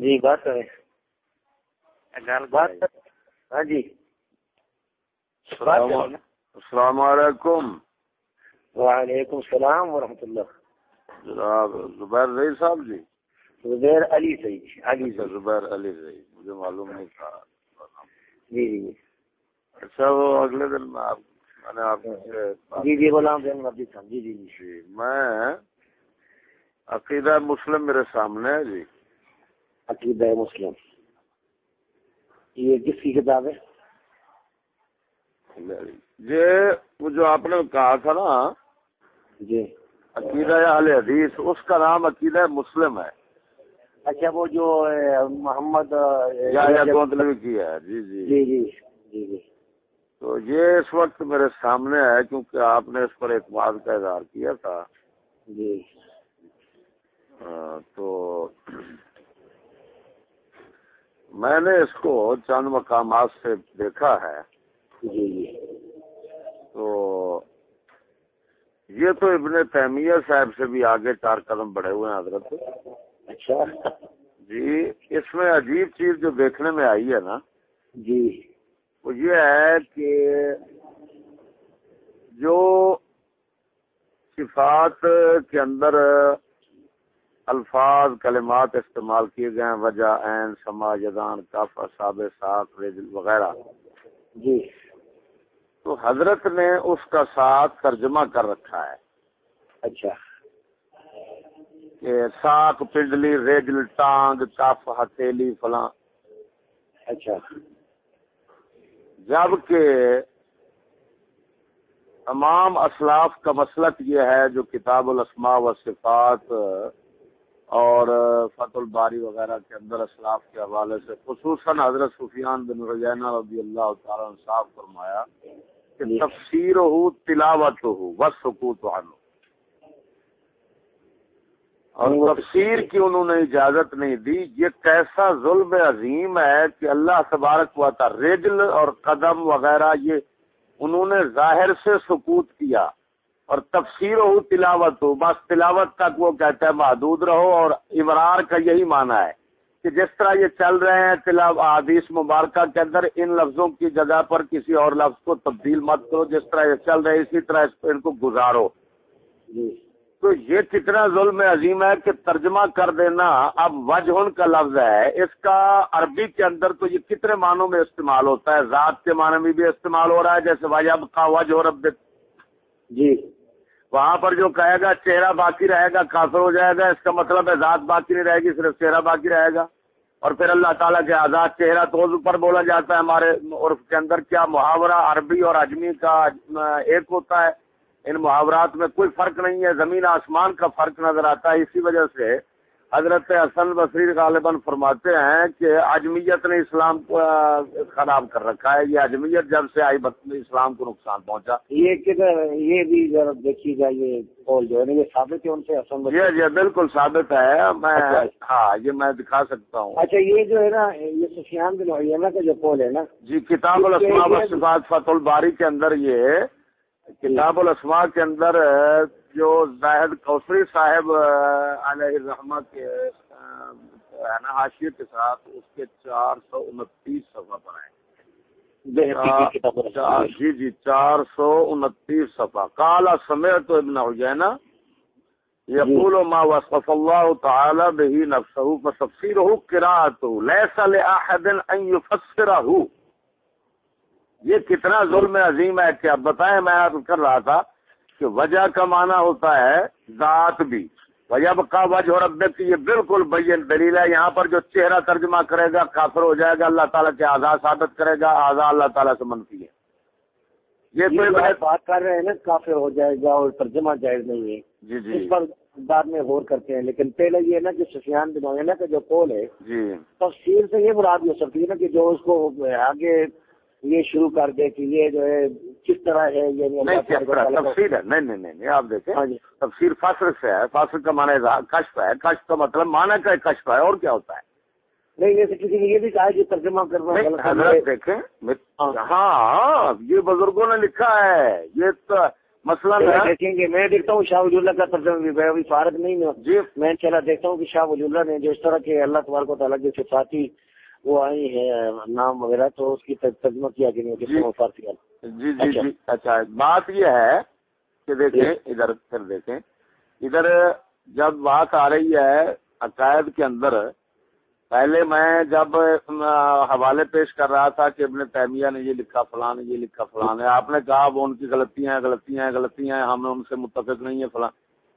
جی بات کریں ہاں جی۔ السلام علیکم۔ وعلیکم السلام ورحمۃ اللہ۔ جناب زبیر رئی صاحب جی۔ زبیر علی صحیح۔ علی اچھا صحیح۔ زبیر علی رئی مجھے معلوم نہیں تھا۔ جی جی جی۔ اچھا وہ اگلے دن میں آپ میں نے آپ سے جی جی غلام زین عبدی صاحب۔ جی جی جی۔ کی میں عقیدہ مسلم میرے سامنے ہے جی۔ عقیدہ مسلم۔ یہ کس کی کتاب ہے؟ یہ جو آپ نے کہا تھا نا جی۔ عقیدہ اہل حدیث اس کا نام عقیدہ مسلم ہے۔ اچھا وہ جو محمد کی ہے۔ جی جی۔ جی جی جی جی۔ تو یہ اس وقت میرے سامنے ہے کیونکہ آپ نے اس پر ایک بات کا اظہار کیا تھا۔ جی۔ ہاں، تو میں نے اس کو چند مقامات سے دیکھا ہے۔ جی جی۔ تو یہ تو ابن تیمیہ صاحب سے بھی آگے چار قدم بڑھے ہوئے ہیں حضرت۔ اچھا۔ جی اس میں عجیب چیز جو دیکھنے میں آئی ہے نا جی۔ وہ یہ ہے کہ جو صفات کے اندر الفاظ کلمات استعمال کیے گئے ہیں وجہ عین سما یدان کف اصاب رجل وغیرہ۔ جی۔ تو حضرت نے اس کا ساتھ ترجمہ کر رکھا ہے۔ اچھا۔ کہ ساک پنڈلی ریجل ٹانگ کف ہتھیلی فلاں۔ اچھا۔ جبکہ تمام اسلاف کا مسلک یہ ہے جو کتاب الاسماء و صفات اور فت الباری وغیرہ کے اندر اسلاف کے حوالے سے خصوصاً حضرت سفیان بن ریانہ رضی اللہ تعالیٰ عنہ صاحب فرمایا کہ جی۔ تفسیر ہو تلاوت ہو بس سکوت عنہ اور تفسیر کی انہوں نے اجازت نہیں دی یہ کیسا ظلم عظیم ہے کہ اللہ تبارک و تعالی رجل اور قدم وغیرہ یہ انہوں نے ظاہر سے سکوت کیا اور تفسیر ہو تلاوت ہو۔ بس تلاوت تک وہ کہتا ہے محدود رہو اور امرار کا یہی معنی ہے کہ جس طرح یہ چل رہے ہیں تلاو حدیث مبارکہ کے اندر ان لفظوں کی جگہ پر کسی اور لفظ کو تبدیل مت کرو۔ جس طرح یہ چل رہے اسی طرح اس ان کو گزارو۔ جی۔ تو یہ کتنا ظلم عظیم ہے کہ ترجمہ کر دینا اب وجہ کا لفظ ہے۔ اس کا عربی کے اندر تو یہ کتنے معنوں میں استعمال ہوتا ہے؟ ذات کے معنی میں بھی استعمال ہو رہا ہے جیسے وجب کا وجہ رب جی۔ وہاں پر جو کہے گا چہرہ باقی رہے گا، کافر ہو جائے گا، اس کا مطلب ہے ذات باقی نہیں رہے گی، صرف چہرہ باقی رہے گا۔ اور پھر اللہ تعالیٰ کے آزاد چہرہ تو پر بولا جاتا ہے، ہمارے عرف کے اندر کیا محاورہ عربی اور اجمی کا ایک ہوتا ہے۔ ان محاورات میں کوئی فرق نہیں ہے، زمین آسمان کا فرق نظر آتا ہے، اسی وجہ سے حضرت حسن بصری غالباً فرماتے ہیں کہ اجمیت نے اسلام کو خراب کر رکھا ہے۔ یہ اجمیت جب سے آئی بت- اسلام کو نقصان پہنچا۔ یہ کدھر یہ بھی ذرا دیکھیے گا یہ قول جو ہے نا یہ ثابت ہے ان سے حسن بصری؟ یہ یہ بالکل ثابت ہے۔ میں اچھا۔ ہاں یہ میں دکھا سکتا ہوں۔ اچھا یہ جو ہے نا یہ سفیان بن عیینہ کا جو قول ہے نا۔ جی کتاب الاسماء و صفات فتح الباری کے اندر یہ کتاب الاسماء کے اندر جو زاہد کوثری صاحب علیہ الرحمہ کے ہے نا حاشیے کے ساتھ اس کے چار سو انتیس صفحہ پر الرسول۔ جی جی چار سو انتیس صفحہ۔ کالا سمیت ابن حجینہ یقول ما وصف الله تعالى به نفسه فتفسيره قراءته ليس لاحد ان يفسره یہ کتنا ظلم عظیم ہے کہ اب بتائیں میں عرض کر رہا تھا کہ وجہ کا معنی ہوتا ہے ذات بھی۔ وجہ کا وجہ رب کی یہ بالکل بین دلیل ہے۔ یہاں پر جو چہرہ ترجمہ کرے گا کافر ہو جائے گا اللہ تعالیٰ کے آزاد ثابت کرے گا آزاد اللہ تعالیٰ سے منفی ہے۔ یہ کوئی بات کر رہے ہیں نا کافر ہو جائے گا اور ترجمہ جائز نہیں ہے۔ جی جی۔ اس پر بعد میں غور کرتے ہیں۔ لیکن پہلے یہ نا کہ سفیان بن کا جو قول ہے جی۔ تفصیل سے یہ مراد ہو سکتی ہے نا کہ جو اس کو آگے یہ شروع کر دے کہ یہ جو ہے کس طرح ہے یہ طرح؟ تفسیر ہے۔ نہیں نہیں نہیں آپ دیکھیں۔ ہاں جی۔ تفسیر فصل سے ہے۔ فصل کا معنی کشف ہے۔ کشف کا مطلب معنی کا کشف ہے اور کیا ہوتا ہے؟ نہیں جیسے کسی نے یہ بھی کہا کہ ترجمہ کرنا حضرت دیکھیں۔ ہاں۔ ہاں یہ بزرگوں نے لکھا ہے۔ یہ تو مثلا دیکھیں گے۔ میں دیکھتا ہوں شاہ ولی اللہ کا ترجمہ بھی۔ میں ابھی فارغ نہیں ہوں۔ جی۔ میں چلا دیکھتا ہوں کہ شاہ ولی اللہ نے جو اس طرح کے اللہ تبارک و تعالیٰ کے صفاتی وہ آئی ہے نام وغیرہ تو اس کی ترجمہ کیا کہ نہیں جی۔ جی جی اچھا۔ جی اچھا بات یہ ہے کہ دیکھیں جی۔ ادھر پھر دیکھیں ادھر جب بات آ رہی ہے عقائد کے اندر پہلے میں جب حوالے پیش کر رہا تھا کہ ابن تیمیہ نے یہ لکھا فلاں نے یہ لکھا فلاں نے آپ نے کہا وہ ان کی غلطیاں ہیں غلطیاں ہیں غلطیاں ہیں ہم ان سے متفق نہیں ہیں فلاں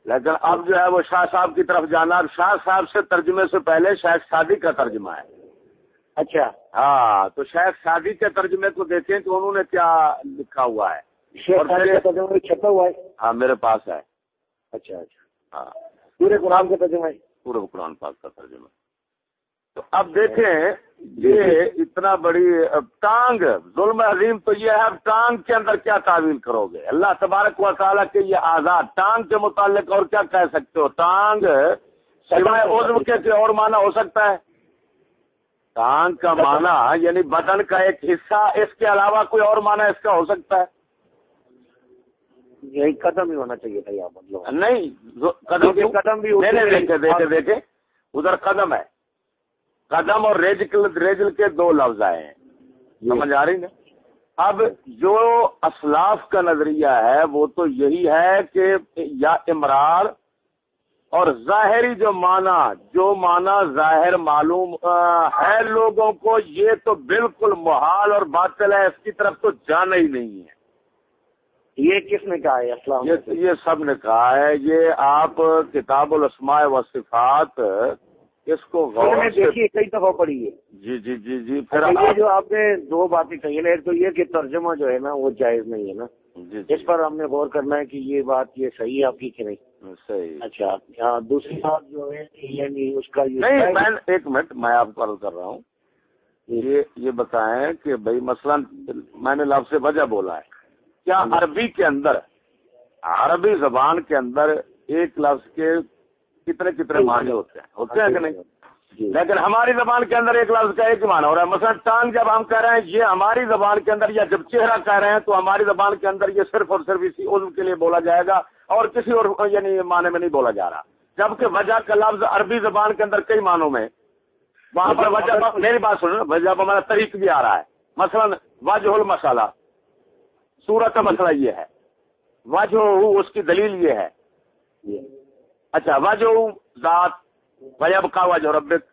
لیکن اب جو ہے وہ شاہ صاحب کی طرف جانا شاہ صاحب سے ترجمے سے پہلے شیخ شادی کا ترجمہ ہے اچھا۔ ہاں تو شیخ شادی کے ترجمے کو دیکھیں کہ انہوں نے کیا لکھا ہوا ہے۔ چھپا ہوا ہے۔ ہاں میرے پاس ہے۔ اچھا اچھا۔ ہاں۔ پورے قرآن کا ترجمہ ہے پورے قرآن پاک کا ترجمہ۔ تو اب دیکھیں یہ اتنا بڑی اب ٹانگ ظلم عظیم تو یہ ہے اب ٹانگ کے اندر کیا تعویل کرو گے؟ اللہ تبارک و تعالیٰ کے یہ آزاد ٹانگ کے متعلق اور کیا کہہ سکتے ہو؟ ٹانگ سوائے عضو کے اور معنی ہو سکتا ہے۔ ٹانگ کا معنی یعنی بدن کا ایک حصہ اس کے علاوہ کوئی اور معنی اس کا ہو سکتا ہے؟ یہی قدم ہی ہونا چاہیے تھا یہاں مطلب نہیں قدم قدم بھی دیکھے دیکھے دیکھے ادھر قدم ہے۔ قدم اور ریجل ریجل کے دو لفظ آئے ہیں۔ سمجھ آ رہی نا؟ اب جو اسلاف کا نظریہ ہے وہ تو یہی ہے کہ یا امرار اور ظاہری جو معنی جو معنی ظاہر معلوم ہے لوگوں کو یہ تو بالکل محال اور باطل ہے اس کی طرف تو جانا ہی نہیں ہے۔ یہ کس نے کہا ہے؟ اسلام یہ یہ سب نے کہا ہے یہ آپ کتاب الاسماء و صفات اس کو میں غور نے سے دیکھی ہے، کئی دفعہ پڑھی ہے۔ جی جی جی جی پھر جو آپ نے دو باتیں کہی ہیں ایک تو یہ کہ ترجمہ جو ہے نا وہ جائز نہیں ہے نا۔ جی جی۔ اس پر ہم نے غور کرنا ہے کہ یہ بات یہ صحیح ہے آپ کی کہ نہیں۔ اچھا ہاں دوسری بات جو ہے کہ یعنی اس کا نہیں میں ایک منٹ میں آپ کو عرض کر رہا ہوں۔ جی۔ یہ یہ بتائیں کہ بھائی مثلا میں نے لفظ وجہ بولا ہے۔ کیا عربی کے اندر عربی زبان کے اندر ایک لفظ کے کتنے کتنے معنی ہوتے ہیں؟ ہوتے ہیں کہ نہیں؟ جی۔ لیکن ہماری زبان کے اندر ایک لفظ کا ایک معنی ہو رہا ہے۔ مثلا ٹانگ جب ہم کہہ رہے ہیں یہ ہماری زبان کے اندر یا جب چہرہ کہہ رہے ہیں تو ہماری زبان کے اندر یہ صرف اور صرف اسی عضو کے لیے بولا جائے گا۔ اور کسی اور یعنی معنی میں نہیں بولا جا رہا۔ جبکہ وجہ کا لفظ عربی زبان کے اندر کئی معنوں میں وہاں پر وجہ میری بات سنو وجہ ہمارا طریق بھی آ رہا ہے۔ مثلا وجہ المسالہ سورت کا مسئلہ یہ ہے۔ وجہ اس کی دلیل یہ ہے۔ اچھا وجہ ذات وجب کا وجہ ربک۔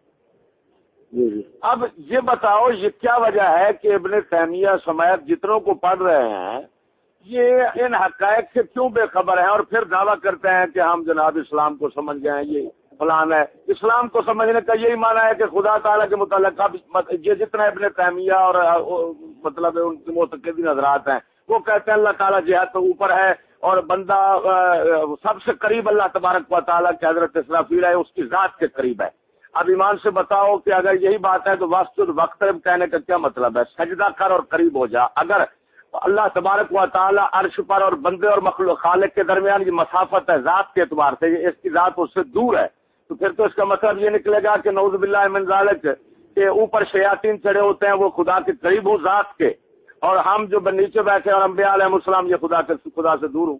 جی جی اب یہ بتاؤ، یہ کیا وجہ ہے کہ ابن تیمیہ سمیت جتنوں کو پڑھ رہے ہیں یہ ان حقائق سے کیوں بے خبر ہیں اور پھر دعویٰ کرتے ہیں کہ ہم جناب اسلام کو سمجھ گئے ہیں یہ فلان ہے۔ اسلام کو سمجھنے کا یہی معنی ہے کہ خدا تعالیٰ کے متعلق اب یہ جتنا ابن تیمیہ اور مطلب ان کے متقدین حضرات ہیں، وہ کہتے ہیں اللہ تعالیٰ جہاد تو اوپر ہے اور بندہ سب سے قریب اللہ تبارک و تعالیٰ کے حضرت اسرافیل ہے، اس کی ذات کے قریب ہے۔ اب ایمان سے بتاؤ کہ اگر یہی بات ہے تو وقت وقت کہنے کا کیا مطلب ہے؟ سجدہ کر اور قریب ہو جا۔ اگر اللہ تبارک و تعالیٰ عرش پر اور بندے اور مخلوق خالق کے درمیان یہ مسافت ہے، ذات کے اعتبار سے، یہ اس کی ذات اس سے دور ہے۔ تو پھر تو اس کا مطلب یہ نکلے گا کہ نعوذ باللہ من ذالک کہ اوپر شیاطین چڑھے ہوتے ہیں، وہ خدا کے قریب ہو ذات کے۔ اور ہم جو نیچے بیٹھے اور انبیاء علیہ السلام یہ خدا کے خدا سے دور ہوں۔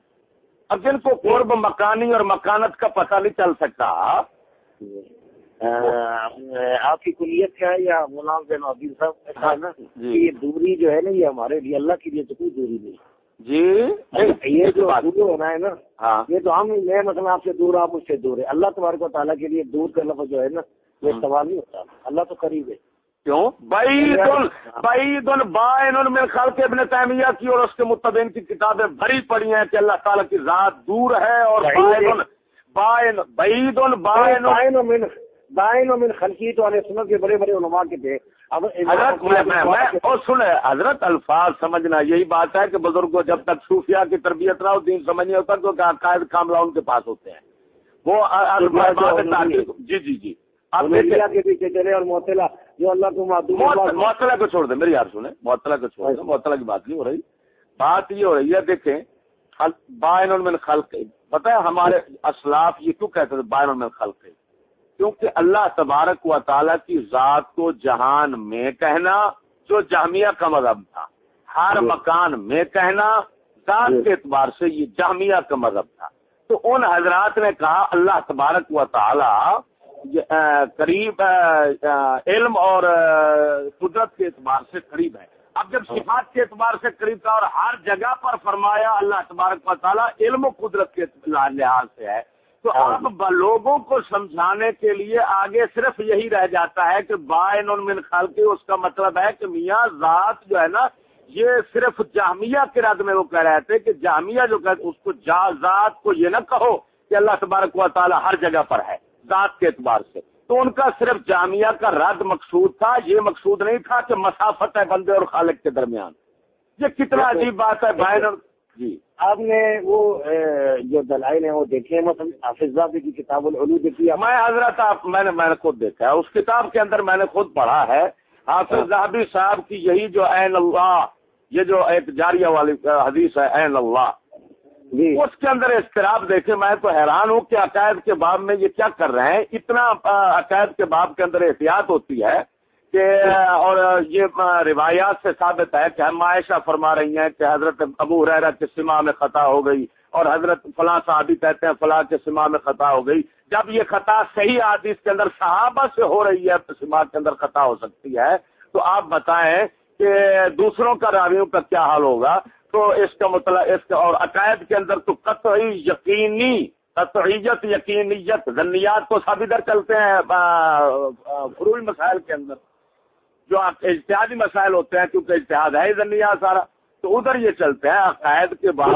اب جن کو قرب مکانی اور مکانت کا پتہ نہیں چل سکتا آپ کی کلیت کیا ہے یا غلام بن عبید صاحب؟ ہے نا جی۔ کہ یہ دوری جو ہے نا یہ ہمارے لیے اللہ کے لیے تو کوئی دوری نہیں۔ جی۔ یہ جو دور ہونا ہے نا ہاں۔ یہ تو ہم میں مثلا آپ سے دور آپ مجھ سے دور ہے۔ اللہ تبارک و تعالیٰ کے لیے دور کا لفظ جو ہے نا یہ سوال نہیں ہوتا۔ اللہ تو قریب ہے۔ کیوں؟ بعید بعید بائن من خلق ابن تیمیہ کی اور اس کے متبین کی کتابیں بھری پڑی ہیں کہ اللہ تعالیٰ کی ذات دور ہے اور بعید۔ بائن بائن۔ بعید بائن بائن۔ و من خلقی تو علیہ کے بڑے بڑے علماء کے تھے۔ اب حضرت میں سنے حضرت الفاظ سمجھنا یہی بات ہے کہ بزرگوں جب تک صوفیہ کی تربیت نہ ہو دین سمجھ نہیں ہوتا تو قائد کاملہ ان کے پاس ہوتے ہیں۔ وہ ہے جی جی جی۔ کے پیچھے چلے اور معطلا جو اللہ کو معطلا کو چھوڑ دیں۔ میری یار سنیں معطلا کو چھوڑ دیں۔ معطلا کی بات نہیں ہو رہی۔ بات یہ ہو رہی ہے دیکھیں بائن من خلق۔ پتہ ہے ہمارے اسلاف یہ کیوں کہتے تھے بائن من خلق؟ کیونکہ اللہ تبارک و تعالیٰ کی ذات کو جہان میں کہنا جو جامعہ کا مذہب تھا ہر مکان میں کہنا ذات کے اعتبار سے یہ جامعہ کا مذہب تھا۔ تو ان حضرات نے کہا اللہ تبارک و تعالی قریب علم اور قدرت کے اعتبار سے قریب ہے۔ اب جب صفات کے اعتبار سے قریب تھا اور ہر جگہ پر فرمایا اللہ تبارک و تعالیٰ علم و قدرت کے لحاظ سے ہے۔ تو اب لوگوں کو سمجھانے کے لیے آگے صرف یہی رہ جاتا ہے کہ بائن من خالقی اس کا مطلب ہے کہ میاں ذات جو ہے نا یہ صرف جامعہ کے رد میں وہ کہہ رہے تھے کہ جامعہ جو کہتے اس کو ذات کو یہ نہ کہو کہ اللہ تبارک و تعالیٰ ہر جگہ پر ہے ذات کے اعتبار سے۔ تو ان کا صرف جامعہ کا رد مقصود تھا یہ مقصود نہیں تھا کہ مسافت ہے بندے اور خالق کے درمیان۔ یہ کتنا عجیب بات ہے بائن جی۔ آپ نے وہ جو دلائل ہیں وہ دیکھے حافظ کی کتاب العلو دیکھی میں حضرت آپ میں نے میں نے خود دیکھا ہے۔ اس کتاب کے اندر میں نے خود پڑھا ہے۔ حافظ زہبی صاحب کی یہی جو عین اللہ یہ جو ایک جاریہ والی حدیث ہے عین اللہ۔ جی۔ اس کے اندر اضطراب دیکھے میں تو حیران ہوں کہ عقائد کے باب میں یہ کیا کر رہے ہیں۔ اتنا عقائد کے باب کے اندر احتیاط ہوتی ہے کہ اور یہ روایات سے ثابت ہے کہ ہم عائشہ فرما رہی ہیں کہ حضرت ابو حرا کے سما میں خطا ہو گئی اور حضرت فلاں صحابی کہتے ہیں فلاں کے سما میں خطا ہو گئی۔ جب یہ خطا صحیح حدیث کے اندر صحابہ سے ہو رہی ہے، تو سما کے اندر خطا ہو سکتی ہے۔ تو آپ بتائیں کہ دوسروں کا راویوں کا کیا حال ہوگا؟ تو اس کا مطلب اس کا اور عقائد کے اندر تو قطعی یقینی، قطعیت، یقینیت، ذنیات تو سب ادھر چلتے ہیں فروئی مسائل کے اندر۔ جو اجتہادی مسائل ہوتے ہیں کیونکہ اجتہاد ہے ذنیات سارا تو ادھر یہ چلتے ہیں عقائد کے بعد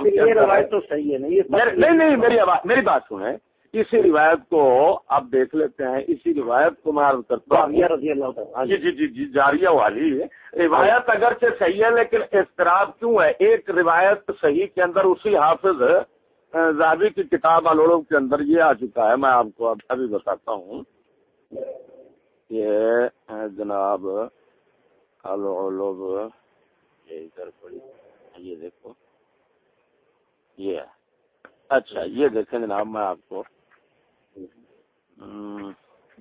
تو صحیح ہے نہیں نہیں میری میری بات سنیں۔ اسی روایت کو آپ دیکھ لیتے ہیں۔ اسی روایت کو میں عرض کرتا ہوں۔ جی۔ جی جی جی جاریہ والی۔ روایت اگرچہ صحیح ہے لیکن اضطراب کیوں ہے؟ ایک روایت صحیح کے اندر اسی حافظ زابی کی کتاب الوڑوں کے اندر یہ آ چکا ہے۔ میں آپ کو ابھی بتاتا ہوں یہ جناب الولوب یہ ادھر پڑی یہ دیکھو یہ اچھا یہ دیکھیں جناب میں آپ کو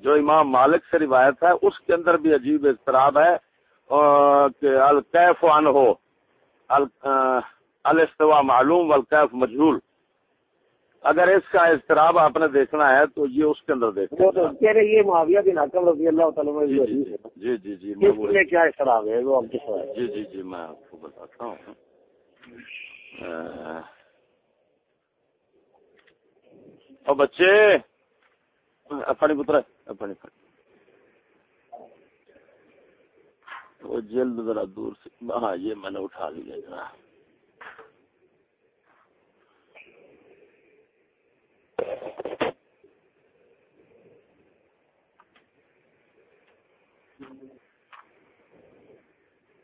جو امام مالک سے روایت ہے اس کے اندر بھی عجیب اضطراب ہے کہ الکیف ان ہو الاستوا معلوم والکیف مجہول اگر اس کا اضطراب آپ نے دیکھنا ہے تو یہ اس کے اندر دیکھنا یہ معاویہ بن حکم رضی اللہ تعالیٰ جی جی جی جی میں کیا اضطراب ہے؟ وہ جی جی جی میں آپ کو بتاتا ہوں۔ اور بچے؟ اپنی پتر اپنی وہ جلد ذرا دور سے ہاں یہ میں نے اٹھا لیا ذرا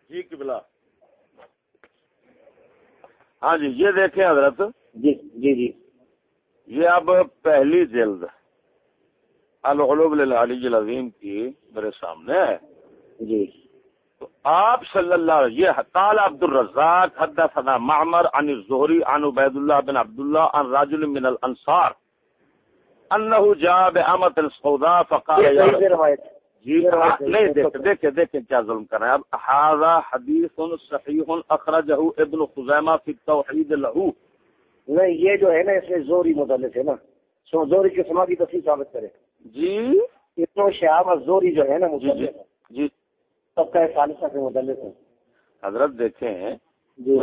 جی قبلہ۔ ہاں جی یہ دیکھیں حضرت۔ جی جی جی۔ یہ اب پہلی جلد العلوب للعلی العظیم کی میرے سامنے۔ ہے جی۔ تو آپ صلی اللہ یہ قال عبد الرزاق حدثنا معمر عن الزہری عن عبید اللہ بن عبداللہ عن راجل من الانصار۔ انه جاء بامت السوداء فقال یا جی نہیں دیکھیں دیکھیں دیکھیں کیا ظلم کر رہے ہیں۔ اب هذا حدیث صحیح اخرجه ابن خزیمہ فی التوحید له نہیں یہ جو ہے نا اس میں زوری مدلس ہے نا۔ سو زوری کے سما کی تصویر ثابت کرے جی؟ اتنا شہاب زوری جو ہے نا جی جی جی۔ سب کا کے مدلس ہے۔ حضرت دیکھیں جی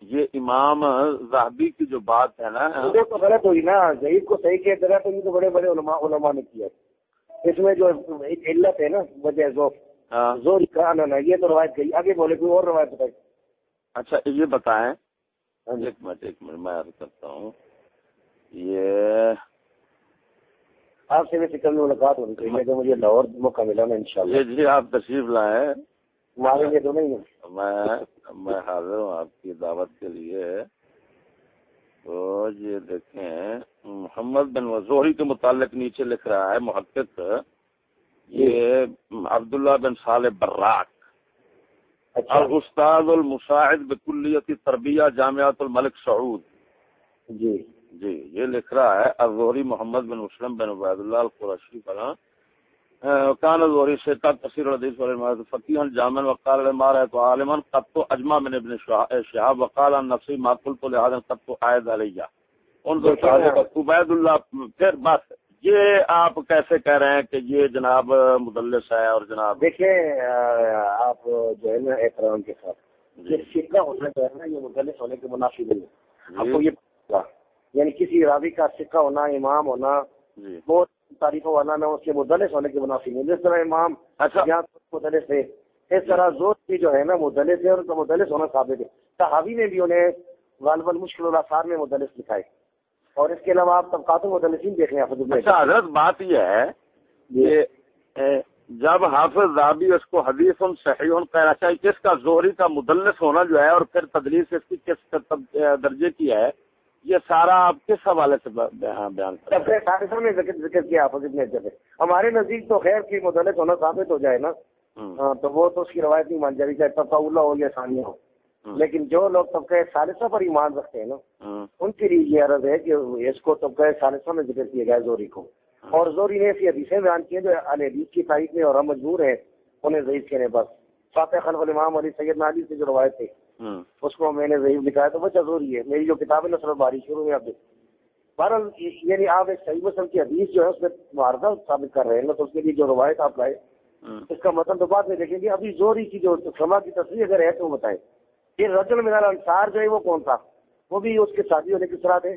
یہ امام زہبی کی جو بات ہے نا وہ تو غلط ہوئی نا۔ ضعیف کو صحیح کہتے رہا تو یہ تو بڑے بڑے علماء علماء نے کیا۔ اس میں جو ایک علت ہے نا وجہ ذوق۔ ہاں۔ کا نا نا یہ تو روایت گئی۔ آگے بولے کوئی اور روایت بتائی اچھا یہ بتائیں۔ ہاں جی۔ ایک منٹ ایک منٹ میں عرض کرتا ہوں۔ یہ آپ سے بھی فکر میں ملاقات ہونی چاہیے کہ مجھے لاہور موقع ملا نا انشاءاللہ۔ یہ جی آپ تشریف لائیں۔ تو نہیں میں میں حاضر ہوں آپ کی دعوت کے لیے۔ تو یہ دیکھیں محمد بن وزوری کے متعلق نیچے لکھ رہا ہے محقق۔ یہ عبداللہ بن صالح اچھا۔ اور استاد المساعد بکلیت تربیہ جامعات الملک سعود۔ جی۔ جی یہ لکھ رہا ہے الظہری محمد بن مسلم بن عبید اللہ القرشی فلاں کان الوری سے تک تفسیر الحدیث والے فقیہ جامع وقال تو عالما قد تو اجمع من ابن شہاب وقال ان نفسی ما قلت لهذا قد تو عائد علیہ ان کو عبید اللہ پھر بس یہ آپ کیسے کہہ رہے ہیں کہ یہ جناب مدلس ہے اور جناب دیکھیں آپ جو ہے نا احترام کے ساتھ۔ یہ سکہ ہونا جو ہے نا یہ مدلس ہونے کے منافی نہیں ہے۔ آپ کو یہ یعنی کسی راوی کا سکہ ہونا امام ہونا بہت تاریخ والا نہ اس کے مدلس ہونے کے منافی نہیں جس طرح امام اچھا۔ مدلس ہے اس طرح زور کی جو ہے نا مدلس ہے اور ان کا مدلس ہونا ثابت ہے۔ صحابی نے بھی انہیں غالب المشکل الاثار میں مدلس لکھا ہے اور اس کے علاوہ آپ طبقات مدلسین دیکھ رہے ہیں اچھا حضرت بات یہ ہے کہ جب حافظ زابی اس کو حدیث ان صحیح ان کہنا چاہیے کس کا زہری کا مدلس ہونا جو ہے اور پھر تدلیس اس کی کس درجے کی ہے یہ سارا آپ کس حوالے سے بیان ذکر کیا ہمارے نزدیک تو خیر کی مدلس ہونا ثابت ہو جائے نا۔ ہاں، تو وہ تو اس کی روایت نہیں مان جائے چاہے اللہ ہو یا ثانیہ ہو۔ لیکن جو لوگ طبقہ ثالثہ پر ایمان رکھتے ہیں نا ان کے لیے یہ عرض ہے کہ اس کو طبقہ ثالثہ میں ذکر کیا گیا زوری کو۔ اور زوری نے ایسی حدیثیں بیان کی جو حدیث کی تاریخ میں اور ہم مجبور ہیں انہیں ضعیف کہنے بس فاتح خلف الامام علی سید نالی سے جو روایت تھے اس کو میں نے ضعیف لکھا ہے تو وہ ضروری ہے۔ میری جو کتاب ہے نصر باری شروع میں آپ بہرحال یعنی آپ ایک صحیح وسلم کی حدیث جو ہے اس میں معارضہ ثابت کر رہے ہیں۔ نا تو اس کے لیے جو روایت آپ لائے اس کا مطلب تو بعد میں دیکھیں گے۔ ابھی زوری کی جو سما کی تصویر اگر ہے تو بتائیں۔ یہ رجل منال انصار جو ہے وہ کون تھا؟ وہ بھی اس کے شادی ہونے کس طرح تھے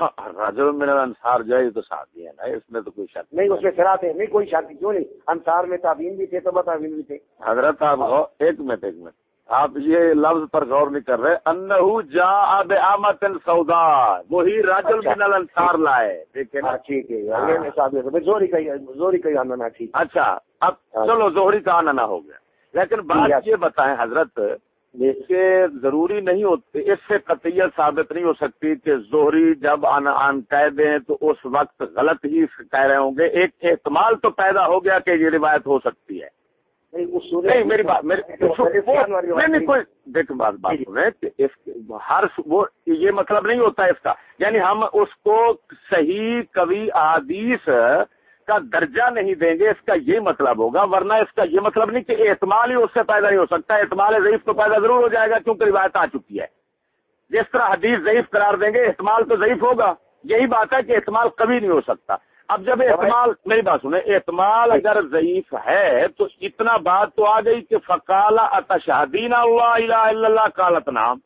ہاں، رجل منال انصار جو ہے تو شادی ہے نا اس میں تو کوئی شادی نہیں اس میں سرا تھے نہیں کوئی شادی کیوں نہیں؟ انصار میں تعبین بھی تھے تو تعبین بھی تھے۔ حضرت آپ ایک منٹ ایک منٹ۔ آپ یہ لفظ پر غور نہیں کر رہے انہو جا اب آمد سودا وہی راجل اچھا۔ بن الانصار لائے۔ دیکھیں نا۔ ہاں، ٹھیک ہے ہاں۔ زوری کا زوری کا آنا ٹھیک۔ اچھا اب چلو زہری کا آنا ہو گیا۔ لیکن بات یہ بتائیں حضرت کہ ضروری نہیں ہوتی اس سے قطعیت ثابت نہیں ہو سکتی کہ زہری جب ان کہہ دیں تو اس وقت غلط ہی کہہ رہے ہوں گے۔ ایک احتمال تو پیدا ہو گیا کہ یہ روایت ہو سکتی ہے۔ نہیں میری بات نہیں کوئی دیکھ بات بات سنیں ہر وہ یہ مطلب نہیں ہوتا اس کا۔ یعنی ہم اس کو صحیح کبھی آدیش کا درجہ نہیں دیں گے اس کا یہ مطلب ہوگا۔ ورنہ اس کا یہ مطلب نہیں کہ احتمال ہی اس سے پیدا نہیں ہو سکتا۔ احتمال ضعیف تو پیدا ضرور ہو جائے گا کیونکہ روایت آ چکی ہے۔ جس طرح حدیث ضعیف قرار دیں گے احتمال تو ضعیف ہوگا۔ یہی بات ہے کہ احتمال کبھی نہیں ہو سکتا۔ اب جب احتمال میری بات سنیں احتمال اگر ضعیف ہے تو اتنا بات تو آ گئی کہ فقال اتشہدین اللہ اللہ کالت نام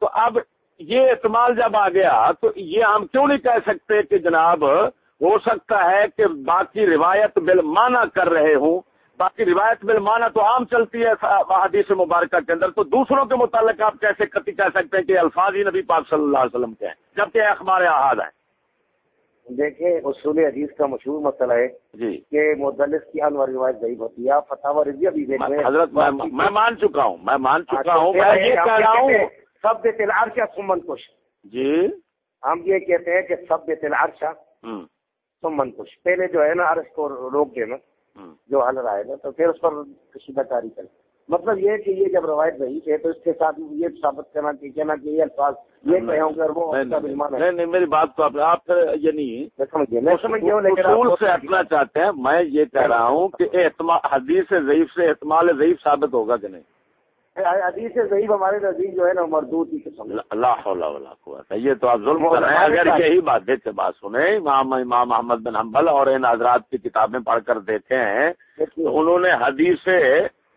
تو اب یہ احتمال جب آ گیا تو یہ ہم کیوں نہیں کہہ سکتے کہ جناب ہو سکتا ہے کہ باقی روایت بل مانا کر رہے ہوں۔ باقی روایت بل مانا تو عام چلتی ہے حدیث مبارکہ کے اندر۔ تو دوسروں کے متعلق آپ کیسے کتی کہہ سکتے ہیں کہ الفاظ ہی نبی پاک صلی اللہ علیہ وسلم کے ہیں جبکہ اخبار احاد ہیں۔ دیکھیں اصول حدیث کا مشہور مسئلہ ہے جی۔ کہ مدلس کی انور روایت ضعیف ہوتی ہے۔ آپ فتح رضی بھی دیکھ رہے حضرت میں مان چکا ہوں میں مان چکا ہوں میں یہ کہہ رہا ہوں سب تلار کیا سمن کش۔ جی۔ ہم یہ کہتے ہیں کہ سب تلار شاہ سمن کش۔ پہلے جو ہے نا عرض کو روک دینا جو حل رہا ہے نا تو پھر اس پر کشیدہ کاری کرے مطلب یہ کہ یہ جب روایت ضعیف ہے تو اس کے ساتھ یہ ثابت کرنا کہ کہنا کہ یہ الفاظ یہ کہوں گے وہ نہیں نہیں میری بات تو آپ یعنی اصول سے ہٹنا چاہتے ہیں میں یہ کہہ رہا ہوں کہ حدیث ضعیف سے احتمال ضعیف ثابت ہوگا کہ نہیں؟ حدیث ضعیف ہمارے نزدیک جو ہے نا مردود کی قسم اللہ یہ تو آپ ظلم کر رہے ہیں۔ اگر یہی بات دیکھتے بات سنیں امام امام محمد بن حنبل اور ان حضرات کی کتابیں پڑھ کر دیکھے ہیں انہوں نے حدیث سے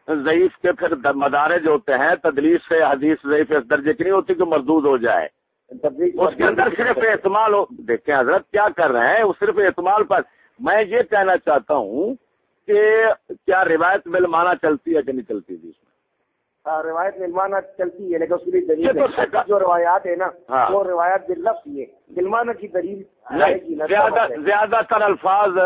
ضعیف کے پھر مدارے جو ہوتے ہیں تدلیس سے حدیث ضعیف اس درجے کی نہیں ہوتی کہ مردود ہو جائے۔ اس کے اندر صرف اعتمال ہو دیکھیں حضرت کیا کر رہے ہیں وہ صرف اعتمال پر۔ میں یہ کہنا چاہتا ہوں کہ کیا روایت ملمانا چلتی ہے کہ نہیں چلتی اس میں ہاں، روایت ملمانا چلتی ہے لیکن اس کے لیے دلیل جو روایات ہے نا ہاں۔ وہ روایت دل ہے دلمانا کی دلیل زیادہ تر الفاظ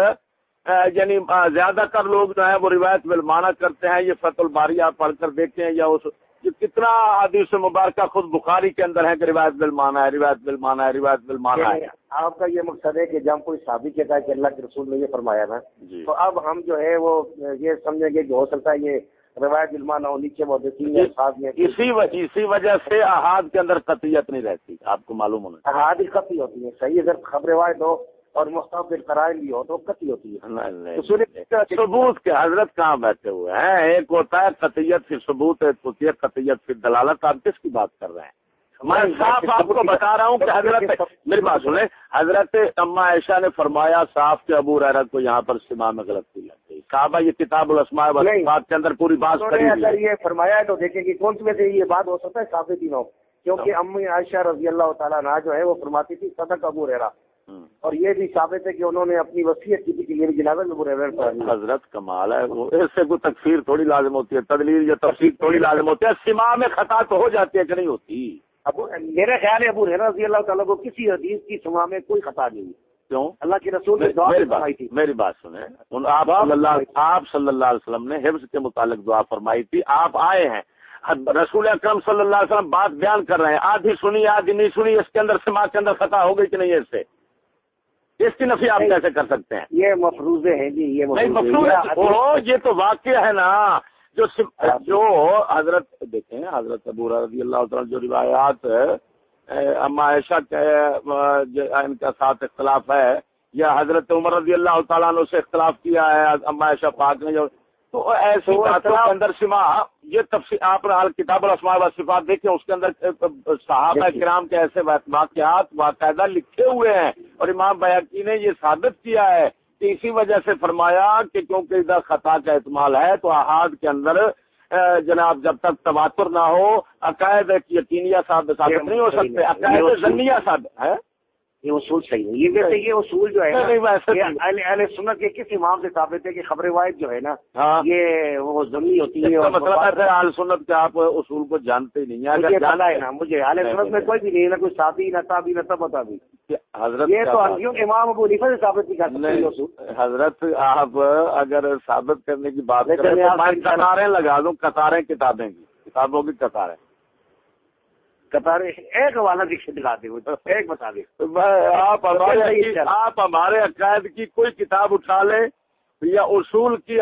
یعنی زیادہ تر لوگ جو ہے وہ روایت ملمانا کرتے ہیں یہ فت الباری آپ پڑھ کر دیکھتے ہیں یا اس کتنا حدیث مبارکہ خود بخاری کے اندر ہے کہ روایت ملمانا ہے روایت ملمانا ہے روایت ملمانا ہے۔ آپ کا یہ مقصد ہے کہ جب کوئی ثابت کہتا ہے کہ اللہ کے رسول نے یہ فرمایا نا جی۔ تو اب ہم جو ہے وہ یہ سمجھیں گے کہ ہو سکتا ہے یہ روایت علمانا ہو نیچے اسی اسی وجہ سے احاد کے اندر قطعیت نہیں رہتی آپ کو معلوم ہونا احاد ہی قطعی ہوتی ہے صحیح اگر خبر روایت ہو اور مستقبل قرائن بھی ہو تو قطعی ہوتی ہے۔ ثبوت کے حضرت کہاں بیٹھے ہوئے ہیں؟ ایک ہوتا ہے قطعیت کی ثبوت ایک ہوتی ہے قطعیت کی دلالت۔ آپ کس کی بات کر رہے ہیں؟ میں صاف آپ کو بتا رہا ہوں کہ حضرت میری بات سنیں۔ حضرت اما عائشہ نے فرمایا صاف کے ابو رحرت کو یہاں پر سما میں غلطی لگ گئی صحابہ یہ کتاب الاسماء بات کے اندر پوری بات کری اگر یہ فرمایا ہے تو دیکھیں کہ کون سی میں سے یہ بات ہو سکتا ہے نہ ہو کیونکہ امی عائشہ رضی اللہ تعالیٰ عنہ جو ہے وہ فرماتی تھی صدق ابو رحرا اور یہ بھی ثابت ہے کہ انہوں نے اپنی وصیت کی تھی کہ میری میں رحرا حضرت کمال ہے وہ اس سے کوئی تکفیر تھوڑی لازم ہوتی ہے تدلیل یا تفصیل تھوڑی لازم ہوتی ہے سما میں خطا تو ہو جاتی ہے کہ نہیں ہوتی؟ ابو میرا خیال ہے ابو رضی اللہ تعالیٰ کو کسی حدیث کی سما میں کوئی خطا نہیں کیوں؟ اللہ کی رسول نے دعا فرمائی تھی۔ میری بات سنیں آپ صلی اللہ آپ صلی اللہ علیہ وسلم نے حفظ کے متعلق دعا فرمائی تھی۔ آپ آئے ہیں رسول اکرم صلی اللہ علیہ وسلم بات بیان کر رہے ہیں۔ آدھی سنی آدھی نہیں سنی اس کے اندر سما کے اندر خطا ہو گئی کہ نہیں اس سے؟ اس کی نفی آپ کیسے کر سکتے ہیں؟ یہ مفروضے ہیں جی یہ مفروض یہ تو واقع ہے نا۔ جو جو حضرت دیکھیں حضرت ابو رضی اللہ تعالیٰ جو روایات اما عائشہ ان کا ساتھ اختلاف ہے یا حضرت عمر رضی اللہ تعالیٰ نے اسے اختلاف کیا ہے اما عائشہ پاک نے جو تو ایسے اندر سما یہ تفصیل آپ کتاب الاسماء و صفات دیکھیں اس کے اندر صحابہ کرام کے ایسے واقعات باقاعدہ لکھے ہوئے ہیں اور امام بیاقی نے یہ ثابت کیا ہے کہ اسی وجہ سے فرمایا کہ کیونکہ ادھر خطا کا اعتماد ہے تو احاد کے اندر جناب جب تک تواتر نہ ہو عقائد یقینیہ ثابت نہیں ہو سکتے عقائد ثابت ہے یہ اصول صحیح ہے۔ یہ ویسے یہ اصول جو ہے اہل سنت کے کس امام سے ثابت ہے کہ خبر واحد جو ہے نا ہاں۔ یہ وہ ضروری ہوتی ہے مطلب اہل سنت کے آپ اصول کو جانتے ہی نہیں مجھے جانا ہے نا مجھے اہل سنت میں کوئی بھی نہیں۔ نہ کوئی ساتھی نہ تابی نہ تب بھی حضرت یہ تو امام ابو نیفا سے ثابت نہیں کر سکتے حضرت آپ اگر ثابت کرنے کی بات کریں قطاریں لگا دوں قطاریں کتابیں کی کتابوں کی قطاریں۔ ایک حوالہ دکھا دیں ایک بتا دیں آپ ہمارے آپ ہمارے عقائد کی کوئی کتاب اٹھا لیں یا اصول کی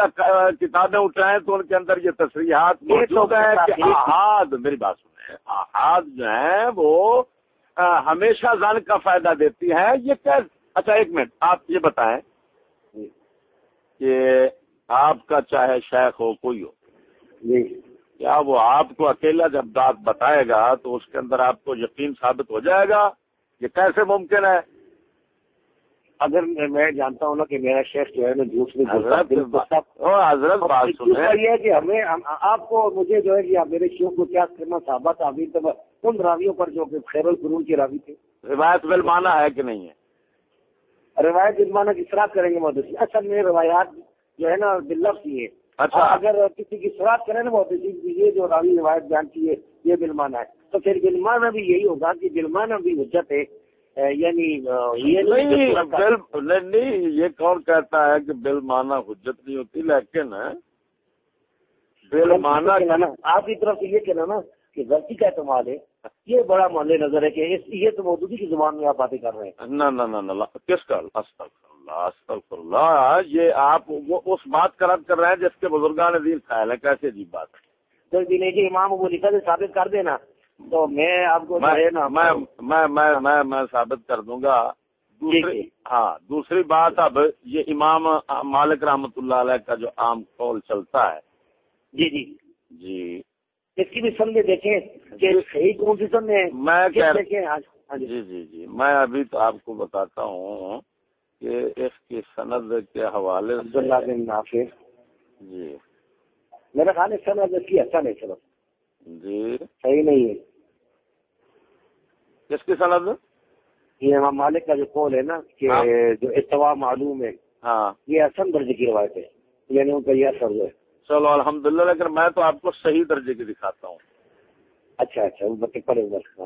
کتابیں اٹھائیں تو ان کے اندر یہ تصریحات موجود ہیں کہ احاد میری بات سنیں احاد جو ہیں وہ ہمیشہ زن کا فائدہ دیتی ہے یہ کیا اچھا ایک منٹ آپ یہ بتائیں کہ آپ کا چاہے شیخ ہو کوئی ہو۔ جی۔ کیا وہ آپ کو اکیلا جب بات بتائے گا تو اس کے اندر آپ کو یقین ثابت ہو جائے گا؟ یہ کیسے ممکن ہے؟ اگر میں جانتا ہوں نا کہ میرا شیخ جو ہے نا جھوٹ میں حضرت بات یہ ہے۔ کہ ہمیں آپ کو مجھے جو ہے کہ میرے شیخ کو کیا کرنا ثابت تعبیر ان راویوں پر جو کہ خیر القرون کی راوی تھے۔ روایت بل مانا ہے کہ نہیں ہے؟ روایت علمانہ کی شراک کریں گے مودی اچھا میرے روایات جو ہے نا دلف کی ہے اچھا۔ اگر کسی کی شراک کرے نا مودی یہ جو راوی روایت بیان کی ہے یہ بلمانہ ہے۔ تو پھر بلمانہ بھی یہی ہوگا کہ بلمانہ بھی حجت ہے۔ یعنی یہ نہیں یہ کون کہتا ہے کہ بل مانا حجت نہیں ہوتی؟ لیکن بل مانا آپ کی طرف سے یہ کہنا نا کہ غلطی کا اعتماد ہے۔ یہ بڑا مان نظر ہے کہ یہ تو مودودی کی زبان میں آپ باتیں کر رہے ہیں۔ نہ کس کا؟ اللہ یہ آپ وہ اس بات کا رد کر رہے ہیں جس کے بزرگان دین خیال ہے کیسے عجیب بات ہے؟ جی امام ابو لکھا سے ثابت کر دینا۔ تو میں آپ کو میں ثابت کر دوں گا۔ دوسری ہاں دوسری بات اب یہ امام مالک رحمت اللہ علیہ کا جو عام قول چلتا ہے۔ جی جی۔ جی۔ اس کی بھی سمجھے دیکھیں کہ صحیح کون سی سمجھے میں جی جی جی۔ میں ابھی تو آپ کو بتاتا ہوں۔ کہ اس کی سند کے حوالے سے جی۔ میرا خیال ہے سند اس کی اچھا نہیں چلو جی۔ صحیح نہیں ہے۔ کس کی سند؟ یہ امام مالک کا جو قول ہے نا کہ ہاں۔ جو اتوا معلوم ہے۔ ہاں۔ یہ اصل درجے کی روایت ہے۔ یعنی ان کا یہ اثر ہے۔ چلو الحمد للہ لیکن میں تو آپ کو صحیح درجے کی دکھاتا ہوں۔ اچھا اچھا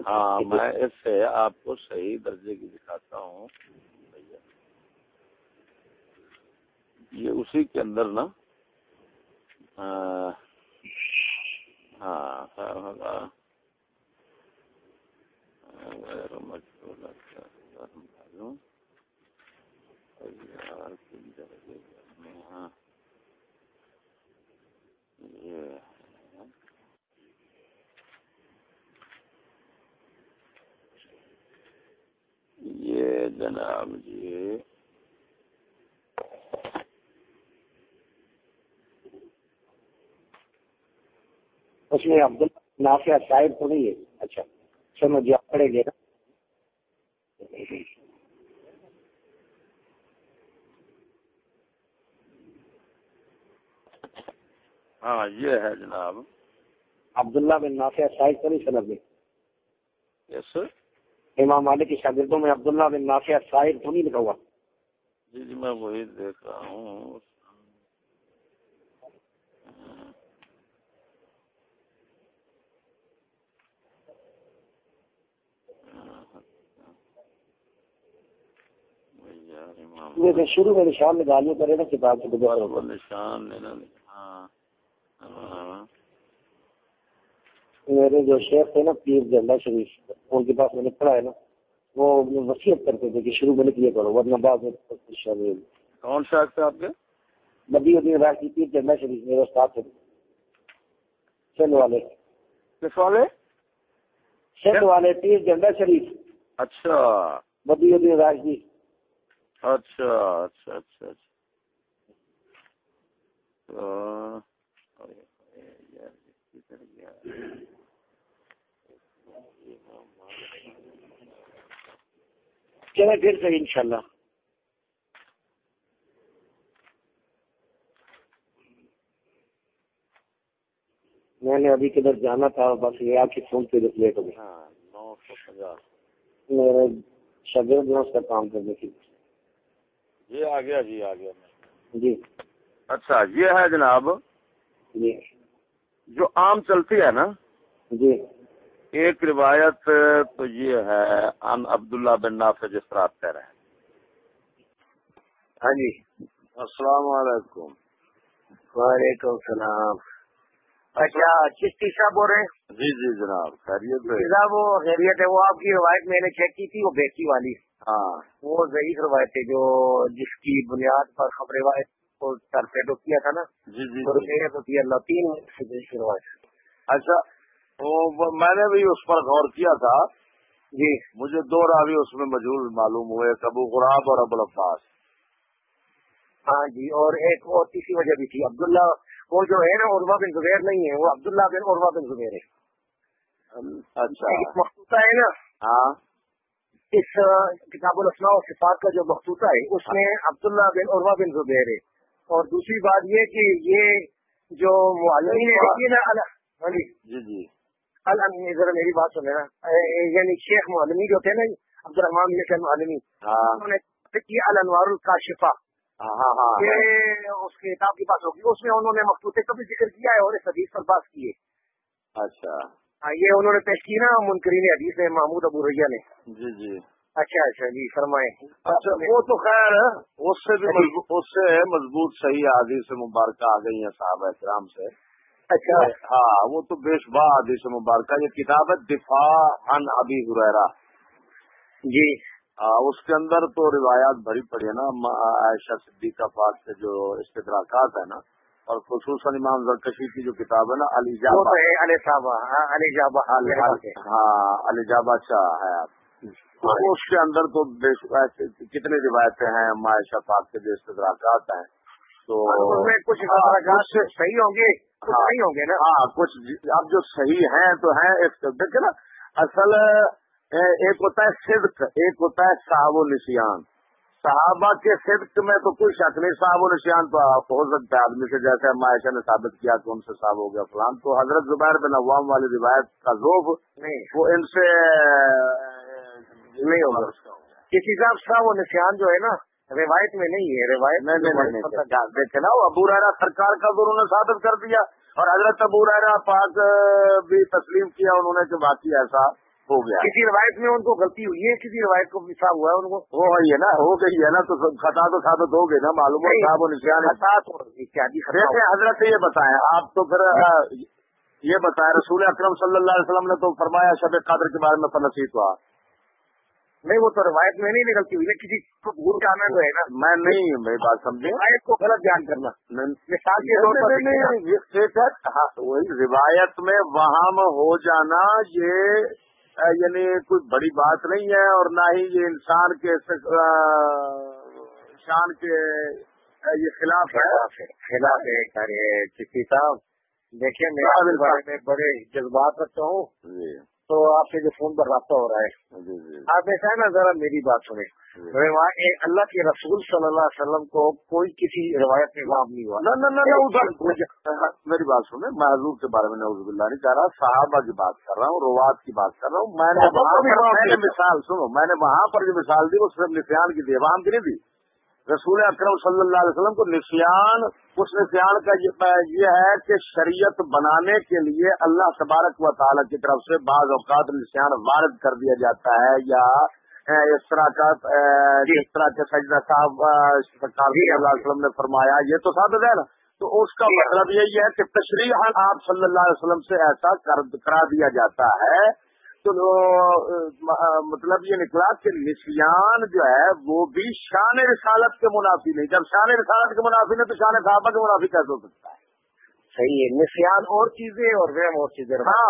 ہاں میں اس سے آپ کو صحیح درجے کی دکھاتا ہوں۔ یہ اسی کے اندر نا ہاں یہ جناب جی اس میں عبد نافیہ شاعر تو نہیں ہے۔ اچھا سمجھ آپ پڑے گے نا۔ ہاں یہ ہے جناب۔ عبداللہ بن نافیہ شاہد تو نہیں سنب میں یس امام مالک کی شاگردوں میں عبداللہ بن نافیہ شاعر تو نہیں لکھا ہوا۔ جی جی میں وہی دیکھ رہا ہوں۔ شروع میں نشان نکالنے کرے نا کتاب سے نشان ہاں۔ میرے جو شیخ تھے نا پیر جنڈا شریف ان کے پاس میں نے پڑھا ہے نا وہ وسیعت کرتے تھے کہ شروع میں لکھ لیا کرو ورنہ بعد میں کون سا تھے آپ کے؟ بدی الدین راجی پیر جنڈا شریف میرے استاد تھے۔ سندھ والے۔ کس والے؟ سندھ والے پیر جنڈا شریف۔ اچھا۔ بدی الدین راجی اچھا اچھا اچھا اچھا۔ چلے پھر سے انشاءاللہ۔ میں نے ابھی کدھر جانا تھا بس یہ آپ کی فون پہ لیٹ ہو گیا ہاں، میرے شگرد میں اس کا کام کرنے کی۔ جی آ گیا جی آ گیا۔ جی۔ اچھا یہ ہے جناب جی۔ جو عام چلتی ہے نا۔ جی۔ ایک روایت تو یہ ہے ان عبداللہ بن نافع جس طرح آپ کہہ رہے ہیں۔ ہاں جی۔ السلام علیکم۔ وعلیکم السلام۔ اچھا چشتی صاحب بول رہے ہیں؟ جی جی جناب خیریت صاحب وہ خیریت ہے وہ آپ کی روایت میں نے چیک کی تھی وہ بیٹی والی۔ ہاں وہ ضعیف روایت ہے جو جس کی بنیاد پر خبر روایت کو ٹرپیڈو کیا تھا نا جی جی رضی اللہ تین روایت اچھا وہ میں نے بھی اس پر غور کیا تھا۔ جی۔ مجھے دو راوی اس میں موجود معلوم ہوئے ابو غراب اور ابو الفاظ ہاں جی اور ایک اور تیسری وجہ بھی تھی عبداللہ وہ جو ہے نا عروا بن زبیر نہیں ہے وہ عبداللہ بن عروا بن زبیر ہے۔ اچھا۔ مخصوصہ ہے نا۔ ہاں۔ اس کتاب الاسماء و صفات کا جو مخصوصہ ہے اس میں عبداللہ بن عروا بن زبیر ہے۔ اور دوسری بات یہ کہ یہ جو معلوم ہاں جی۔ جی ذرا میری بات سنے نا۔ یعنی شیخ معلومی جو تھے نا عبد الرحمان یہ معلومی انہوں نے الانوار الکاشفہ۔ ہاں ہاں ہاں اس کتاب کے پاس ہوگی۔ اس میں انہوں نے مخصوص کا بھی ذکر کیا ہے اور اس حدیث پر بات کی ہے۔ اچھا۔ یہ انہوں نے پیش کی نا منکرین حدیث میں محمود ابو ریا نے۔ جی جی۔ اچھا اچھا جی فرمائے اچھا وہ تو خیر اس سے بھی اس سے مضبوط صحیح حدیث مبارکہ آ گئی ہیں صاحب احترام سے۔ اچھا۔ ہاں وہ تو بے شبہ حدیث مبارکہ۔ یہ کتاب ہے دفاع عن ابی حریرہ جی۔ اس کے اندر تو روایات بھری پڑی ہے نا عائشہ صدیقہ پاک کے جو استدراکات ہے نا اور خصوصاً امام زرکشی کی جو کتاب ہے نا علی جابا علی علی جابا ہاں علی جابا شاہ ہے۔ آپ اس کے اندر تو کتنی روایتیں ہیں معاشہ پاک کے جو استدراکات ہیں۔ تو کچھ صحیح ہوں گے؟ صحیح ہوں گے نا؟ ہاں کچھ اب جو صحیح ہیں تو ہیں ایک دیکھیں نا اصل ایک ہوتا ہے صدق ایک ہوتا ہے صاحب و نشیان صحابہ کے صدق میں تو کوئی شک نہیں صاحب و نشیان تو ہو سکتا ہے آدمی سے جیسے معاشہ نے ثابت کیا کہ ان سے صاحب ہو گیا فلان۔ تو حضرت زبیر بن عوام والی روایت کا ذوب وہ ان سے نہیں ہوگا۔ کسی حساب سے وہ نشان جو ہے نا روایت میں نہیں ہے روایت دیکھے نا ابو رحرا سرکار کا انہوں نے ثابت کر دیا اور حضرت ابو رحرا پاک بھی تسلیم کیا انہوں نے کہ باقی ایسا ہو گیا۔ کسی روایت میں ان کو غلطی ہوئی ہے؟ کسی روایت کو پچھا ہوا ہے ان کو؟ گئی ہے نا ہو گئی ہے نا تو خطا تو ثابت ہو گئی نا معلوم ہے حضرت یہ بتائیں آپ تو پھر یہ بتائیں رسول اکرم صلی اللہ علیہ وسلم نے تو فرمایا شب قادر کے بارے میں فنسی ہوا۔ نہیں وہ تو روایت میں نہیں نکلتی ہوئی کسی کو بھول کا آنا جو ہے نا۔ میں نہیں میری بات سمجھے روایت کو غلط بیان کرنا۔ مثال کے طور پر ہاں، وہی روایت میں وہاں ہو جانا یہ یعنی کوئی بڑی بات نہیں ہے اور نہ ہی یہ انسان کے شان کے یہ خلاف ہے۔ خلاف ہے چکی صاحب۔ میں بارے میں بڑے جذبات رکھتا ہوں۔ جی۔ تو آپ سے جو فون پر رابطہ ہو رہا ہے۔ جی جی۔ آپ ایسا ہے نا ذرا میری بات سنیں۔ ایک اللہ کے رسول صلی اللہ علیہ وسلم کو کوئی کسی روایت میں معاف نہیں ہوا۔ نہ نہ ادھر۔ میری بات سنیں۔ میں حضور کے بارے میں نوز باللہ نہیں کہہ رہا صحابہ کی بات کر رہا ہوں روات کی بات کر رہا ہوں۔ میں نے مثال سنو میں نے وہاں پر جو مثال دی وہ صرف نسیان کی دی عوام کی نہیں دی رسول اکرم صلی اللہ علیہ وسلم کو نسیان اس نسیان کا یہ ہے کہ شریعت بنانے کے لیے اللہ تبارک و تعالیٰ کی طرف سے بعض اوقات نسیان وارد کر دیا جاتا ہے یا اس طرح کا جس طرح کے سجدہ صاحب سرکار صلی اللہ علیہ وسلم نے فرمایا یہ تو ثابت ہے نا۔ تو اس کا مطلب یہی ہے کہ تشریح آپ صلی اللہ علیہ وسلم سے ایسا کرا دیا جاتا ہے۔ تو مطلب یہ نکلا کہ نسیان جو ہے وہ بھی شان رسالت کے منافی نہیں۔ جب شان رسالت کے منافی نہیں تو شان صحابہ کے منافی کیسے ہو سکتا ہے؟ صحیح ہے نسیان اور چیزیں اور وہم اور چیزیں۔ ہاں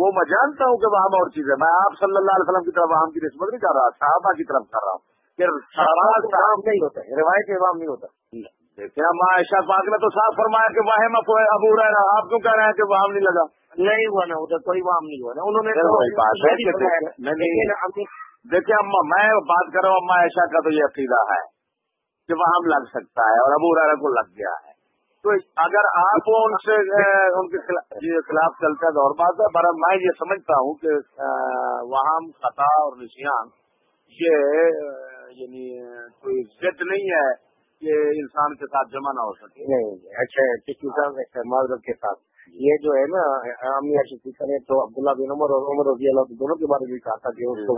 وہ میں جانتا ہوں کہ وہاں اور چیزیں میں آپ صلی اللہ علیہ وسلم کی طرف وہاں کی نسبت نہیں کر رہا صحابہ کی طرف کر رہا ہوں کہ کام نہیں ہوتا ہے روایت امام نہیں ہوتا۔ دیکھیں اما عائشہ پاک نے تو صاف فرمایا کہ وہاں ابو رہا آپ کیوں کہہ رہے ہیں کہ وہاں نہیں لگا؟ نہیں ہوا نا ادھر کوئی وام نہیں ہوا نا انہوں نے دیکھیے اما میں بات کر رہا ہوں اما عائشہ کا تو یہ عقیدہ ہے کہ وہاں لگ سکتا ہے اور ابو رارا کو لگ گیا ہے۔ تو اگر آپ ان سے ان کے خلاف چلتے ہیں تو اور بات ہے پر میں یہ سمجھتا ہوں کہ وہاں خطا اور نشیان یہ یعنی کوئی ضد نہیں ہے۔ کہ انسان کے ساتھ جمع نہ ہو سکے۔ نہیں اچھا معذرت کے ساتھ۔ یہ جو ہے نا عامیہ شفیقہ نے تو عبداللہ بن عمر اور عمر رضی اللہ دونوں کے بارے میں کہا تھا کہ اس کو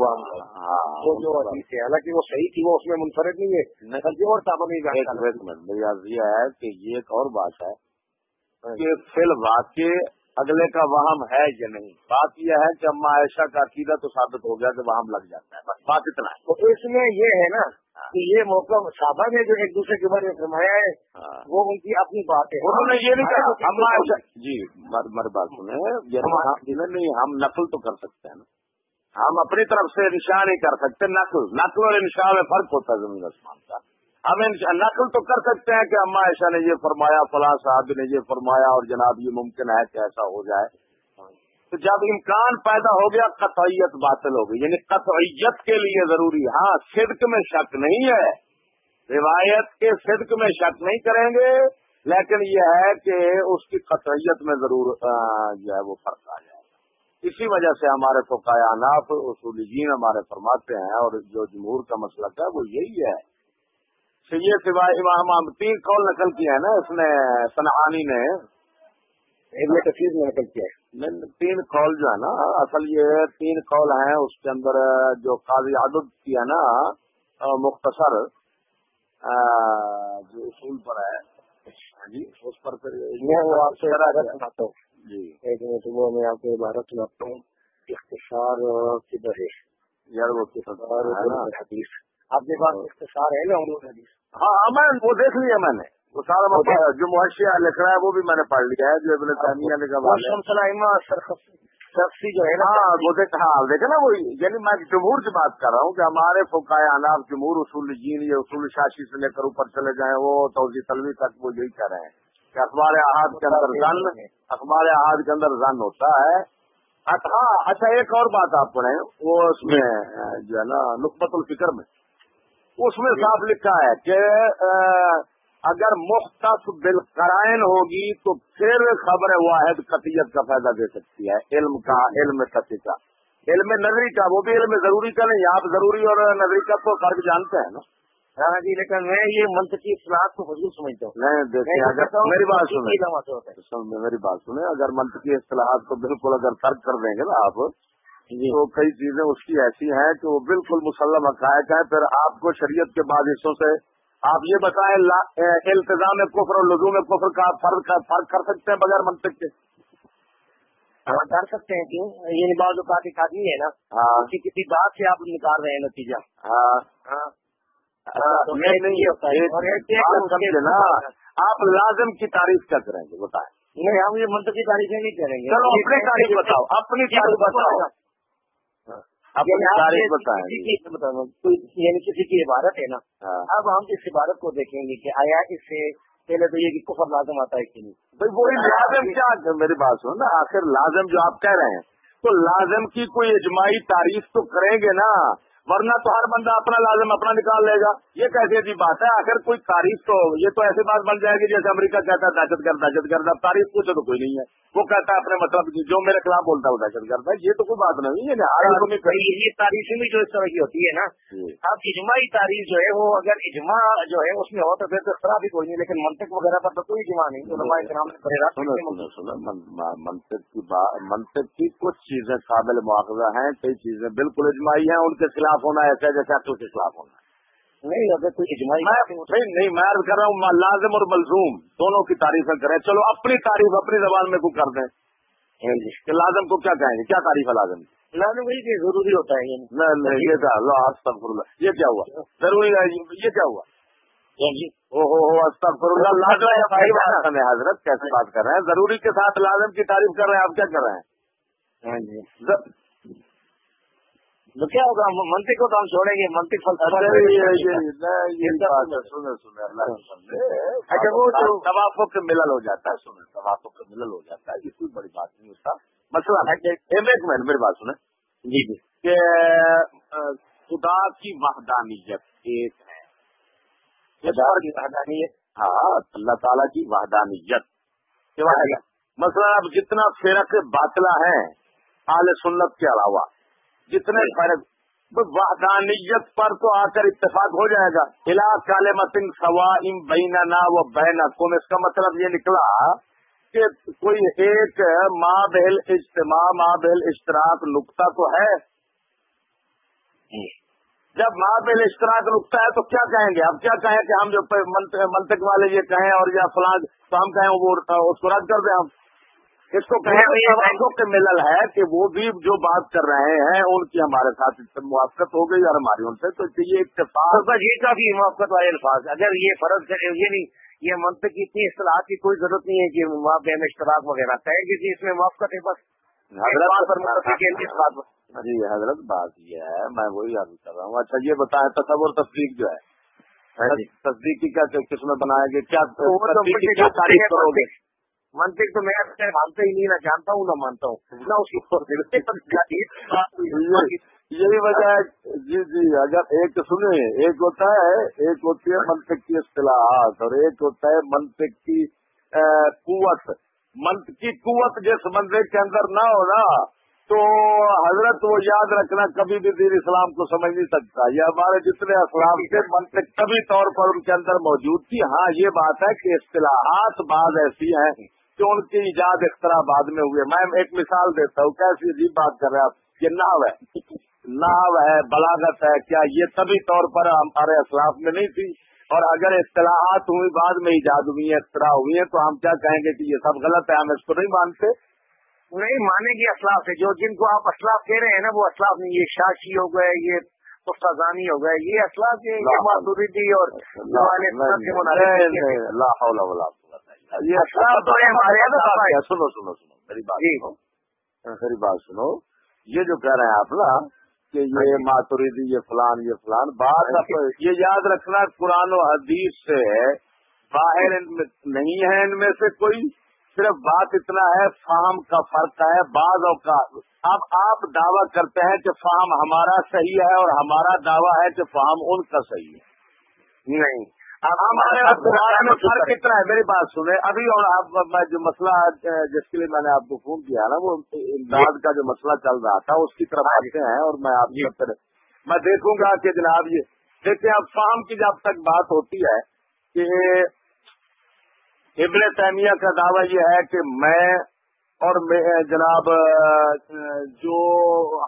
وہ جو حدیث ہے حالانکہ وہ صحیح تھی وہ اس میں منفرد نہیں ہے۔ اور صاحب عرض یہ ہے کہ یہ ایک اور بات ہے کہ فی الواقع اگلے کا وہم ہے یا نہیں۔ بات یہ ہے کہ اما عائشہ کا عقیدہ تو ثابت ہو گیا کہ وہم لگ جاتا ہے بس بات اتنا ہے۔ تو اس میں یہ ہے نا کہ یہ موقع صحابہ نے جو ایک دوسرے کے بارے میں فرمایا ہے وہ ان کی اپنی بات ہے انہوں نے یہ نہیں کہا جی میری بات سنیں۔ نہیں ہم نقل تو کر سکتے ہیں ہم اپنی طرف سے انشاء نہیں کر سکتے نقل نقل اور انشاء میں فرق ہوتا ہے زمین آسمان کا۔ ہم نقل تو کر سکتے ہیں کہ اما عائشہ نے یہ فرمایا فلاں صاحب نے یہ فرمایا اور جناب یہ ممکن ہے کہ ایسا ہو جائے۔ تو جب امکان پیدا ہو گیا، قطعیت باطل ہو گئی۔ یعنی قطعیت کے لیے ضروری۔ ہاں صدق میں شک نہیں ہے۔ روایت کے صدق میں شک نہیں کریں گے، لیکن یہ ہے کہ اس کی قطعیت میں ضرور جو ہے وہ فرق آ جائے گا۔ اسی وجہ سے ہمارے فقائے اناف اصول جین ہمارے فرماتے ہیں، اور جو جمہور کا مسئلہ ہے، وہ یہی ہے یہ سوائے امام تین کال نقل کیا ہے نا، اس نے سنہانی نے ابن کثیر نے نقل کیا ہے۔ تین کال جو ہے نا اصل یہ تین کال ہیں اس کے اندر جو قاضی عدد کی ہے نا مختصر جو اصول پر ہے۔ جی اس پر میں وہ آپ سے سناتا ہوں جی۔ ایک منٹ وہ میں آپ کو عبارت سناتا ہوں۔ اختصار کدھر ہے یار وہ حدیث۔ آپ کے پاس اختصار ہے نا حدیث۔ ہاں میں وہ دیکھ لیا میں نے۔ وہ سارا جو معاشیہ لکھ رہا ہے وہ بھی میں نے پڑھ لیا ہے جو ابن تعمیہ لکھا سختی جو ہے نا ہاں وہ دیکھ ہاں دیکھے نا وہ یعنی میں جمہور کی بات کر رہا ہوں کہ ہمارے فوکائے اناف جمہور اصول جین یہ اصول شاشی سے لے کر اوپر چلے جائیں وہ توجہ تلوی تک وہ یہی کہہ رہے ہیں کہ اخبار احاد کے اندر زن اخبار احاد کے اندر زن ہوتا ہے۔ ہاں اچھا ایک اور بات آپ پڑھیں وہ اس میں جو ہے نا نقبت الفکر میں اس میں صاف لکھا ہے کہ اگر مختص بالقرائن ہوگی تو پھر خبر واحد قطیت کا فائدہ دے سکتی ہے علم کا علم قطع کا۔ علم نظری کا وہ بھی علم ضروری کا نہیں آپ ضروری اور نظری کا تو فرق جانتے ہیں نا۔ ہاں جی لیکن میں یہ منطقی اصلاحات کو فضول سمجھتا ہوں۔ نہیں دیکھیں اگر میری بات سنیں۔ میری بات سنیں۔ اگر منطقی اصطلاحات کو بالکل اگر ترک کر دیں گے نا آپ تو کئی چیزیں اس کی ایسی ہیں کہ وہ بالکل مسلم حقائق ہیں۔ پھر آپ کو شریعت کے بعد حصوں سے آپ یہ بتائیں التظام کفر اور لزوم کفر کا فرق فرق کر سکتے ہیں بغیر منطق کے؟ ہاں کر سکتے ہیں کیوں؟ یہ بعض اوقات ایک آدمی ہے نا ہاں۔ کسی بات سے آپ نکال رہے ہیں نتیجہ۔ ہاں۔ نا آپ لازم کی تعریف کیا کریں گے بتائیں۔ نہیں ہم یہ منطقی تاریخیں نہیں کریں گے۔ چلو اپنی تاریخ بتاؤ اپنی تاریخ بتاؤ۔ یعنی کسی کی عبادت ہے نا اب ہم اس عبادت کو دیکھیں گے کہ آیا اس سے پہلے تو یہ کہ کفر لازم آتا ہے کہ نہیں۔ وہی لازم کیا میری بات سنو نا آخر لازم جو آپ کہہ رہے ہیں تو لازم کی کوئی اجماعی تعریف تو کریں گے نا۔ ورنہ تو ہر بندہ اپنا لازم اپنا نکال لے گا۔ یہ کیسی عجیب بات ہے۔ اگر کوئی تعریف تو یہ تو ایسی بات بن جائے گی جیسے امریکہ کہتا ہے دہشت گرد دہشت گرد۔ اب تاریخ پوچھو تو کوئی نہیں ہے۔ وہ کہتا ہے اپنے مطلب جو میرے خلاف بولتا ہے وہ دہشت گرد ہے۔ یہ تو کوئی بات نہیں ہے۔ ہر آدمی یہ تاریخ بھی جو اس طرح کی ہوتی ہے نا۔ جی۔ اب اجماعی تاریخ جو ہے وہ اگر اجماع جو ہے اس میں ہو تو پھر تو خراب ہی کوئی نہیں لیکن منطق وغیرہ پر تو کوئی اجماع نہیں۔ منطق کی کچھ چیزیں قابل مواخذہ ہیں کئی چیزیں بالکل اجماعی ہیں ان کے خلاف ہونا ایسا جیسے کے خلاف ہونا نہیں اگر کوئی اجماعی نہیں میں کر رہا ہوں لازم اور ملزوم دونوں کی تعریفیں کریں۔ چلو اپنی تعریف اپنی زبان میں کو کر دیں۔ ہاں جی۔ کہ لازم کو کیا کہیں گے؟ کیا تعریف ہے لازم؟ لازم وہی کہ ضروری ہوتا ہے نہیں یہ کیا یہ کیا ہوا؟ ضروری ہے یہ کیا ہوا۔ حضرت کیسے بات کر رہے ہیں؟ ضروری کے ساتھ لازم کی تعریف کر رہے ہیں آپ کیا کر رہے ہیں؟ ہاں جی۔ تو کیا ہوگا؟ منطق کو تو ہم چھوڑیں گے منطق اچھا وہ توافوں کے ملل ہو جاتا ہے سنیں توافوں کے ملل ہو جاتا ہے یہ کوئی بڑی بات نہیں ہوتا مسئلہ ایک منٹ میری بات سنیں۔ جی جی۔ کہ خدا کی وحدانیت ایک ہے۔ وحدانیت ہاں اللہ تعالیٰ کی وحدانیت۔ مسئلہ اب جتنا فرق باطلا ہے آل سنت کے علاوہ۔ جتنے فرق وحدانیت پر تو آ کر اتفاق ہو جائے گا۔ علاق کالے متنگ سوا ام بینا و بینا کون اس کا مطلب یہ نکلا کہ کوئی ایک ماں بہل اجتماع ماں بہل اشتراک نقطہ تو ہے۔ جب ماں بہل اشتراک نقطہ ہے تو کیا کہیں گے؟ اب کیا کہیں کہ ہم جو منطق والے یہ کہیں اور یا فلاں تو ہم کہیں وہ اس کو رد کر دیں ہم۔ اس کو کہیں کے ملل ہے کہ وہ بھی جو بات کر رہے ہیں ان کی ہمارے ساتھ موافقت ہو گئی اور ہماری ان سے۔ تو یہ اتفاق یہ کافی موافقت والے الفاظ۔ اگر یہ فرض یہ نہیں یہ منطق کی اتنی اصطلاحات کی کوئی ضرورت نہیں ہے کہ وہاں اشتراک وغیرہ۔ کہیں گے اس میں موافقت ہے بس۔ حضرت جی حضرت بات یہ ہے میں وہی عرض کر رہا ہوں۔ اچھا یہ بتائیں تصور تصدیق جو ہے۔ ہاں جی۔ تصدیق کی کیا قسم میں بنائے گے کیا تعریف کرو گے؟ منطق تو میں مانتا ہی نہیں نہ جانتا ہوں نہ مانتا ہوں نہ اس یہی وجہ ہے جی جی اگر ایک سنیں ایک ہوتا ہے ایک ہوتی ہے منطق کی اصطلاحات اور ایک ہوتا ہے منطق کی قوت منطق کی قوت جس بندے کے اندر نہ ہو نا تو حضرت وہ یاد رکھنا کبھی بھی دین اسلام کو سمجھ نہیں سکتا یہ ہمارے جتنے اسلام کے منطق کبھی طور پر ان کے اندر موجود تھی ہاں یہ بات ہے کہ اصطلاحات بعض ایسی ہیں کہ ان کی ایجاد اختراع بعد میں ہوئے میں ایک مثال دیتا ہوں کیسی عجیب بات کر رہے آپ۔ یہ ناو ہے۔ ناو ہے بلاغت ہے۔ کیا یہ تبھی طور پر ہمارے اسلاف میں نہیں تھی؟ اور اگر اصطلاحات ہوئی بعد میں ایجاد ہوئی ہیں اختراع ہوئی ہیں تو ہم کیا کہیں گے کہ یہ سب غلط ہے ہم اس کو نہیں مانتے؟ نہیں مانے گی اسلاف ہے۔ جو جن کو آپ اسلاف کہہ رہے ہیں نا وہ اسلاف نہیں یہ شاشی ہو گئے یہ مستانی ہو گئے۔ یہ اسلاف یہ اور یہ سنو سنو سنو میری بات جی۔ سنو۔ میری بات سنو۔ یہ جو کہہ رہے ہیں آپ نا کہ یہ ہاں جی۔ ماتوریدی یہ فلان یہ فلان بات ہاں جی۔ یہ یاد رکھنا قرآن و حدیث سے باہر نہیں ہے ان میں سے کوئی صرف بات اتنا ہے فام کا فرق ہے۔ بعض اوقات اب آپ دعویٰ کرتے ہیں کہ فام ہمارا صحیح ہے اور ہمارا دعویٰ ہے کہ فام ان کا صحیح ہے۔ نہیں۔ فرق اتنا ہے میری بات سنیں۔ ابھی اور آپ جو مسئلہ جس کے لیے میں نے آپ کو فون کیا نا وہ امداد کا جو مسئلہ چل رہا تھا اس کی طرف آتے ہیں اور میں آپ جی۔ میں دیکھوں گا کہ جناب یہ دیکھتے اب فام کی جب تک بات ہوتی ہے کہ ابن تیمیہ کا دعویٰ یہ ہے کہ میں اور جناب، جو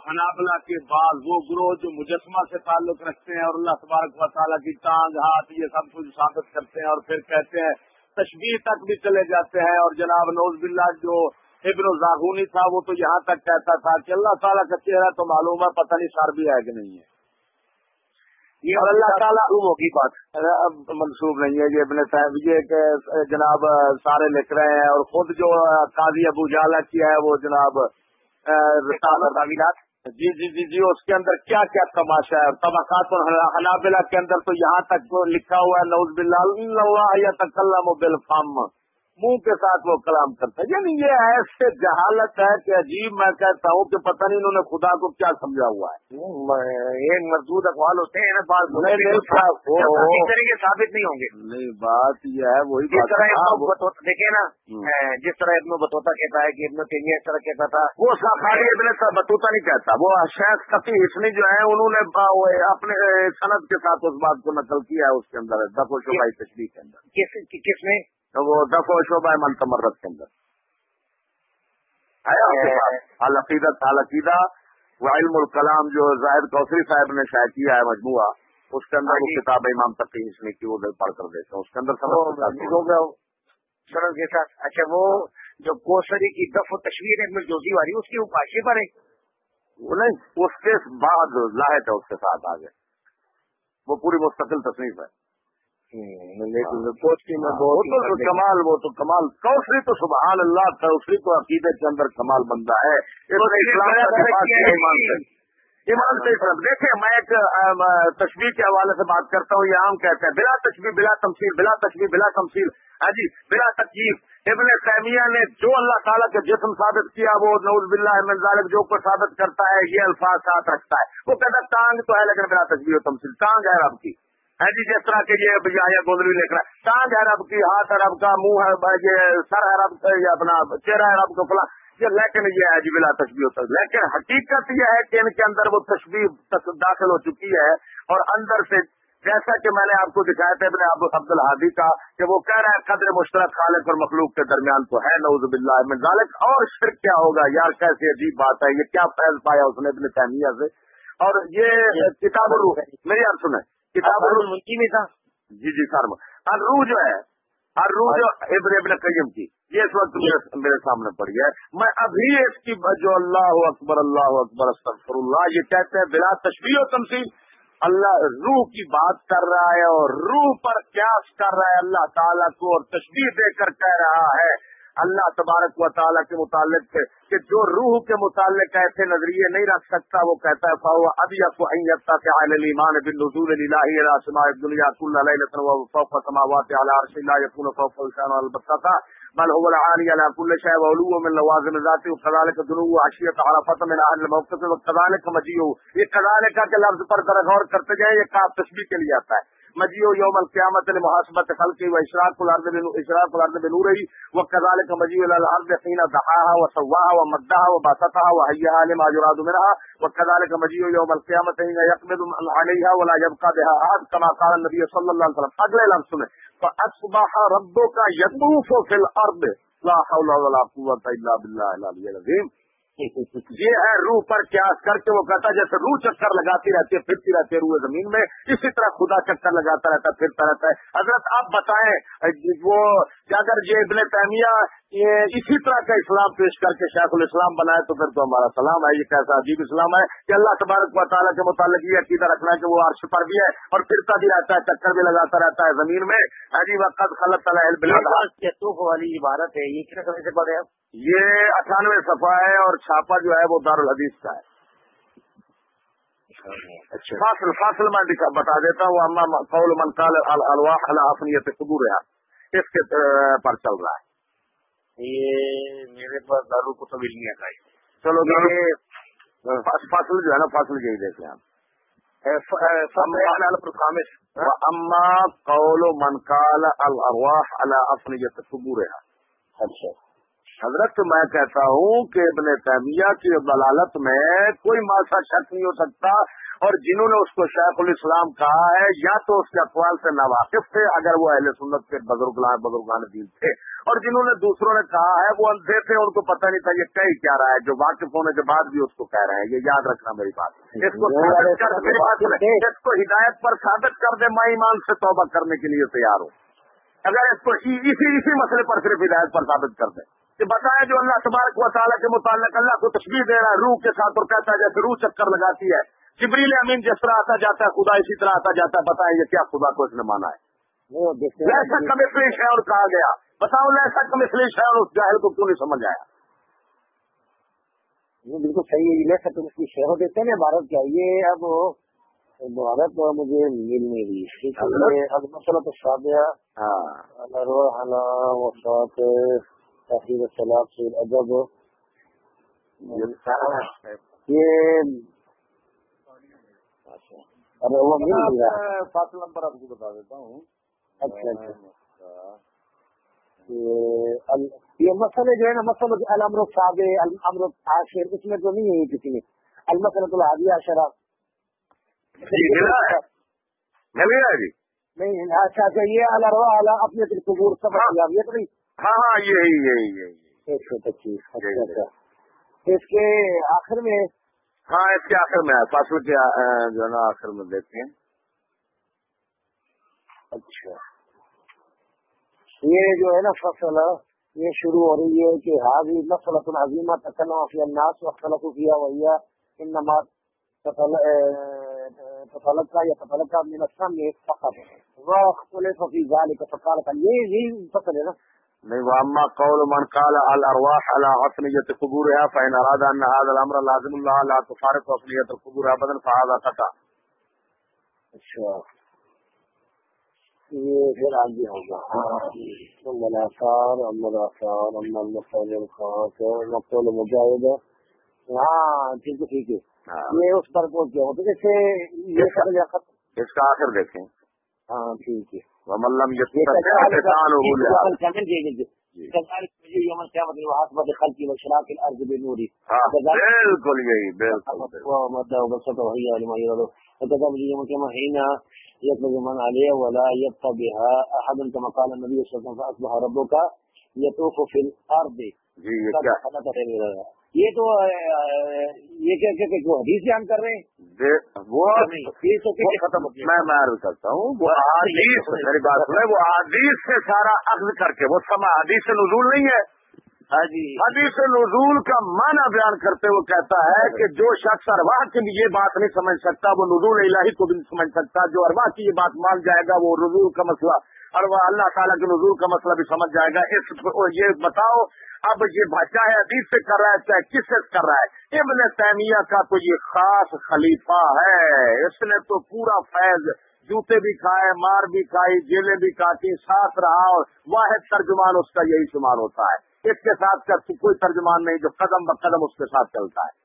حنابلہ کے بعد وہ گروہ جو مجسمہ سے تعلق رکھتے ہیں اور اللہ تبارک و تعالیٰ کی ٹانگ ہاتھ یہ سب کچھ ثابت کرتے ہیں اور پھر کہتے ہیں تشبیح تک بھی چلے جاتے ہیں اور جناب نوز بلّہ جو ابن الزاغونی تھا وہ تو یہاں تک کہتا تھا کہ اللہ تعالیٰ کا چہرہ تو معلوم ہے، پتہ نہیں سار بھی ہے کہ نہیں ہے۔ یہ اللہ تعالیٰ ہوگی بات۔ منسوخ نہیں ہے یہ اپنے صاحب یہ جناب سارے لکھ رہے ہیں اور خود جو قاضی ابو جالا کیا ہے وہ جناب جی جی جی جی اس کے اندر کیا کیا تماشا ہے؟ طبقات حنابلہ کے اندر تو یہاں تک لکھا ہوا ہے نوز بلّہ یا تکلم بل فام منہ کے ساتھ وہ کلام کرتا ہے۔ یعنی یہ ایسے جہالت ہے کہ عجیب میں کہتا ہوں کہ پتہ نہیں انہوں نے خدا کو کیا سمجھا ہوا ہے۔ یہ مردود اقوال ہوتے ہیں ثابت نہیں ہوں گے۔ نہیں بات یہ ہے وہی جس طرح دیکھے نا جس طرح ابن بتوتا کہتا ہے کہ ابن تیمیہ اس طرح کہتا تھا۔ وہ خالی ابن بتوتا نہیں کہتا۔ وہ شیخ کفی اسنی جو ہے انہوں نے اپنے صنعت کے ساتھ اس بات کو نقل کیا ہے اس کے اندر دفو شبائی تشریح کے اندر۔ کس نے؟ وہ دفع و شعبہ من تمرت کے اندر۔ العقیدت العقیدہ وہ علم الکلام جو زاہد کوسری صاحب نے شائع کیا ہے مجموعہ اس کے اندر وہ جی۔ کتاب امام تقی اس نے کی وہ پڑھ کر دیتے ہیں اس کے اندر ہو گیا۔ کے ساتھ۔ اچھا وہ جو کوسری کی دف و تشویر ہے جوزی والی اس کی پاشے پر ہے؟ وہ نہیں اس کے بعد لاہد ہے اس کے ساتھ آگے۔ وہ پوری مستقل تصنیف ہے۔ کمال وہ تو کمال. کوسری تو سبحان اللہ کوسری تو عقیدے کے اندر کمال بندہ ہے. ایمان سے. دیکھیں میں ایک تصویر کے حوالے سے بات کرتا ہوں یہ عام کہتے ہیں. بلا تصویر بلا تمسیل بلا تصویر بلا تمسیل ہاں جی بلا تکلیف ابن سیمیہ نے جو اللہ تعالیٰ کے جسم ثابت کیا وہ نوز بلّہ ظالب جو کو ثابت کرتا ہے یہ الفاظ ساتھ رکھتا ہے. وہ کہتا ہے ٹانگ تو ہے لیکن بلا تصویر و تمسیل ٹانگ ہے رب کی. ہے جی جس طرح کے یہ آیا گوندری لکھ رہا ہے۔ ٹانگ ہے رب کی ہاتھ ہے رب کا منہ ہے یہ سر ہے رب کا یہ اپنا چہرہ ہے رب کا فلاں۔ یہ لیکن یہ ہے جی بلا تشبیح ہوتا ہے۔ لیکن حقیقت یہ ہے کہ ان کے اندر وہ تشبیح داخل ہو چکی ہے اور اندر سے جیسا کہ میں نے آپ کو دکھایا تھا ابن عبد الحادی کا کہ وہ کہہ رہا ہے قدر مشترک خالق اور مخلوق کے درمیان تو ہے نوز باللہ من ذالک۔ اور شرک کیا ہوگا؟ یار کیسی عجیب بات ہے یہ کیا فیض پایا اس نے ابن تیمیہ سے؟ اور یہ کتاب میری آپ سنیں۔ کتاب منچی میں تھا۔ جی جی سر الروح جو ہے الروح جو ابن ابن قیم کی۔ یہ اس وقت میرے سامنے پڑی ہے۔ میں ابھی اس کی جو اللہ اکبر اللہ اکبر استغفر اللہ یہ کہتے ہیں بلا تشبیہ و تمثیل۔ اللہ روح کی بات کر رہا ہے اور روح پر قیاس کر رہا ہے۔ اللہ تعالیٰ کو اور تشبیہ دے کر کہہ رہا ہے۔ اللہ تبارک و تعالیٰ کے متعلق کہ جو روح کے متعلق ایسے نظریے نہیں رکھ سکتا، وہ کہتا ہے فاو اب یقتا بن نزول الہی دنیا کل فوق سماوات علی عرش لا یکون فوق الشان البتہ بل هو من لوازم دنو من اهل الموقف یہ كذلك کے لفظ پر غور کرتے جائیں، یہ کاف تشبیہ کے لیے آتا ہے۔ مجیو یوم القیامت محاسبت خلقی و اشراق الارض بن اشراق الارض بنوری و كذلك مجيء الارض حين دحاها وسواها ومدها وباسطها وهيها لما يراد منها وكذلك مجيء يوم القيامة حين يقبض عليها ولا يبقى بها احد كما قال النبي صلى الله عليه وسلم. اگلے لفظ سنیں فاصبح ربك يطوف في الارض، لا حول ولا قوه الا بالله العلي العظيم یہ ہے روح پر قیاس کر کے وہ کہتا ہے، جیسے روح چکر لگاتی رہتی ہے، پھرتی رہتی ہے روح زمین میں، اسی طرح خدا چکر لگاتا رہتا ہے، پھرتا رہتا ہے۔ حضرت، آپ بتائیں، وہ اگر یہ ابن تیمیہ یہ اسی طرح کا اسلام پیش کر کے شیخ الاسلام بنائے تو پھر تو ہمارا سلام ہے یہ کیسا عجیب اسلام ہے کہ اللہ تبارک و تعالیٰ کے متعلق یہ عقیدہ رکھنا ہے کہ وہ عرش پر بھی ہے اور پھرتا بھی رہتا ہے چکر بھی لگاتا رہتا ہے زمین میں۔ عجیب وقت خلط والی عبارت ہے یہ کتنے سمے سے پڑھے آپ یہ اٹھانوے صفحہ ہے اور چھاپا جو ہے وہ دارالحدیث کا ہے۔ اچھا۔ فاصل فاصل میں بتا دیتا ہوں اما قول من قال الواح افنیت قبور اس کے پر چل رہا ہے۔ یہ میرے پاس دارو کو سب علم کا چلو فاصل جو ہے نا فاصل یہی دیکھیں آپ اما قول من قال الارواح على افنیت قبور ہے اچھا۔ حضرت میں کہتا ہوں کہ ابن تیمیہ کی دلالت میں کوئی ماسا شک نہیں ہو سکتا۔ اور جنہوں نے اس کو شیخ الاسلام کہا ہے یا تو اس کے اقوال سے ناواقف تھے اگر وہ اہل سنت کے بزرگ بزرگان دین تھے۔ اور جنہوں نے دوسروں نے کہا ہے وہ اندھے تھے ان کو پتہ نہیں تھا یہ کہہ کیا رہا ہے۔ جو واقف ہونے کے بعد بھی اس کو کہہ رہے ہیں یہ یاد رکھنا میری بات۔ اس کو اس کو ہدایت پر ثابت کر دے میں ایمان سے توبہ کرنے کے لیے تیار ہوں اگر اس کو اسی اسی مسئلے پر صرف ہدایت پر ثابت کر دیں کہ بتایا جو اللہ تبارک و تعالیٰ کے متعلق اللہ کو تشریح دے رہا ہے روح کے ساتھ اور کہتا ہے جیسے روح چکر لگاتی ہے۔ جبریل امین جس طرح آتا جاتا ہے خدا اسی طرح آتا جاتا ہے بتائیں یہ کیا خدا کو اس نے مانا ہے؟ ایسا کمسلیش ہے اور کہا گیا۔ بتاؤ ایسا کمسلیش ہے اور اس جاہل کو کیوں نہیں سمجھ آیا؟ بالکل صحیح ہے کم اس کی شہر دیتے ہیں بھارت کیا یہ اب عبارت مجھے مل نہیں رہی اب مسئلہ تو وفات تحریر سلاب سے ادب یہ ارے وہ مل نہیں رہا فاصل نمبر آپ کو بتا دیتا ہوں۔ اچھا اچھا۔ یہ مسئلے جو ہے نا مسئلہ الامر صاب الامر عاشر اس میں تو نہیں ہے کسی نے۔ المسلۃ الحادیہ ہے مل گیا جی۔ نہیں اچھا اچھا یہ الروا اپنے دل قبور سمجھ گیا یہ تو نہیں۔ ہاں ہاں یہی یہی یہی ایک سو پچیس اچھا اچھا اس کے آخر میں ہاں اس کے آخر میں ہے فاصل کے جو ہے نا، آخر میں دیکھتے ہیں۔ اچھا۔ یہ جو ہے نا فصل یہ شروع ہو رہی ہے کہ حاضی مسلط العظیمہ تکلم فی الناس وختلف فیها وهي انما تفلق کا یا تفلق کا من السمع فقط. واختلف في ذلك، فقال یہ فصل ہے نا؟ نہیں واما قول من قال الارواح على عصنية قبورها فإن أراد أن هذا الأمر لازم الله لا تفارق عصنية القبور أبدا فهذا خطأ اچھا. یہ پھر آگے ہوگا. اما الاثار اما الاثار اما المصادر الخاص مقتول مجاہد. ہاں ٹھیک ہے ٹھیک ہے. ہاں۔ یہ اس پر پہنچ گیا. ہو تو جیسے یہ اس کا آخر دیکھیں. ہاں ٹھیک ہے. ومن لم بنوره ہاں بالکل یہی بالکل بالکل۔ ومدى وبسطه وهي لما يرده وكذلك يوم القيامة حين يطلب من عليه ولا يبقى بها أحد كما قال النبي صلى الله عليه وسلم فأصبح ربك يطوف في الأرض جی یہ کیا؟ یہ تو یہ کیا کہ جو حدیث بیان کر رہے ہیں۔ وہ ختم میں میں عرض کرتا ہوں وہ حدیث میری بات سنیں وہ حدیث سے سارا اخذ کر کے وہ سما حدیث سے نزول نہیں ہے۔ ہاں جی۔ حدیث نزول کا معنی بیان کرتے وہ کہتا ہے کہ جو شخص ارواح کی یہ بات نہیں سمجھ سکتا وہ نزول الہی کو بھی نہیں سمجھ سکتا جو ارواح کی یہ بات مان جائے گا وہ نزول کا مسئلہ ارواح اللہ تعالیٰ کے نزول کا مسئلہ بھی سمجھ جائے گا۔ اس یہ بتاؤ، اب یہ چاہے حدیث سے کر رہا ہے، چاہے کس سے کر رہا ہے۔ ابن تیمیہ کا تو یہ خاص خلیفہ ہے۔ اس نے تو پورا فیض جوتے بھی کھائے، مار بھی کھائی، جیلیں بھی کاٹی، ساتھ رہا اور واحد ترجمان اس کا یہی شمار ہوتا ہے۔ اس کے ساتھ کا کوئی ترجمان نہیں جو قدم ب قدم اس کے ساتھ چلتا ہے۔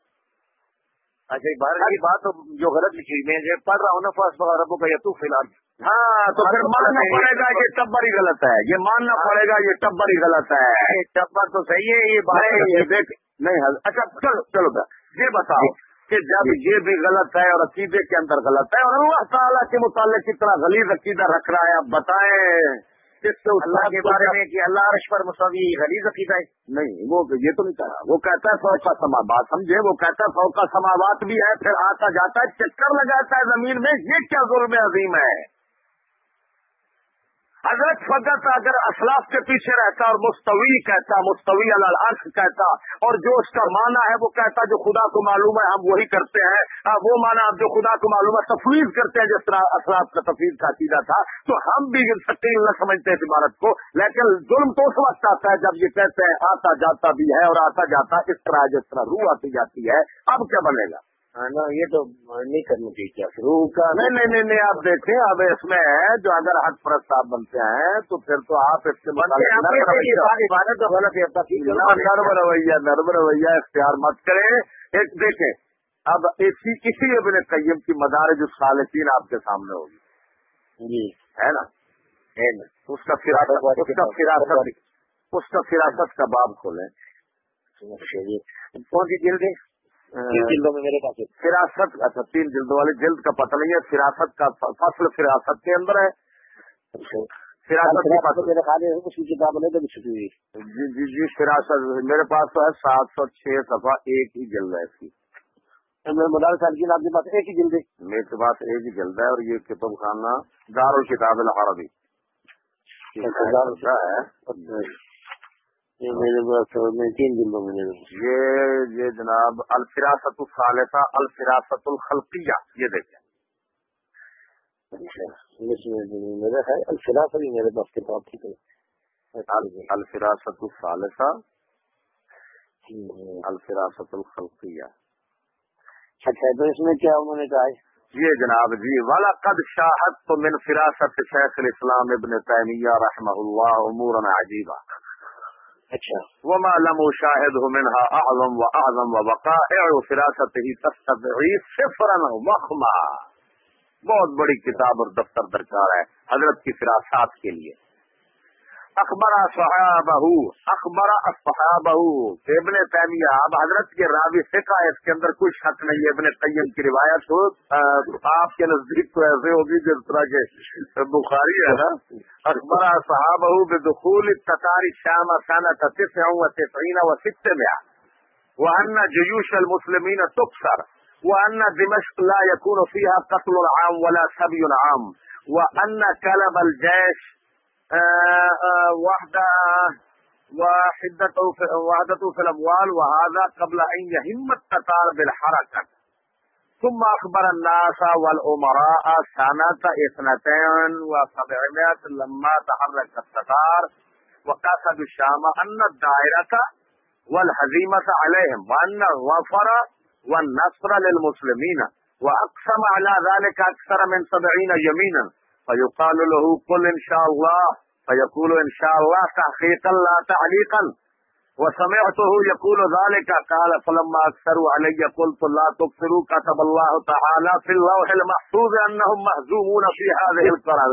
اچھا بارہ کی بات جو غلط لکھی میں جو پڑھ رہا ہوں نا فاس ربو کا یتو فی الحال ہاں تو پھر ماننا پڑے گا یہ ٹبر ہی غلط ہے۔ یہ ماننا پڑے گا یہ ٹبر ہی غلط ہے۔ ٹبر تو صحیح ہے یہ بات نہیں اچھا چلو چلو یہ بتاؤ کہ جب یہ بھی غلط ہے اور عقیدے کے اندر غلط ہے اور اللہ تعالیٰ کے متعلق کتنا غلیظ عقیدہ رکھ رہا ہے اب بتائیں۔ سے اللہ کے بارے میں کہ اللہ عرش پر مساوی غلیظ عقیدہ ہے نہیں وہ یہ تو نہیں کہا۔ وہ کہتا ہے سو کا سماوات سمجھے؟ وہ کہتا ہے سو کا سماوات بھی ہے پھر آتا جاتا ہے چکر لگاتا ہے زمین میں یہ کیا ظلم عظیم ہے؟ حضرت فقط اگر اسلاف کے پیچھے رہتا اور مستوی کہتا، مستوی العرش کہتا، اور جو اس کا معنی ہے وہ کہتا جو خدا کو معلوم ہے، ہم وہی کرتے ہیں۔ وہ معنی اب جو خدا کو معلوم ہے، تفویض کرتے ہیں، جس طرح اسلاف کا تفویض کا عقیدہ تھا، تو ہم بھی سٹیل نہ سمجھتے اس عبارت کو۔ لیکن ظلم تو اس وقت آتا ہے جب یہ کہتے ہیں، آتا جاتا بھی ہے اور آتا جاتا اس طرح ہے جس طرح روح آتی جاتی ہے، اب کیا بنے گا؟ ہاں نا یہ تو نہیں کرنی چاہیے کیا روح کا نہیں نہیں نہیں آپ دیکھیں اب اس میں جو اگر حق پرست آپ بنتے ہیں تو پھر تو آپ اس کے نرم یہ رویہ- ہے نرم رویہ اختیار مت کریں۔ ایک دیکھیں اب اسی کسی ابن قیم کی مدارج الصالحین آپ کے سامنے ہوگی۔ جی۔ ہے نا؟ ہے اس کا فراست اس کا فراست اس کا فراست کا باب کھولیں۔ کون سی ہے؟ جلدوں میں میرے پاس ہے؟ فراست اچھا تین جلدوں والی جلد کا پتہ نہیں ہے فراست کا فصل فراست کے اندر ہے۔ اچھا۔ فراست کی فصل میرے خیال ہے اس کی کتاب لے تو چھٹی ہوئی۔ جی جی جی فراست میرے پاس تو ہے سات سو چھ صفحہ ایک ہی جلد ہے اس کی۔ مدار صاحب آپ کے پاس ایک ہی جلد ہے۔ میرے پاس ایک ہی جلد ہے اور یہ کتب خانہ دار الکتاب العربی ہے۔ یہ میرے پاس میں تین جلدوں میں یہ یہ جناب الفراست الخالصہ الفراست الخلقیہ یہ دیکھیں۔ اچھا میرا ہے الفلاف بھی میرے پاس کتاب ٹھیک ہے ال- الفراست الخالصہ الفراست الخلقیہ۔ اچھا تو اس میں کیا انہوں نے کہا ہے؟ یہ جناب جی والا قد شاہد تو من فراست شیخ الاسلام ابن تیمیہ رحمہ اللہ امور عجیبہ اچھا۔ وما لم شاہد منها اعظم و اعظم و وقائع فراست ہی تستدعی صفرا وخما بہت بڑی کتاب اور دفتر درکار ہے حضرت کی فراست کے لیے۔ اخبر صحابہ اخبر صحابہ ابن تیمیہ، اب حضرت کے راوی فقہ اس کے اندر کوئی شک نہیں ہے، ابن قیم کی روایت ہو آپ کے نزدیک تو ایسے ہوگی جس طرح کے بخاری ہے نا۔ اخبر صحابہ بدخول تطار شام سنة تسع وتسعين وستمائة وأن جيوش المسلمين تكسر وأن دمشق لا يكون فيها قتل عام ولا سبي عام وأن كلب الجيش وحدة وحدته في في الأموال وهذا قبل أن يهم التتار بالحركة ثم أخبر الناس والأمراء سنة اثنتين وسبعمائة لما تحرك التتار وقصد الشام أن الدائرة والهزيمة عليهم وأن الظفر والنصر للمسلمين وأقسم على ذلك أكثر من سبعين يمينا فيقال له قل إن شاء الله فيقول إن شاء الله تحقيقا لا تعليقا وسمعته يقول ذلك قال فلما أكثروا علي قلت لا تكثروا كتب الله تعالى في اللوح المحفوظ أنهم مهزومون في هذه الكرة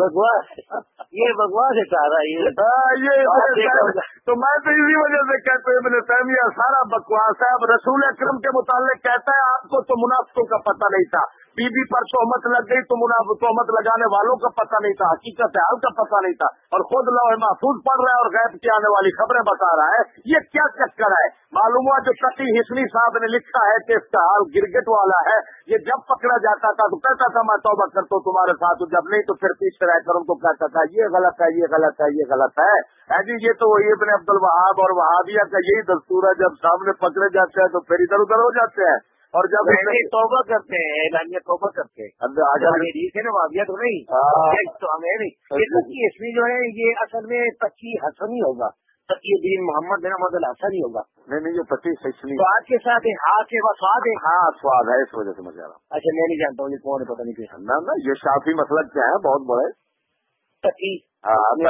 بکواس یہ بکواس ہے سارا یہ تو میں تو اسی وجہ سے کہتے ہیں ابن تیمیہ سارا بکواس ہے۔ اب رسول اکرم کے متعلق کہتا ہے آپ کو تو منافقوں کا پتہ نہیں تھا۔ بی بی پر تہمت لگ گئی تو تہمت لگانے والوں کا پتہ نہیں تھا، حقیقت حال کا پتہ نہیں تھا۔ اور خود لوہ محفوظ پڑھ رہا ہے اور غیب کے آنے والی خبریں بتا رہا ہے۔ یہ کیا چکر ہے؟ معلوم ہوا جو ستی ہسنی صاحب نے لکھا ہے کہ اس کا حال گرگٹ والا ہے۔ یہ جب پکڑا جاتا تھا تو کہتا تھا، میں توبہ کرتا ہوں تمہارے ساتھ، جب نہیں تو پھر پیچھے رہ کر تو کہتا تھا، یہ غلط ہے، یہ غلط ہے، یہ غلط ہے۔ جی یہ تو وہی ابن عبد الوہاب اور وہابیہ کا یہی دستور ہے، جب سامنے پکڑے جاتے ہیں تو پھر ادھر ادھر ہو جاتے ہیں۔ اور جب توبہ کرتے ہیں اعلانیہ توبہ کرتے ہیں۔ نا معاویہ تو نہیں تو ہمیں نہیں۔ اس میں جو ہے یہ اصل میں پچی حسن ہی ہوگا۔ تقی دین محمد بن محمد حسن ہی ہوگا۔ نہیں نہیں یہ پچیس تو آج کے ساتھ ہاتھ کے بعد سواد ہے۔ ہاں سواد ہے اس وجہ سے مجھے اچھا میں نہیں جانتا ہوں یہ کون پتہ نہیں نہ نہ یہ شافی مسلک کیا ہے بہت بڑے۔ تقی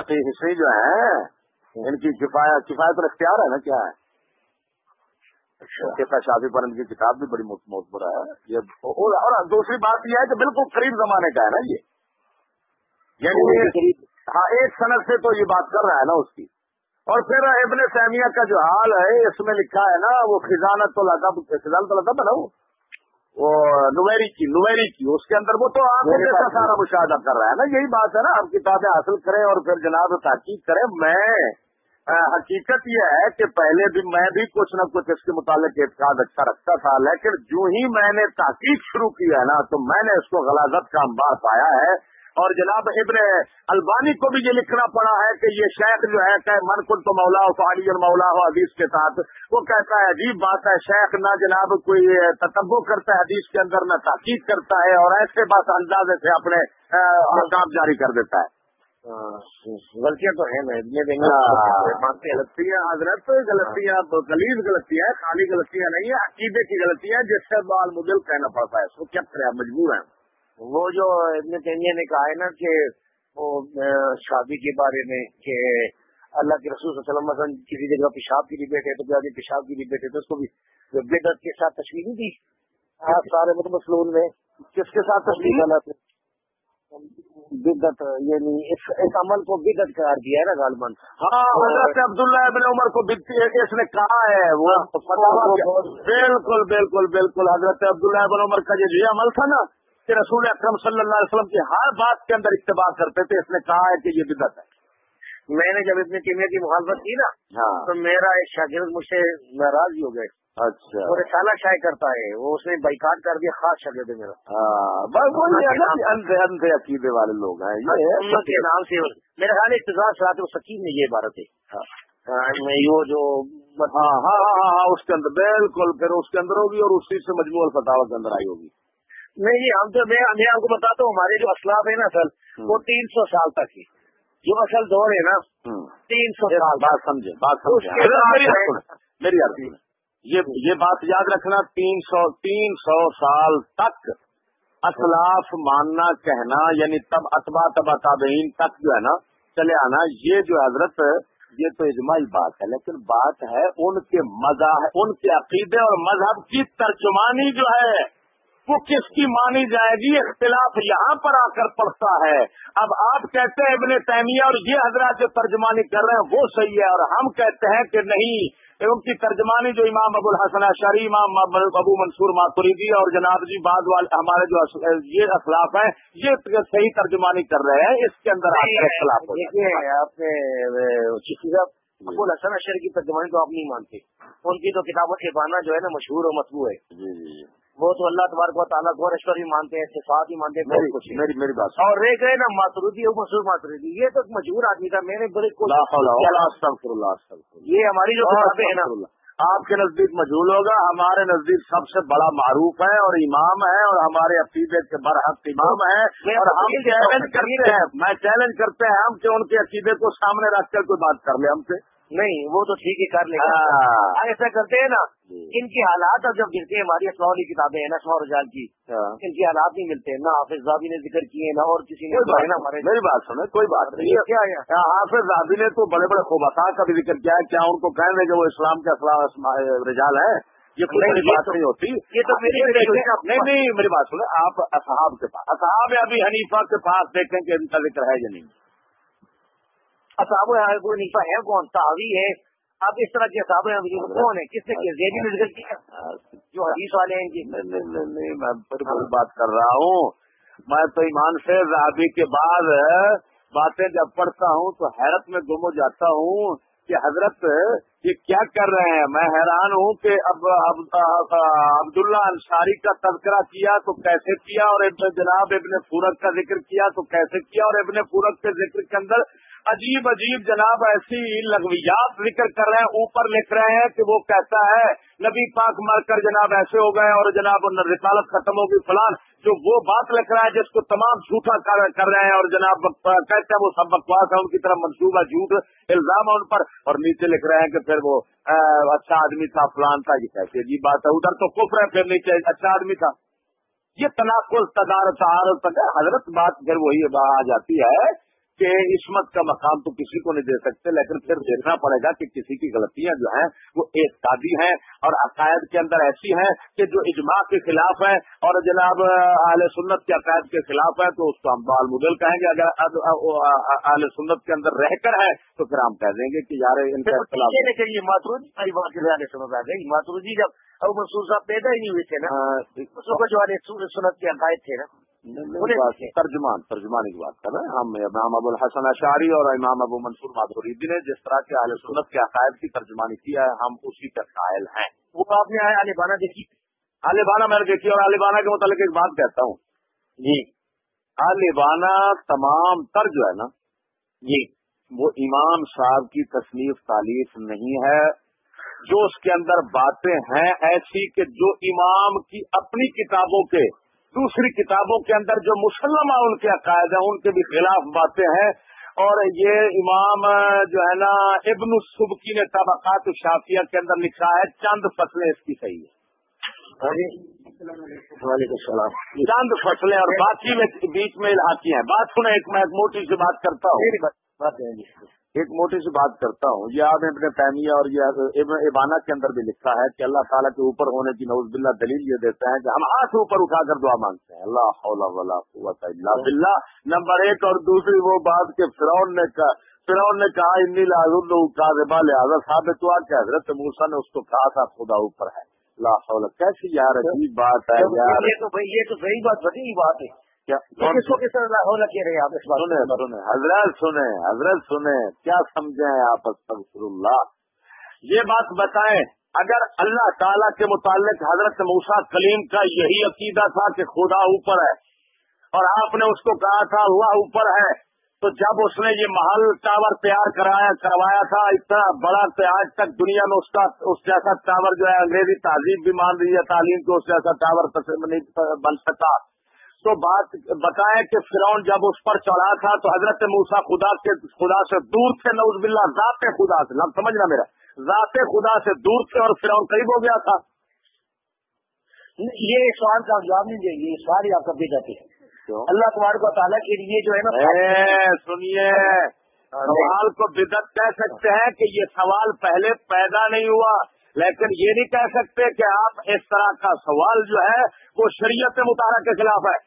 تقی ہسٹری جو ہے ان کی کفایت کفایت اختیار ہے نا کیا ہے؟ اچھا۔ شادی پر ان کی کتاب بھی بڑی موت ہے۔ یہ اور دوسری بات یہ ہے کہ بالکل قریب زمانے کا ہے نا یہ۔ یعنی ہاں ایک صنعت سے تو یہ بات کر رہا ہے نا اس کی۔ اور پھر ابن سیمیہ کا جو حال ہے اس میں لکھا ہے نا وہ خزانت تو لگا خزانت لگا ہے نا وہ۔ نویری کی نویری کی۔ اس کے اندر وہ تو آپ جیسا سارا مشاہدہ کر رہا ہے نا یہی بات ہے نا آپ کتابیں حاصل کریں اور پھر جناب تحقیق کریں۔ میں حقیقت یہ ہے کہ پہلے بھی میں بھی کچھ نہ کچھ اس کے متعلق اعتقاد اچھا رکھتا تھا، لیکن جو ہی میں نے تحقیق شروع کی ہے نا، تو میں نے اس کو غلازت کا انبار پایا ہے۔ اور جناب ابن البانی کو بھی یہ لکھنا پڑا ہے کہ یہ شیخ جو ہے، کہ من کن تو مولا فعلی مولا ہو حدیث کے ساتھ، وہ کہتا ہے، عجیب بات ہے، شیخ نہ جناب کوئی تتبو کرتا ہے حدیث کے اندر، نہ تحقیق کرتا ہے، اور ایسے بات اندازے سے اپنے احکام جاری کر دیتا ہے۔ غلطیاں تو ہیں غلطیاں حضرت غلطیاں غلیظ غلطیاں خالی غلطیاں نہیں ہیں عقیدے کی غلطیاں جس سے بال مدل کہنا پڑتا ہے۔ اس کو کیا کرے مجبور ہیں۔ وہ جو ابن تیمیہ نے کہا ہے نا کہ وہ شادی کے بارے میں کہ اللہ کے رسول صلی اللہ علیہ وسلم کسی جگہ پیشاب کے لیے بیٹھے تو کیا پیشاب کے لیے بیٹھے تو اس کو بھی بدت کے ساتھ تشریح دی۔ سارے مطلب مسلون میں کس کے ساتھ تشریح؟ بدت یعنی اس عمل کو بدت قرار دیا ہے نا غالباً۔ ہاں حضرت عبداللہ ابن عمر کو اس نے کہا ہے وہ بالکل بالکل بالکل حضرت عبداللہ ابن عمر کا جو یہ عمل تھا نا کہ رسول اکرم صلی اللہ علیہ وسلم کی ہر بات کے اندر اتباع کرتے تھے اس نے کہا ہے کہ یہ بدت ہے۔ میں نے جب اتنی کیمیا کی مخالفت کی نا تو میرا ایک شاگرد مجھ سے ناراض ہی ہو گئے۔ اچھا۔ اور سالہ شائع کرتا ہے۔ وہ اس نے بائیکاٹ کر دیا خاص شاگرد میرا اندھے عقیدے والے لوگ ہیں کے نام سے۔ میرا خیال اقتدار ساتھ سکیم میں یہ عبارت ہے۔ وہ جو ہاں ہاں ہاں ہاں اس کے اندر بالکل پھر اس کے اندر ہوگی اور اس چیز سے مجموعہ فتح کے اندر آئی ہوگی۔ نہیں جی ہم تو میں آپ کو بتاتا ہوں ہمارے جو اسلاف ہے نا سر وہ تین سو سال تک ہی جو اصل دور ہے نا تین سو سال۔ بات سمجھے بات سمجھے میری یہ یہ بات یاد رکھنا، تین سو تین سو سال تک اسلاف ماننا، کہنا یعنی تب اتبا تبا تابعین تک جو ہے نا، چلے آنا، یہ جو حضرت، یہ تو اجماعی بات ہے، لیکن بات ہے ان کے مذہب ان کے عقیدے اور مذہب کی ترجمانی جو ہے، وہ کس کی مانی جائے گی؟ اختلاف یہاں پر آ کر پڑتا ہے۔ اب آپ کہتے ہیں ابن تیمیہ اور یہ حضرات جو ترجمانی کر رہے ہیں، وہ صحیح ہے اور ہم کہتے ہیں کہ نہیں ان کی ترجمانی جو امام ابو الحسن شری امام ابو منصور ماتوریدی اور جناب جی بعد والے ہمارے جو یہ اخلاف ہیں یہ صحیح ترجمانی کر رہے ہیں اس کے اندر اختلاف آپ نے ابو الحسن اشر کی ترجمانی تو آپ نہیں مانتے۔ ان کی تو کتابوں سے بانا جو ہے نا مشہور و مطبوع ہے۔ جی، جی، جی۔ وہ تو اللہ تبارک و تعالیٰ گورشور بھی مانتے ہیں صفات ہی مانتے ہیں میری میری بات اور رہ گئے نا ماترودی ہو مسور ماترودی یہ تو مشہور آدمی تھا میں نے بڑے یہ ہماری جو ہے نا۔ آپ کے نزدیک مجھول ہوگا ہمارے نزدیک سب سے بڑا معروف ہے اور امام ہے اور ہمارے عقیدے کے برحق امام ہے۔ اور ہم چیلنج کرتے ہیں میں چیلنج کرتے ہیں ہم کہ ان کے عقیدے کو سامنے رکھ کر کوئی بات کر لے ہم سے۔ نہیں وہ تو ٹھیک ہی کر لے گا۔ ہاں۔ ایسا کرتے ہیں نا جی۔ ان کی حالات اب جب گرتے ہیں ہماری اسلام والی کتابیں ہیں نا سو رجال کی۔ ہاں۔ ان کی حالات نہیں ملتے نہ حافظ زابی نے ذکر کیے نہ اور کسی نے میری بات سنیں کوئی بات نہیں۔ کیا ہاں، حافظ زابی نے تو بڑے بڑے خوبصا کا بھی ذکر کیا ہے کیا ان کو کہیں گے کہ وہ اسلام کے رجال ہے یہ کوئی بات نہیں ہوتی۔ یہ تو نہیں نہیں میری بات سنیں آپ اصحاب کے پاس۔ اصحاب ابھی حنیفہ کے پاس دیکھیں کہ ان کا ذکر ہے یا نہیں۔ اصاب نیفا ہے کون تاوی ہے۔ اب اس طرح کے اصاب کون ہے کس نے زیبی میں ذکر کیا جو حدیث والے ہیں نہیں میں بات کر رہا ہوں۔ میں تو ایمان سے رابی کے بعد باتیں جب پڑھتا ہوں تو حیرت میں گم ہو جاتا ہوں کہ حضرت یہ کیا کر رہے ہیں۔ میں حیران ہوں کہ اب عبداللہ انصاری کا تذکرہ کیا تو کیسے کیا اور جناب ابن پورک کا ذکر کیا تو کیسے کیا اور ابن پورک کے ذکر کے اندر عجیب عجیب جناب ایسی لغویات ذکر کر رہے ہیں، اوپر لکھ رہے ہیں کہ وہ کہتا ہے۔ نبی پاک مر کر جناب ایسے ہو گئے اور جناب رسالت ختم ہوگی فلان۔ جو وہ بات لکھ رہا ہے، جس کو تمام جھوٹا کر رہے ہیں اور جناب کہتے ہیں وہ سب بکواس ہے ان کی طرف منصوبہ جھوٹ الزام ہے ان پر۔ اور نیچے لکھ رہے ہیں کہ پھر وہ اچھا آدمی تھا، فلان تھا، یہ کیسی عجیب بات ہے۔ ادھر تو کفر ہے، پھر نیچے اچھا آدمی تھا۔ یہ تناقل تدار حضرت بات پھر وہی آ جاتی ہے۔ کہ عصمت کا مقام تو کسی کو نہیں دے سکتے لیکن پھر دیکھنا پڑے گا کہ کسی کی غلطیاں جو ہیں وہ ایک تازی ہیں اور عقائد کے اندر ایسی ہیں کہ جو اجماع کے خلاف ہے اور جناب اہل سنت کے عقائد کے خلاف ہے تو اس کو ہم بال مدل کہیں گے۔ اگر اہل سنت کے اندر رہ کر ہے تو پھر ہم کہہ دیں گے کہ یار ان کا ماترو جی جب اب منصور صاحب پیدا ہی نہیں ہوئے تھے نا۔ جو سنت کے عقائد تھے نا۔ ترجمان ترجمان کی بات کر رہے ہیں۔ ہم امام ابو الحسن اشاری اور امام ابو منصور مادوریدی نے جس طرح کے اہل سنت کے عقائد کی ترجمانی کیا ہے ہم اسی کے قائل ہیں۔ وہ آپ نے عالبانہ دیکھی۔ عالبانہ میں نے دیکھی اور عالبانہ کے متعلق ایک بات کہتا ہوں۔ جی۔ عالبانہ تمام تر جو ہے نا جی۔ وہ امام صاحب کی تصنیف تعلیف نہیں ہے۔ جو اس کے اندر باتیں ہیں ایسی کہ جو امام کی اپنی کتابوں کے دوسری کتابوں کے اندر جو مسلمہ ان کے عقائد ہیں ان کے بھی خلاف باتیں ہیں۔ اور یہ امام جو ہے نا ابن السبکی نے طبقات شافیہ کے اندر لکھا ہے چند فصلیں اس کی صحیح ہے وعلیکم السلام۔ چند فصلیں اور باقی میں بیچ میں الحاقی ہیں۔ بات سنیں ایک میں ایک موٹی سی بات کرتا ہوں۔ ایک موٹی سی بات کرتا ہوں۔ یہ آپ ابن تعمیہ اور یہ کے اندر بھی لکھا ہے کہ اللہ تعالیٰ کے اوپر ہونے کی نوز باللہ دلیل یہ دیتے ہیں کہ ہم ہاتھ اوپر اٹھا کر دعا مانگتے ہیں۔ اللہ اللہ بلّہ نمبر ایک اور دوسری وہ بات کہ فرعون نے کہا فرعون نے کہا انی لازم کا لہٰذا ثابت ہوا کہ حضرت موسا نے اس کو کہا تھا خدا اوپر ہے۔ اللہ کیسی یار عجیب بات ہے یار۔ یہ تو صحیح بات بڑی بات ہے۔ حضرت سنیں حضرت سنیں۔ کیا سمجھیں آپ؟ اللہ۔ یہ بات بتائیں اگر اللہ تعالیٰ کے متعلق حضرت موسا کلیم کا یہی عقیدہ تھا کہ خدا اوپر ہے اور آپ نے اس کو کہا تھا اللہ اوپر ہے تو جب اس نے یہ محل ٹاور تیار کرایا کروایا تھا اتنا بڑا آج تک دنیا میں اس کا اس جیسا ٹاور جو ہے انگریزی تعلیم بھی مان رہی ہے تعلیم کو اس جیسا ٹاور نہیں بن سکتا تو بات بتائیں کہ فرعون جب اس پر چڑھا تھا تو حضرت موسا خدا کے خدا سے دور تھے نوز باللہ ذات خدا سے سمجھنا میرا ذات خدا سے دور تھے اور پھر قریب ہو گیا تھا۔ یہ سوال کا جواب نہیں دیں گے یہ سوال ہی آپ کا جاتے ہیں اللہ تبارک و تعالیٰ کے لیے جو ہے نا سنیے سوال کو بدت کہہ سکتے ہیں کہ یہ سوال پہلے پیدا نہیں ہوا۔ لیکن یہ نہیں کہہ سکتے کہ آپ اس طرح کا سوال جو ہے وہ شریعت مطالعہ کے خلاف ہے۔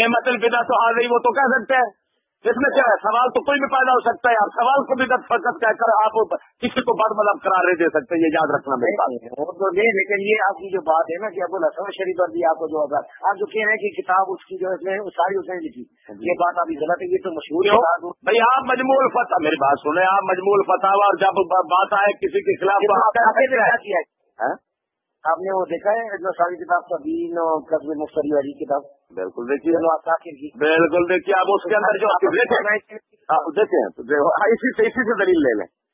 نعمت الفدا تو حاضری وہ تو کہہ سکتے ہیں۔ اس میں کیا ہے؟ سوال تو کوئی بھی پیدا ہو سکتا ہے آپ سوال کو بھی فقط کہہ کر آپ کسی کو بد مطلب قرار نہیں دے سکتے یہ یاد رکھنا میرے وہ تو نہیں لیکن یہ آپ کی جو بات ہے نا کہ ابو الحسن شریف اور آپ کو جو ہوگا آپ جو کہہ رہے ہیں کہ کتاب اس کی جو ہے ساری اس نے لکھی. یہ بات ابھی غلط ہے یہ تو مشہور ہے۔ بھائی آپ مجمول فتح میری بات سنیں آپ مجمول فتح اور جب بات آئے کسی کے خلاف آپ نے وہ دیکھا ہے جو ساری کتاب دین اور قصب مختری والی کتاب؟ بالکل دیکھیے۔ بالکل دیکھیے آپ اس کے اندر جو دیکھیں۔ اسی سے اسی سے دلیل لے لیں۔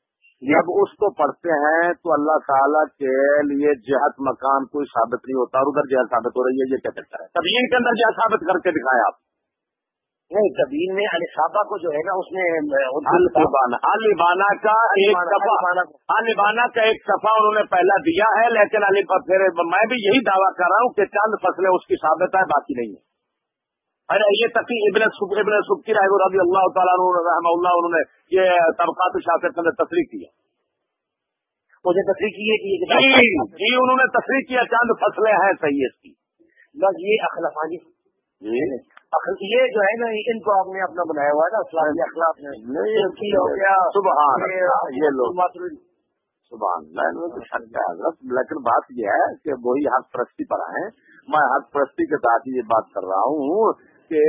جب اس کو پڑھتے ہیں تو اللہ تعالیٰ کے لیے جہت مکان کوئی ثابت نہیں ہوتا اور ادھر جہت ثابت ہو رہی ہے یہ کیا کہتا ہے؟ تبھی کے اندر جہت ثابت کر کے دکھائے آپ۔ نہیں تبین میں علی صابہ کو جو ہے نا اس میں البانا کا ایک کا ایک صفحہ انہوں نے پہلا دیا ہے لیکن علی پھر میں بھی یہی دعویٰ کر رہا ہوں کہ چند فصلیں اس کی ثابت ہے باقی نہیں ہے ارے یہ تقی ابن ابن سبکی رائے رضی اللہ تعالیٰ رحمہ اللہ انہوں نے یہ طبقات شاخت نے تصریح کیا مجھے تصریح کی ہے جی, جی انہوں نے تصریح کیا چند فصلیں ہیں صحیح اس کی۔ بس یہ اخلاقانی جی۔ یہ جو ہے نا ان کو آپ نے اپنا بنایا ہوا ہے نا اسلامی اخلاق سبحان یہ لوگ۔ سبحان حضرت لیکن بات یہ ہے کہ وہی حق پرستی پر آئے میں حق پرستی کے ساتھ یہ بات کر رہا ہوں کہ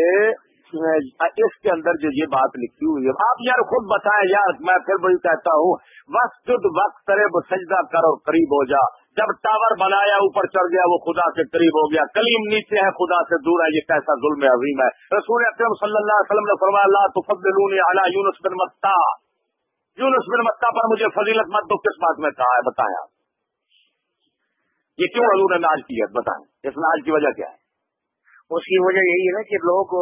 اس کے اندر جو یہ بات لکھی ہوئی ہے آپ یار خود بتائیں یار میں پھر وہی کہتا ہوں وقت وقت کرے وہ سجدہ کر اور قریب ہو جا۔ جب ٹاور بنایا اوپر چڑھ گیا وہ خدا سے قریب ہو گیا۔ کلیم نیچے ہے خدا سے دور ہے یہ کیسا ظلم عظیم ہے۔ رسول اکرم صلی اللہ علیہ وسلم نے فرمایا اللہ تو علی یونس بن متا یونس بن متا پر مجھے فضیلت مت دو کس بات میں کہا ہے؟ بتائیں یہ کیوں حضور نے ناج کی ہے؟ بتائیں۔ اس ناج کی وجہ کیا ہے؟ اس کی وجہ یہی ہے نا کہ لوگ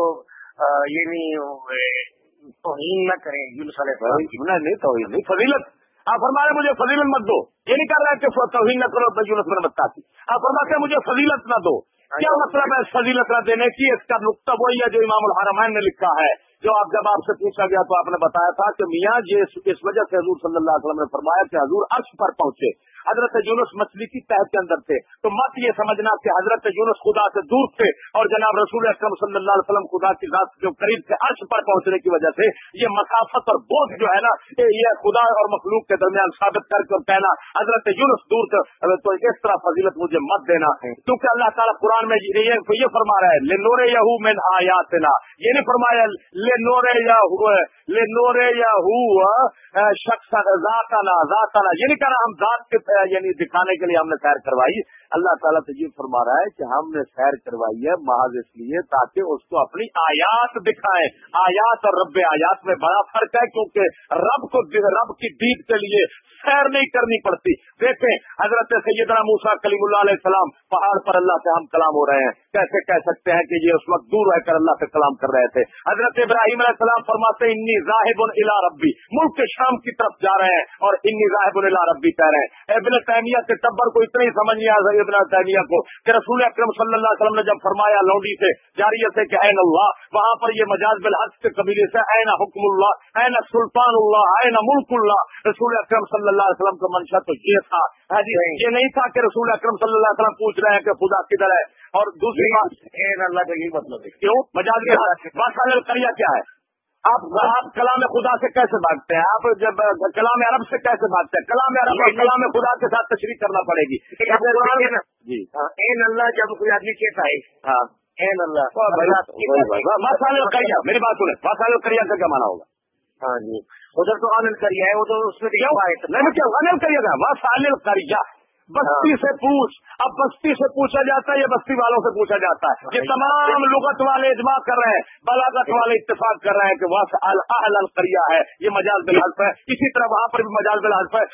یہ نہیں توہین نہ کریں یونس علیہ نہیں توہین نہیں فضیلت۔ آپ فرما رہے مجھے فضیلت مت دو۔ یہ نہیں کر رہا کہ توہین نہ کرو بجونس میں بتا کی آپ فرماتے ہیں مجھے فضیلت نہ دو۔ کیا مطلب ہے فضیلت نہ دینے کی؟ اس کا نقطہ وہی ہے جو امام الحرمین نے لکھا ہے۔ جو آپ جب آپ سے پوچھا گیا تو آپ نے بتایا تھا کہ میاں جی اس وجہ سے حضور صلی اللہ علیہ وسلم نے فرمایا کہ حضور عرش پر پہنچے۔ حضرت یونس مچھلی کی تحت کے اندر تھے۔ تو مت یہ سمجھنا کہ حضرت یونس خدا سے دور تھے اور جناب رسول اکرم صلی اللہ علیہ وسلم خدا کی ذات جو قریب تھے عرش پر پہنچنے کی وجہ سے یہ مسافت اور بوجھ جو ہے نا یہ خدا اور مخلوق کے درمیان ثابت کر کے کہنا حضرت یونس دور تھے۔ تو اس طرح فضیلت مجھے مت دینا ہے کیونکہ اللہ تعالیٰ قرآن میں یہ فرما رہا ہے لے نورے یہو میں آیات یہ نہیں فرمایا لے یا لے نورے یا شخص ذات ذات یہ نہیں کہہ رہا ہم ذات کے یعنی دکھانے کے لیے ہم نے سیر کروائی۔ اللہ تعالیٰ تو یہ فرما رہا ہے کہ ہم نے سیر کروائی ہے محض اس لیے تاکہ اس کو اپنی آیات دکھائیں۔ آیات اور رب آیات میں بڑا فرق ہے کیونکہ رب کو رب کی دید کے لیے سیر نہیں کرنی پڑتی۔ دیکھیں، حضرت سیدنا موسا کلیم اللہ علیہ السلام، پہاڑ پر اللہ سے ہم کلام ہو رہے ہیں۔ کیسے کہہ سکتے ہیں کہ یہ اس وقت دور رہ کر اللہ سے کلام کر رہے تھے؟ حضرت ابراہیم علیہ السلام فرماتے انی راہب الا ربی، ملک کے شام کی طرف جا رہے ہیں اور انی راہب الا ربی کہہ رہے ہیں۔ ابن تعمیہ کے ٹبر کو اتنی سمجھ نہیں آ ابن تعمیہ کو کہ رسول اکرم صلی اللہ علیہ وسلم نے جب فرمایا لوڈی سے جاری سے کہ این اللہ وہاں پر یہ مجاز بالحق کے قبیلے سے این حکم اللہ این سلطان اللہ این ملک اللہ رسول اکرم صلی اللہ علیہ وسلم کا منشا تو یہ تھا۔ ہاں جی یہ نہیں تھا کہ رسول اکرم صلی اللہ علیہ وسلم پوچھ رہے ہیں کہ خدا کدھر ہے۔ اور دوسری بات اللہ کا یہی مطلب ہے۔ کیوں؟ مجاز کریا کیا ہے؟ آپ آپ کلام خدا سے کیسے بھاگتے ہیں؟ آپ جب کلام عرب سے کیسے بھاگتے ہیں؟ کلام عرب اور کلام خدا کے ساتھ تشریح کرنا پڑے گی۔ جی۔ این اللہ جب کوئی آدمی کہتا ہے ہاں۔ این اللہ۔ کریا میری بات سنیں۔ مسالے کریا کا کیا مانا ہوگا؟ ہاں جی۔ ادھر تو آنند کریا ہے وہ تو اس میں انل کریے گا وہ سالل کریا بستی سے پوچھ۔ اب بستی سے پوچھا جاتا ہے یا بستی والوں سے پوچھا جاتا ہے؟ یہ تمام لغت والے اجماع کر رہے ہیں۔ بلاغت والے اتفاق کر رہے ہیں کہ وہاں القریہ ہے۔ یہ مجاز بلحاظ ہے۔ اسی طرح وہاں پر بھی مجاز بلحاظ ہے۔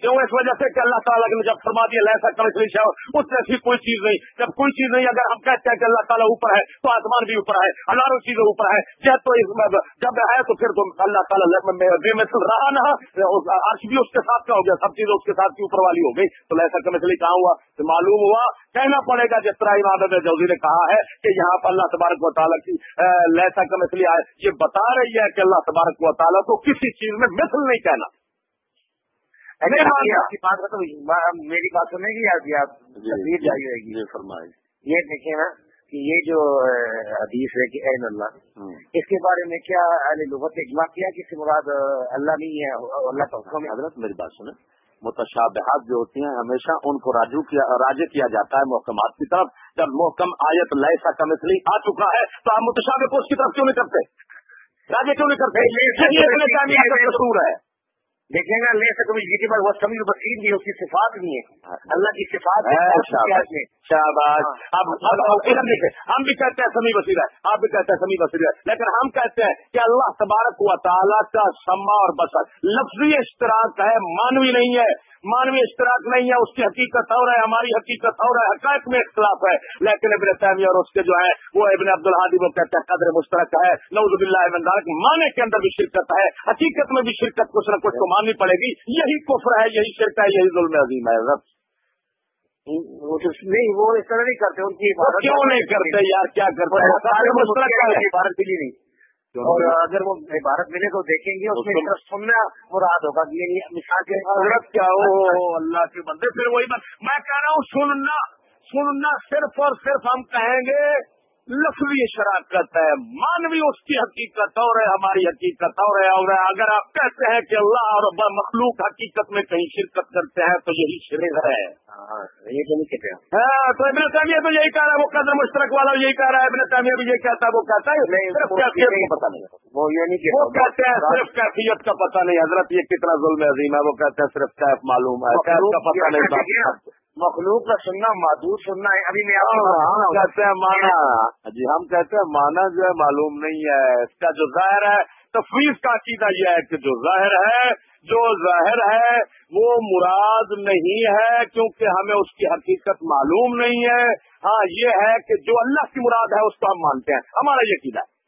کیوں؟ اس وجہ سے کہ اللہ تعالیٰ نے جب فرما دیا لہسا کمشری شاہ اس سے کوئی چیز نہیں۔ جب کوئی چیز نہیں اگر ہم کہتے ہیں کہ اللہ تعالیٰ اوپر ہے تو آسمان بھی اوپر ہے۔ ہزاروں چیزیں اوپر ہے جب تو جب ہے تو پھر تو اللہ تعالیٰ رہا نہ عرش بھی اس کے ساتھ کا ہو گیا سب چیزیں اس کے ساتھ کی اوپر والی ہو گئی۔ تو لہسا کمشلی کہاں ہوا؟ تو معلوم ہوا کہنا پڑے گا جس طرح عبادت جوزی نے کہا ہے کہ یہاں پر اللہ تبارک و تعالیٰ کی لہسا کمشلی آئے۔ یہ بتا رہی ہے کہ اللہ تبارک و تعالیٰ کو کسی چیز میں مثل نہیں کہنا۔ آپ کی بات میری بات سنیں گی آپ تصویر جاری رہے گی؟ فرمائے یہ دیکھیں نا کہ یہ جو حدیث ہے کہ این اللہ اس کے بارے میں کیا لغت اجماع کیا کہ مراد اللہ نہیں ہے اللہ کا حکم حضرت میری بات سنیں۔ متشابہات جو ہوتی ہیں ہمیشہ ان کو راجو کیا راجے کیا جاتا ہے محکمات کی طرف۔ جب محکم آیت لائسا کا مثلی آ چکا ہے تو آپ متشابہ کو اس کی طرف کیوں نہیں کرتے؟ راجے کیوں نہیں کرتے؟ تصور ہے۔ دیکھیں گا لے جی پر وہ سمی بصیر بھی اس کی صفات بھی ہے اللہ کی صفات اب ہم بھی کہتے ہیں سمی بصیر ہے آپ بھی کہتے ہیں سمی بصیر ہے۔ لیکن ہم کہتے ہیں کہ اللہ تبارک و تعالیٰ کا سما اور بسر لفظی اشتراک ہے مانوی نہیں ہے۔ مانوی اشتراک نہیں ہے اس کی حقیقت اور ہے ہماری حقیقت اور ہے حقائق میں اختلاف ہے۔ لیکن ابن تعمی اور اس کے جو ہے وہ ابن عبد الحادی وہ کہتے ہیں قدر مشترک ہے۔ نوز اللہ مانے کے اندر بھی شرکت ہے حقیقت میں بھی شرکت کچھ نہ کچھ کو ماننی پڑے گی۔ یہی کفر ہے یہی شرک ہے یہی ظلم عظیم ہے۔ نہیں وہ اس طرح نہیں کرتے ان کی کیوں نہیں کرتے۔ یار؟ کیا کرتے نہیں۔ اور اگر وہ عبارت ملے تو دیکھیں گے اس میں سننا مراد ہوگا مثال کے حضرت کیا ہو؟ اللہ کے بندے پھر وہی میں کہہ رہا ہوں سننا سننا صرف اور صرف ہم کہیں گے لفظی شراکت ہے مانوی اس کی حقیقت اور ہے ہماری حقیقت اور ہے اور اگر آپ کہتے ہیں کہ اللہ اور مخلوق حقیقت میں کہیں شرکت کرتے ہیں تو یہی شرک ہے۔ ہاں، یہ تو نہیں ہاں تو ابن تعمیر تو یہی کہہ رہا ہے وہ قدر مشترک والا یہی کہہ رہا ہے۔ ابن تعمیر بھی یہی کہتا ہے وہ کہتا ہے نہیں وہ یہ نہیں وہ کہتے ہیں صرف کیفیت کا پتہ نہیں۔ حضرت یہ کتنا ظلم عظیم ہے وہ کہتے ہیں صرف کیف معلوم ہے کیف کا پتہ نہیں۔ مخلوق کا سننا معدود سننا ہے۔ ابھی میں ہم کہتے ہیں مانا۔ جی ہم کہتے ہیں مانا جو ہے معلوم نہیں ہے۔ اس کا جو ظاہر ہے تفویض کا عقیدہ یہ ہے کہ جو ظاہر ہے جو ظاہر ہے وہ مراد نہیں ہے کیونکہ ہمیں اس کی حقیقت معلوم نہیں ہے۔ ہاں یہ ہے کہ جو اللہ کی مراد ہے اس کو ہم مانتے ہیں۔ ہمارا یہ عقیدہ ہے۔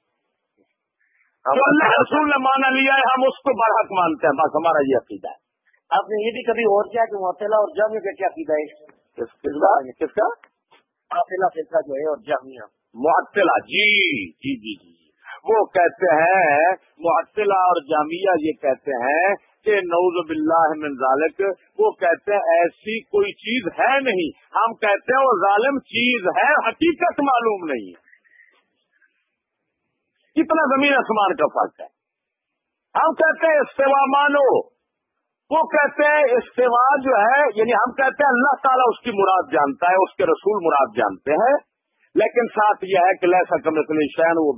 جو اللہ رسول نے مانا لیا ہے ہم اس کو برحق مانتے ہیں۔ بس ہمارا یہ عقیدہ ہے۔ آپ نے یہ بھی کبھی اور کیا کہ معطلا اور جامع کا کیا سیدھا ہے؟ کس کا معطلا فلسہ جو ہے اور جامعہ معطلا جی جی جی جی وہ کہتے ہیں معطلا اور جامعہ یہ کہتے ہیں کہ نوز باللہ من ذالک وہ کہتے ہیں ایسی کوئی چیز ہے نہیں۔ ہم کہتے ہیں وہ ظالم چیز ہے حقیقت معلوم نہیں۔ کتنا زمین آسمان کا فرق ہے؟ ہم کہتے ہیں استوا مانو۔ وہ کہتے ہیں استوا جو ہے یعنی ہم کہتے ہیں اللہ تعالیٰ اس کی مراد جانتا ہے، اس کے رسول مراد جانتے ہیں۔ لیکن ساتھ یہ ہے کہ لہسا کمسن شین وہ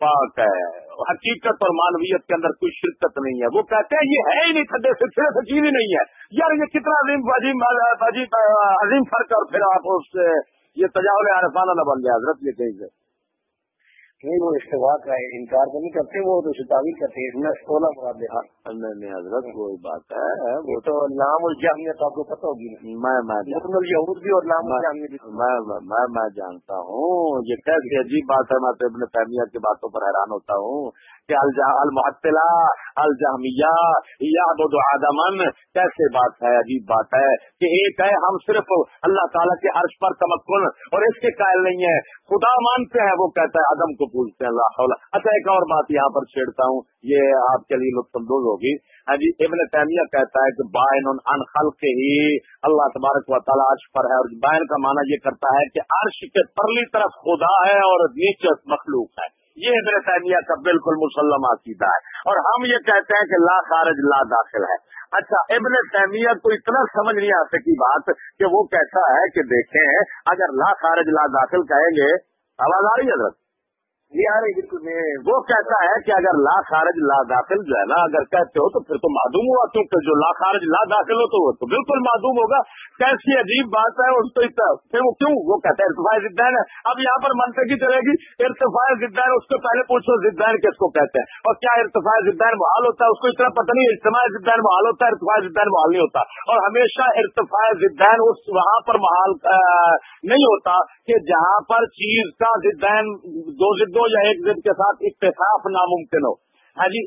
پاک ہے۔ حقیقت اور مانویت کے اندر کوئی شرکت نہیں ہے۔ وہ کہتے ہیں یہ ہے ہی نہیں کھڈے سے صرف چیز ہی نہیں ہے۔ یار یہ کتنا عظیم عظیم عظیم فرق اور پھر آپ اس سے یہ تجاول عرفانہ نہ بن جائے، حضرت یہ کہیں سے۔ نہیں وہ استفا کا انکار تو نہیں کرتے وہ تو تعویل کرتے ہیں۔ سولہ مراد ہاں نہیں حضرت کوئی بات ہے۔ وہ تو نام الجامیت آپ کو پتہ ہوگی۔ میں میں یہود بھی اور نام الجامیت میں میں جانتا ہوں۔ یہ کیسی عجیب بات ہے۔ میں تو ابن تعمیت کی باتوں پر حیران ہوتا ہوں۔ کہ المحطلا الجامیہ یا بدو آدمن کیسے بات ہے، عجیب بات ہے کہ ایک ہے، ہم صرف اللہ تعالیٰ کے عرش پر تمکن اور اس کے قائل نہیں ہے خدا مانتے ہیں، وہ کہتا ہے، عدم کو پوچھتے ہیں اللہ اچھا ایک اور بات یہاں پر چھیڑتا ہوں، یہ آپ کے لیے لطف اندوز ہوگی۔ ہاں جی ابن تیمیہ کہتا ہے کہ بائن ان خلق ہی اللہ تبارک و تعالیٰ عرش پر ہے۔ اور بائن کا معنی یہ کرتا ہے کہ عرش کے پرلی طرف خدا ہے اور نیچے مخلوق ہے۔ یہ ابن تیمیہ کا بالکل مسلم عقیدہ ہے۔ اور ہم یہ کہتے ہیں کہ لا خارج، لا داخل ہے۔ اچھا ابن تیمیہ کو اتنا سمجھ نہیں آ سکی بات کہ وہ کیسا ہے کہ دیکھیں، اگر لا خارج، لا داخل کہیں گے، آواز آ رہی ہے حضرت بالکل وہ کہتا ہے کہ اگر لا خارج لا داخل جو ہے نا، اگر کہتے ہو تو پھر تو معدوم ہوا، کیونکہ جو لا خارج لا داخل ہو تو وہ تو بالکل معدوم ہوگا۔ کیسی عجیب بات ہے، اس کو پھر وہ کیوں؟ وہ کہتا ہے ارتفاع زدین ہے۔ اب یہاں پر منطقی چلے گی۔ ارتفاع زدین، اس کو پہلے پوچھو زدین کس کو کہتے ہیں۔ اور کیا ارتفاع زدین محال ہوتا ہے؟ اس کو اتنا پتہ نہیں، اجتماع زدین محال ہوتا ہے، ارتفاع زدین محال نہیں ہوتا۔ اور ہمیشہ ارتفاع زدین اس وہاں پر محال نہیں ہوتا کہ جہاں پر چیز کا زدین، دو زدوں یا ایک زد کے ساتھ اتفاق ناممکن ہو۔ ہاں جی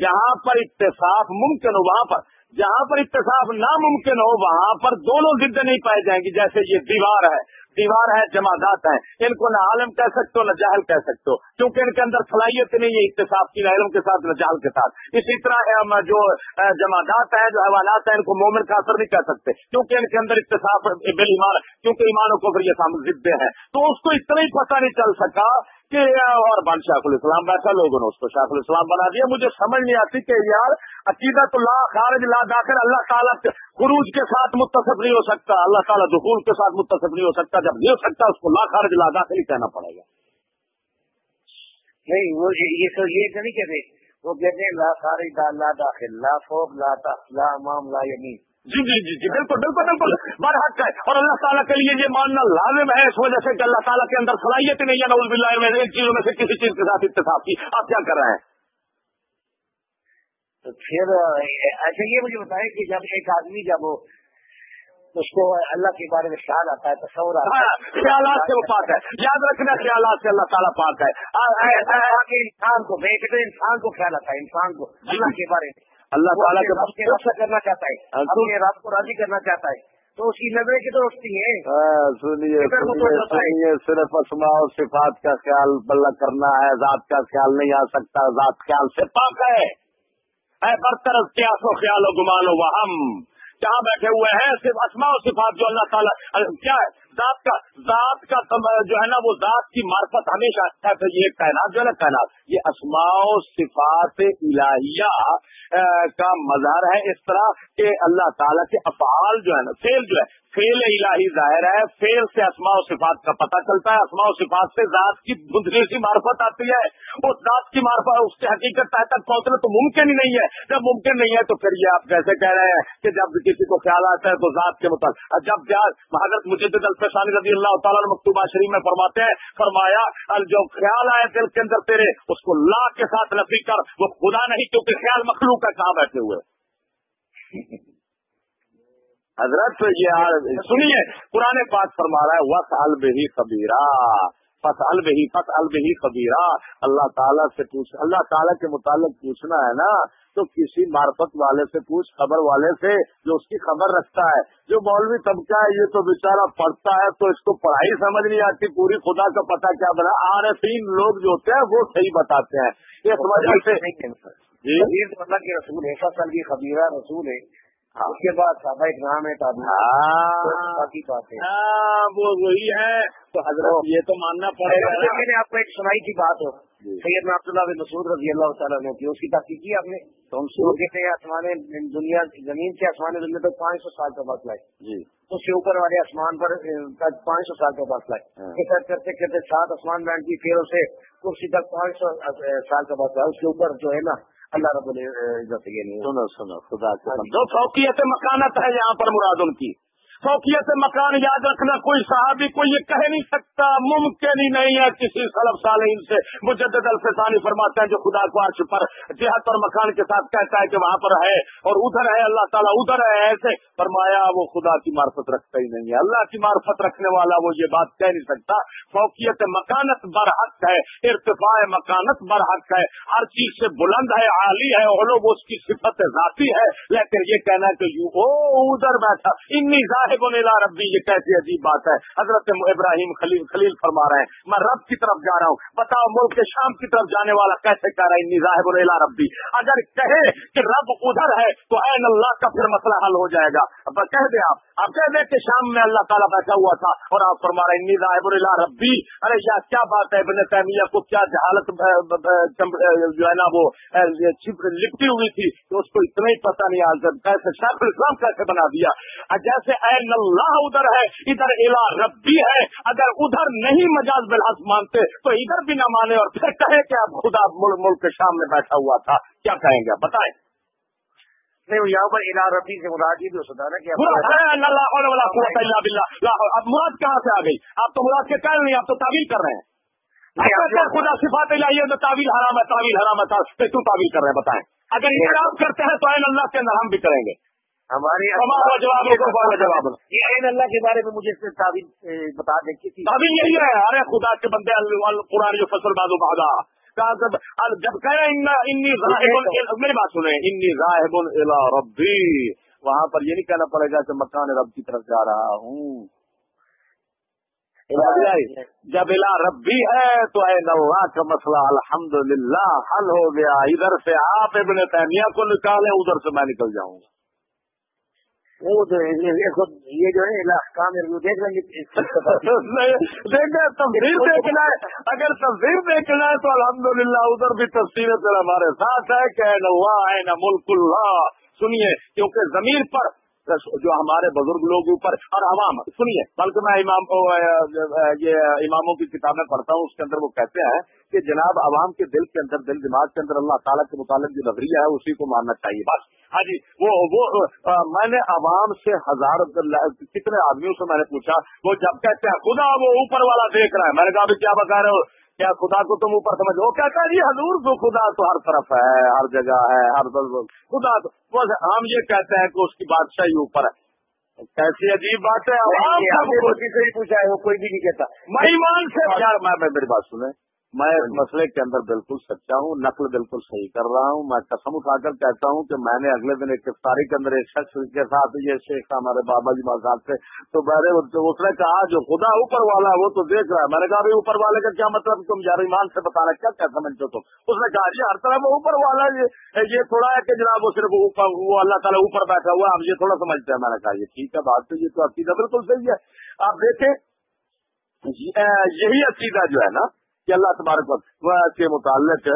جہاں پر اتفاق ممکن ہو، وہاں پر۔ جہاں پر اتفاق ناممکن ہو، وہاں پر دونوں ضد نہیں پائے جائیں گی جیسے یہ دیوار ہے۔ دیوار ہے، جمادات ہیں۔ ان کو نہ عالم کہہ سکتے ہو، نہ جہل کہہ سکتے ہو۔ کیونکہ ان کے اندر صلاحیت نہیں ہے اقتصاد کی، نہ علم کے ساتھ، نہ جہل کے ساتھ۔ اسی طرح جو جماعت ہیں، جو حوالات ہیں، ان کو مومن کا اثر نہیں کہہ سکتے۔ کیونکہ ان کے اندر اقتصاد بل ایمان، کیونکہ ایمانوں کو پھر یہ ضدے ہیں۔ تو اس کو اتنا ہی پتہ نہیں چل سکا کہ اور بان شاخ الاسلام بیٹھا، لوگوں نے اس کو شاخ الاسلام بنا دیا۔ مجھے سمجھ نہیں آتی کہ یار عقیدت اللہ خارج، لا داخل، اللہ تعالیٰ خروج کے ساتھ متصف نہیں ہو سکتا۔ اللہ تعالیٰ دخول کے ساتھ متصف نہیں ہو سکتا۔ جب نہیں ہو سکتا، اس کو لا خارج، لا داخل ہی کہنا پڑے گا۔ نہیں، وہ یہ تو یہ نہیں کہتے۔ وہ کہتے ہیں لا خارج، لا داخل، لا فوق، لا لا امام، لا یمین۔ جی جی جی جی بالکل بالکل بالکل۔ بڑا حق ہے اور اللہ تعالیٰ کے لیے یہ ماننا لازم ہے اس وجہ سے کہ اللہ تعالیٰ کے اندر صلاحیت نہیں ہے نوز بلّہ میں ان چیزوں میں سے کسی چیز کے ساتھ اتفاق کی۔ آپ کیا کر رہے ہیں؟ تو پھر ایسا یہ مجھے بتائیں کہ جب ایک آدمی جب اس کو اللہ کے بارے میں خیال آتا ہے تصور آتا ہے ہاں، خیالات سے وہ پاک ہے۔ یاد رکھنا خیالات سے اللہ تعالیٰ پاک ہے۔ انسان کو بیٹھے انسان کو خیال آتا ہے انسان کو اللہ کے بارے میں۔ اللہ تعالیٰ کے سے کرنا چاہتا ہے اپنے رب کو راضی کرنا چاہتا ہے۔ تو اس کی نظریں کدھر اٹھتی ہیں؟ ہاں، سنیے صرف اسماء و صفات کا خیال بلّہ کرنا ہے ذات کا خیال نہیں آ سکتا ذات خیال سے پاک ہے۔ اے برطرف کیا سو خیال و گمان و ہم جہاں بیٹھے ہوئے ہیں صرف اسماء و صفات جو اللہ تعالیٰ کیا ہے؟ ذات کا ذات کا جو ہے نا وہ ذات کی معرفت ہمیشہ یہ کائنات جو ہے نا کائنات یہ اسماء و صفات الہیہ کا مظہر ہے اس طرح کہ اللہ تعالیٰ کے افعال جو ہے نا فیل جو ہے فیل الہی ظاہر ہے فیل سے اسماء و صفات کا پتہ چلتا ہے، اسماء و صفات سے ذات کی دھندلی سی معرفت آتی ہے اس ذات کی معرفت اس کی حقیقت تک پہنچنا تو ممکن ہی نہیں ہے، جب ممکن نہیں ہے تو پھر یہ آپ کیسے کہہ رہے ہیں کہ جب کسی کو خیال آتا ہے تو ذات کے متعلق۔ جب حضرت مجدد الفسانی رضی اللہ تعالیٰ مکتوبہ شریف میں فرماتے ہیں، فرمایا جو خیال آئے دل کے اندر تیرے اس کو لا کے ساتھ نفی کر، وہ خدا نہیں کیونکہ خیال مخلوق کا کہاں بیٹھے ہوئے؟ حضرت یہ سنیے پرانے پاک فرما رہا ہے وس البہی خبیرہ پس البہی پس البہی خبیرہ اللہ تعالیٰ سے پوچھ، اللہ تعالیٰ کے متعلق پوچھنا ہے نا تو کسی معرفت والے سے پوچھ خبر والے سے جو اس کی خبر رکھتا ہے۔ جو مولوی طبقہ ہے یہ تو بےچارا پڑھتا ہے تو اس کو پڑھائی سمجھ نہیں آتی پوری خدا کا پتہ کیا بنا۔ عارفین لوگ جو ہوتے ہیں وہ صحیح بتاتے ہیں۔ اس وجہ سے جی؟ اللہ کے رسول ہے فصل کی خبیرہ رسول ہے اس کے بعد صحابہ اکرام ہے۔ وہ وہی ہے۔ تو حضرت یہ تو ماننا پڑے گا میں نے آپ کو ایک سنائی کی بات ہو۔ جی۔ سید عبداللہ بن مسعود رضی اللہ تعالیٰ نے کی اس کی تحقیق کی آپ نے؟ وہ کہتے ہیں آسمان دنیا زمین سے آسمان دنیا تک پانچ سو سال کا فاصلہ ہے۔ جی۔ اس سے اوپر والے آسمان پر پانچ سو سال کا فاصلہ ہے۔ ہاں۔ کرتے کرتے سات آسمان بینڈ کی پھر اسے کرسی تک پانچ سو سال کا فاصلہ ہے۔ اس کے اوپر جو ہے نا اللہ رب العزت سنو سنو خدا جو فوقیت مکانت ہے یہاں پر مراد ان کی۔ فوقیت مکان یاد رکھنا، کوئی صحابی کوئی یہ کہہ نہیں سکتا، ممکن ہی نہیں ہے کسی سلب صالحین سے۔ مجدد الفسانی فرماتے ہیں جو خدا کو عرش پر جہت اور مکان کے ساتھ کہتا ہے کہ وہاں پر ہے اور ادھر ہے، اللہ تعالیٰ ادھر ہے، ایسے۔ فرمایا، وہ خدا کی معرفت رکھتا ہی نہیں ہے۔ اللہ کی معرفت رکھنے والا وہ یہ بات کہہ نہیں سکتا۔ فوقیت مکانت برحق ہے، ارتفاع مکانت برحق ہے۔ ہر چیز سے بلند ہے، عالی ہے اور لوگ اس کی صفت ذاتی ہے۔ لیکن یہ کہنا ہے کہ یو او، ادھر بیٹھا۔ انی ربی، یہ کیسی عجیب بات ہے؟ حضرت ابراہیم خلیل خلیل فرما رہے ہیں، میں رب کی طرف جا رہا ہوں، بتاؤ ملک کے شام کی طرف جانے والا کیسے کہہ رہا ہے؟ ظاہب اللا ربی۔ اگر کہے کہ رب ادھر ہے، تو این اللہ کا پھر مسئلہ حل ہو جائے گا۔ اب کہہ دیں آپ اب کہہ دیں کہ شام میں اللہ تعالیٰ بیٹھا ہوا تھا اور آپ فرما رہے ہیں ظاہب اللا ربی۔ ارے یار کیا بات ہے ابن تیمیہ کو؟ کیا جہالت جو ہے نا وہ لپٹی ہوئی تھی تو اس کو اتنا ہی پتہ نہیں آ کیسے شیخ الاسلام کیسے بنا دیا۔ جیسے اے اللہ ادھر ہے ادھر الا ربی ہے۔ اگر ادھر نہیں مجاز بلحاظ مانتے تو ادھر بھی نہ مانے اور پھر کہے کہ اب خدا ملک کے سامنے بیٹھا ہوا تھا۔ کیا کہیں گے؟ بتائیں۔ نہیں یہاں پر الا ربی سے مراد یہ بھی ہو سکتا ہے نا کہ اب مراد کہاں سے آ گئی؟ آپ تو مراد کے کہہ نہیں آپ تو تعویل کر رہے ہیں۔ خدا صفات لائیے تو تعویل حرام ہے تعویل حرام ہے کیوں تعویل کر رہے ہیں؟ بتائیں۔ اگر احترام کرتے ہیں تو اللہ کے اندر ہم بھی کریں گے۔ ہماری جواب جواب یہ عین اللہ کے بارے میں مجھے اس تعویل بتا دیں کسی تعویل یہی ہے ارے خدا کے بندے قرآن جو فصل بازو بہادا جب ہیں میری بات سنیں انی راہب ربی وہاں پر یہ نہیں کہنا پڑے گا کہ مکان رب کی طرف جا رہا ہوں۔ جب الا ربی ہے تو اے اللہ کا مسئلہ الحمد حل ہو گیا۔ ادھر سے آپ ابن تیمیہ کو نکالیں ادھر سے میں نکل جاؤں۔ گا وہ یہ جو ہے دیکھ لیں گے تصویر دیکھنا ہے۔ اگر تصویر دیکھنا ہے تو الحمد للہ ادھر بھی تصویر ہمارے ساتھ ہے کہ ملک اللہ۔ سنیے کیونکہ زمین پر جو ہمارے بزرگ لوگ اوپر اور عوام سنیے۔ بلکہ میں امام یہ اماموں کی کتابیں پڑھتا ہوں اس کے اندر وہ کہتے ہیں کہ جناب عوام کے دل کے اندر دل دماغ کے اندر اللہ تعالیٰ کے متعلق جو نظریہ ہے اسی کو ماننا چاہیے۔ بس۔ ہاں جی وہ وہ میں نے عوام سے ہزار کتنے آدمیوں سے میں نے پوچھا وہ جب کہتے ہیں خدا وہ اوپر والا دیکھ رہا ہے. میں نے کہا کیا بتا رہے ہو؟ کیا خدا کو تم اوپر سمجھ وہ کہتا ہے جی حضور تو خدا تو ہر طرف ہے ہر جگہ ہے ہر خدا تو ہم یہ کہتے ہیں کہ اس کی بادشاہی اوپر ہے۔ کیسی عجیب بات ہے پوچھا ہے کوئی بھی نہیں کہتا۔ میں ایمان سے یار میں میری بات سنیں۔ میں اس مسئلے کے اندر بالکل سچا ہوں، نقل بالکل صحیح کر رہا ہوں، میں قسم اٹھا کر کہتا ہوں کہ میں نے اگلے دن ایک افطاری کے اندر ایک شخص کے ساتھ، یہ شیخ تھا ہمارے بابا جی مذہب سے، تو میں نے اس نے کہا، جو خدا اوپر والا ہے وہ تو دیکھ رہا ہے۔ میں نے کہا اوپر والے کا کیا مطلب؟ تم یار ایمان سے بتانا کیا کیا سمجھتے تم؟ اس نے کہا جی ہر طرح وہ اوپر والا یہ تھوڑا ہے کہ جناب وہ صرف وہ اللہ تعالیٰ اوپر بیٹھا ہوا ہم یہ تھوڑا سمجھتے ہیں۔ میں نے کہا، یہ ٹھیک ہے، بات تو یہ تو عقیدہ بالکل صحیح ہے۔ آپ دیکھیں یہی عقیدہ جو ہے نا کہ اللہ تبارک کے متعلق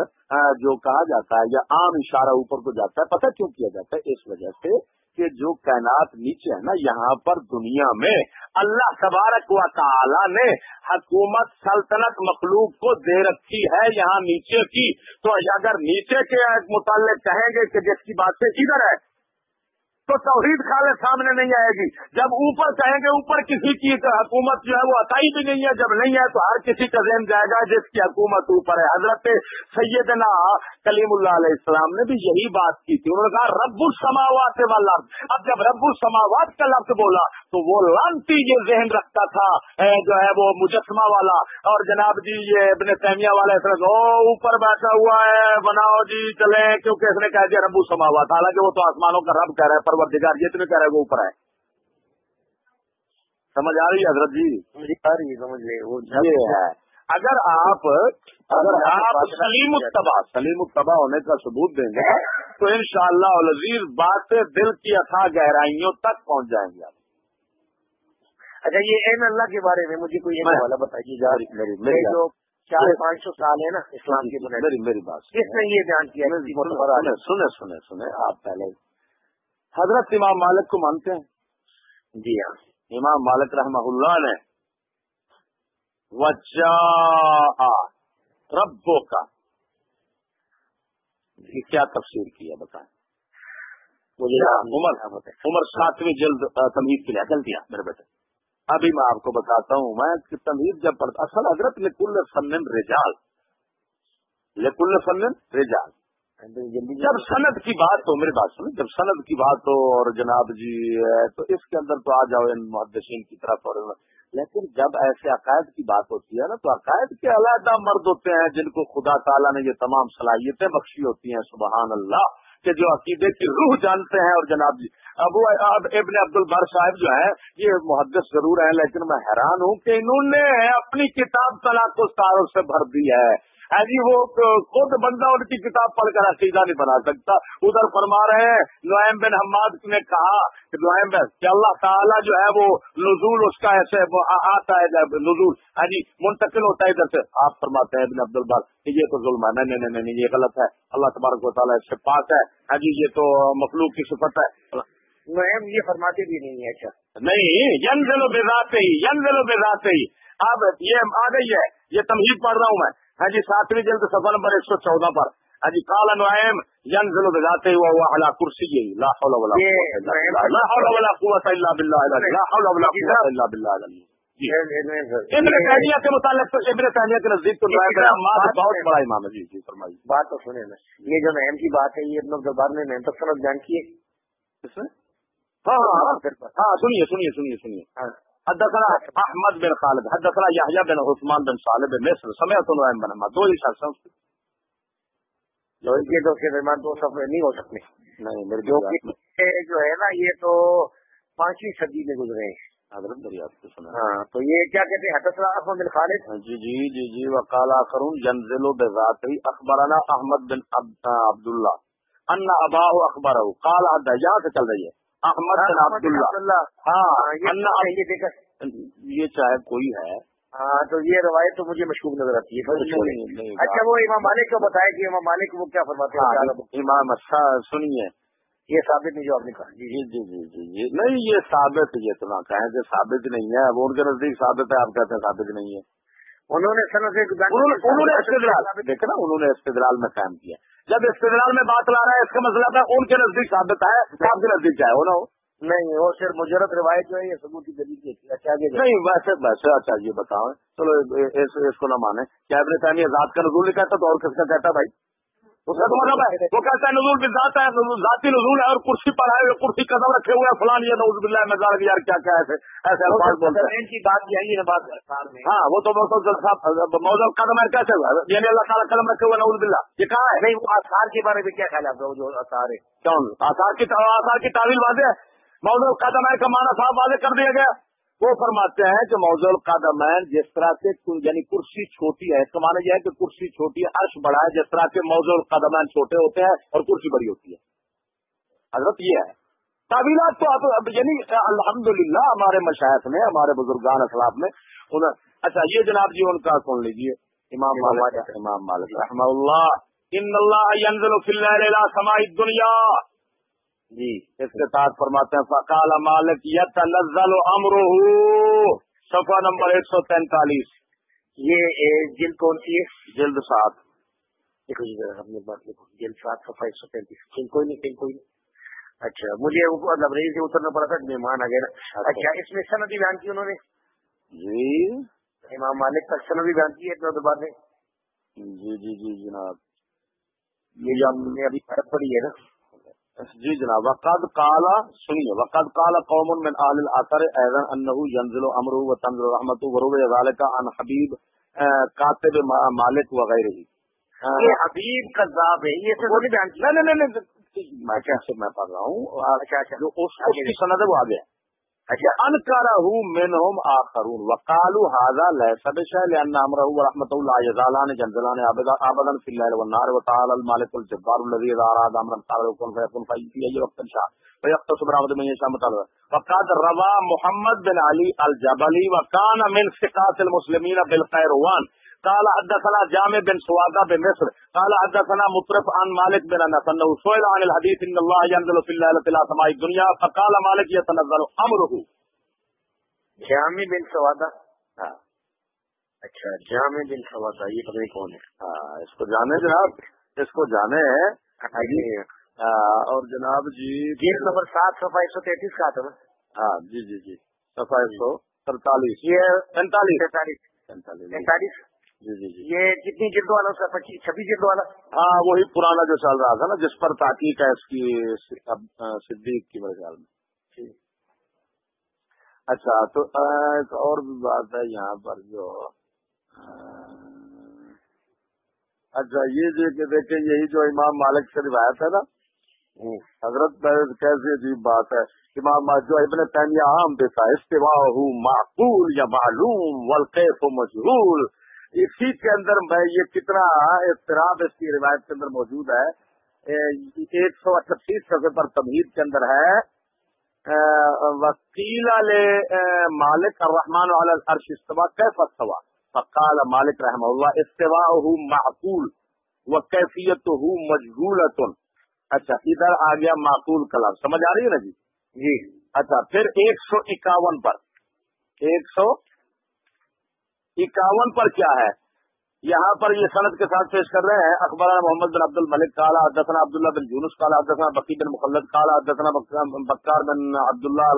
جو کہا جاتا ہے یا عام اشارہ اوپر کو جاتا ہے، پتہ کیوں کیا جاتا ہے؟ اس وجہ سے کہ جو کائنات نیچے ہے نا، یہاں پر دنیا میں اللہ تبارک و تعالی نے حکومت، سلطنت مخلوق کو دے رکھی ہے یہاں نیچے کی۔ تو اگر نیچے کے متعلق کہیں گے کہ جس کی بات سے کدھر ہے تو توحید خالے سامنے نہیں آئے گی۔ جب اوپر کہیں گے اوپر کسی کی حکومت جو ہے وہ عطائی بھی نہیں ہے، جب نہیں ہے تو ہر کسی کا ذہن جائے گا جس کی حکومت اوپر ہے۔ حضرت سیدنا کلیم اللہ علیہ السلام نے بھی یہی بات کی تھی۔ انہوں نے کہا، رب السماوات والا اب جب رب السماوات کا لفظ بولا تو وہ لانتی یہ ذہن رکھتا تھا جو ہے وہ مجسمہ والا۔ اور جناب جی یہ ابن تیمیہ والا اس اوپر بیٹھا ہوا ہے، بناؤ جی چلیں۔ کیونکہ اس نے کہہ دیا جی، ربو سماوات حالانکہ وہ تو آسمانوں کا رب کہہ رہا ہے پروردگار یہ تمہیں کہہ رہے وہ اوپر ہے سمجھ آ رہی ہے حضرت جی؟ آ رہی ہے سمجھ لے وہ یہ ہے۔ اگر آپ اگر آپ سلیم التبا سلیم التبا ہونے کا ثبوت دیں گے تو ان شاء اللہ لذیذ بات دل کی اتھا گہرائیوں تک پہنچ جائیں گے آپ۔ اچھا یہ این اللہ کے بارے میں مجھے کوئی والا بتائیے جا رہی جو چار پانچ سو سال ہے نا اسلام میری میری بات۔ کس نے یہ بیان کیا؟ سنے سنے سنے آپ پہلے حضرت امام مالک کو مانتے ہیں؟ جی ہاں۔ امام مالک رحمہ اللہ نے وچا ربو کا کیا تفسیر کیا بتائیں؟ مجھے عمر۔ عمر ساتویں جلد تمیز کے لیے چل دیا میرے بیٹے۔ ابھی میں آپ کو بتاتا ہوں میں تمیز جب پڑھتا اصل حضرت لکل فنن رجال۔ لکل فنن رجال۔ جب سند کی بات ہو میری بات سنیں جب سند کی بات ہو اور جناب جی تو اس کے اندر تو آ جاؤ ان محدثین کی طرف اور لیکن جب ایسے عقائد کی بات ہوتی ہے نا، تو عقائد کے علیحدہ مرد ہوتے ہیں جن کو خدا تعالیٰ نے یہ تمام صلاحیتیں بخشی ہوتی ہیں، سبحان اللہ، کہ جو عقیدے کی روح جانتے ہیں اور جناب جی اب اب ابن عبد البر صاحب جو ہے یہ محدث ضرور ہیں، لیکن میں حیران ہوں کہ انہوں نے اپنی کتاب طلاق کو ستاروں سے بھر دی ہے۔ جی وہ خود بندہ ان کی کتاب پڑھ کر عقیدہ نہیں بنا سکتا۔ ادھر فرما رہے ہیں نوائم بن حماد نے کہا کہ نوائم بن کہ اللہ تعالیٰ جو ہے وہ نزول اس کا ایسے آتا ہے نزول ہاں جی منتقل ہوتا ہے ادھر سے۔ آپ فرماتے ہیں ابن عبد البار کہ یہ تو ظلم ہے۔ نہیں نہیں نہیں یہ غلط ہے۔ اللہ تبارک و تعالیٰ اس سے پاک ہے۔ ہاں جی یہ تو مخلوق کی صفت ہے۔ میم یہ فرماتے بھی نہیں ہے اچھا۔ نہیں ین ضلع بذات ہی ین ضلع بذات ہی اب یہ آ گئی ہے یہ تمہید پڑھ رہا ہوں میں۔ ہاں جی ساتویں جلد سفر نمبر ایک سو چودہ پر ہاں جی کالا نعیم ین ضلع بذات ہوا ہوا اعلیٰ کرسی یہی لا حول ولا یہ قوة إلا بالله. لا حول ولا قوة الا بالله لا حول ولا قوة الا بالله العلي. جی ابن تیمیہ کے متعلق ابن تیمیہ کے نزدیک تو بہت بڑا امام ہے جی جی فرمائیے بات تو سنیں نا یہ جو نیم کی بات ہے یہ ابن الجبار نے نیم تک سنت بیان کی ہے ہاں ہاں ہاں سنیے سنیے سنیے سنیے ہاں۔ حدثنا احمد بن خالد حدثنا یحییٰ بن عثمان بن صالح بن مصر سمعت نعیم بن حماد دو ہی شخص ہیں۔ جو ان کے دو کے درمیان دو سفر نہیں ہو سکتے۔ نہیں میرے جو جو ہے نا یہ تو پانچویں صدی میں گزرے ہیں۔ حضرت کو سنا۔ ہاں تو یہ کیا کہتے ہیں؟ حدثنا احمد بن خالد۔ جی جی جی جی وقال آخرون ينزل بذاته اخبرنا احمد بن عبد عبداللہ ان اباہ اخبرہ۔ قال یہاں سے چل رہی ہے۔ احمد بن عبداللہ۔ ہاں یہ تو یہ چاہے کوئی ہے۔ ہاں تو یہ روایت تو مجھے مشکوک نظر آتی ہے اچھا وہ امام مالک کو بتایا کہ امام مالک وہ کیا فرماتے ہیں؟ ہاں، کیا امام اچھا سنیے۔ یہ ثابت نہیں جو آپ نے کہا۔ جی جی۔ جی جی جی جی نہیں یہ ثابت یہ اتنا کہیں کہ ثابت نہیں ہے۔ وہ ان کے نزدیک ثابت ہے آپ کہتے ہیں ثابت نہیں ہے۔ نے انہوں نے انہوں نے استدلال دیکھا نا انہوں نے استدلال میں قائم کیا۔ جب استدلال میں بات لا رہا ہے اس کا مطلب ہے ان کے نزدیک ثابت ہے آپ کے نزدیک چاہے ہو نہ ہو۔ نہیں وہ صرف مجرد روایت جو ہے یہ ثبوت کی دلیل اچھا۔ نہیں ویسے ویسے اچھا یہ بتاؤ۔ چلو اس, اس کو نہ مانے کیا ابن تعمیر ذات کا نزول نہیں کہتا تو اور کس کا کہتا بھائی؟ اس کا تو مطلب ہے وہ کہتا ہے نزول بھی ذات ہے نزول ذاتی نزول ہے اور کرسی پر آئے ہوئے کرسی قدم رکھے ہوئے فلان یہ نوز باللہ یار کیا کیا ایسے ایسے الفاظ بولتے ہیں۔ ان کی بات کی آئی ہے بات اخبار میں۔ ہاں وہ تو موضوع صاحب موضوع قدم ہے کیسے ہوا یعنی اللہ تعالیٰ قدم رکھے ہوئے نوز باللہ۔ یہ کہاں ہے؟ نہیں وہ آثار کے بارے میں کیا خیال ہے آپ کا وہ جو آثار ہے؟ کون؟ آثار کی آثار کی تعویل واضح ہے۔ موضوع قدم ہے کا معنی صاحب واضح کر دیا گیا۔ وہ فرماتے ہیں کہ موضوع ہے جس طرح سے یعنی کرسی چھوٹی ہے اس کا معنی یہ ہے کہ کرسی چھوٹی ہے عرش بڑا ہے جس طرح کے موضوع قدم چھوٹے ہوتے ہیں اور کرسی بڑی ہوتی ہے۔ حضرت یہ ہے۔ تعویلات تو اب یعنی الحمدللہ ہمارے مشاہد میں ہمارے بزرگان اخلاق میں اچھا یہ جناب جی ان کا سن لیجیے امام مالک امام مالک رحمہ اللہ۔ ان اللہ ينزل فی الليل الى سماء الدنيا جی۔ اس کے ساتھ فرماتے ہیں فقال مالک یتنزل امرہ صفحہ نمبر ایک سو تینتالیس۔ یہ اے، جلد کون سی ہے؟ جلد سات دیکھو جی ذرا اپنے بات دیکھو جلد سات صفحہ ایک سو پینتیس کہیں کوئی نہیں کہیں کوئی نہیں۔ اچھا مجھے لبریز سے اترنا پڑا تھا مہمان آ گئے نا۔ اچھا۔ اس میں سند بیان کی انہوں نے؟ جی۔ امام مالک تک سند بیان کی ہے اتنا میں۔ جی جی جی جناب۔ یہ جو ہم نے ابھی پڑی ہے نا جی جناب وقد قال سنیے وقد قال قوم من اهل الاثر ايضا انه ينزل امره وتنزل رحمته وروي ذلك عن حبيب آه، کاتب ما- مالک وغیرہ یہ حبیب قذاب ہے یہ سب نے بیان نہیں نہیں نہیں نہیں میں کیسے میں پڑھ رہا ہوں اچھا اچھا۔ جو اس کی سند ہے وہ آگے اچھا جنزلان وتعالى الجبار الذي اذا اراد امرا قال له كن فيكون في اي وقت شاء من يشاء مطلب وقد روى محمد بن علي الجبلي وكان من ثقات المسلمين بالقيروان قال حدثنا جامع بن سوادة بمصر قال حدثنا مطرف عن مالك بن انس انه سئل عن الحديث ان الله ينزل في الليلة الى سماء الدنيا فقال مالك يتنزل امره جامع بن سوادہ ہاں اچھا جامع بن سوادہ یہ پتہ نہیں کون ہے. اس کو جانے جناب؟ اس کو جانے ہاں، اور جناب جی جیل نمبر سات صفحہ ایک سو تینتیس کا آتا نا؟ ہاں جی جی جی صفحہ ایک سو ترتالیس یہ پینتالیس. تینتالیس پینتالیس. جی جی جی۔ یہ کتنی جلد والا اس کا پچیس چھبیس جلد والا۔ ہاں وہی پرانا جو چل رہا تھا نا جس پر تحقیق ہے اس کی صدیق کی میرے خیال میں۔ اچھا تو اور بھی بات ہے یہاں پر جو اچھا یہ جو کہ دیکھیں یہی جو امام مالک سے روایت ہے نا حضرت کیسی عجیب بات ہے۔ امام جو ابن تیمیہ عام دیتا ہے استوا معقول یا معلوم والقیف مجہول۔ اسی کے اندر میں یہ کتنا اضطراب اس کی روایت کے اندر موجود ہے۔ ایک سو اٹھتیس صفحے پر تمہید کے اندر ہے۔ وکیل مالک الرحمان علی العرش استوا کیف استوا فقال مالک رحمہ اللہ استوا معقول و کیفیت مجھول اچھا ادھر آ گیا معقول کلام۔ سمجھ آ رہی ہے نا جی؟ جی۔ اچھا پھر ایک سو اکاون پر۔ ایک سو اکاون پر کیا ہے؟ یہاں پر یہ صنعت کے ساتھ پیش کر رہے ہیں۔ اخبار محمد بن عبد الملک کالا حدثنا عبداللہ بن یونس کالا حدثنا بقی بن مخلد کالا حدثنا بکار بن عبداللہ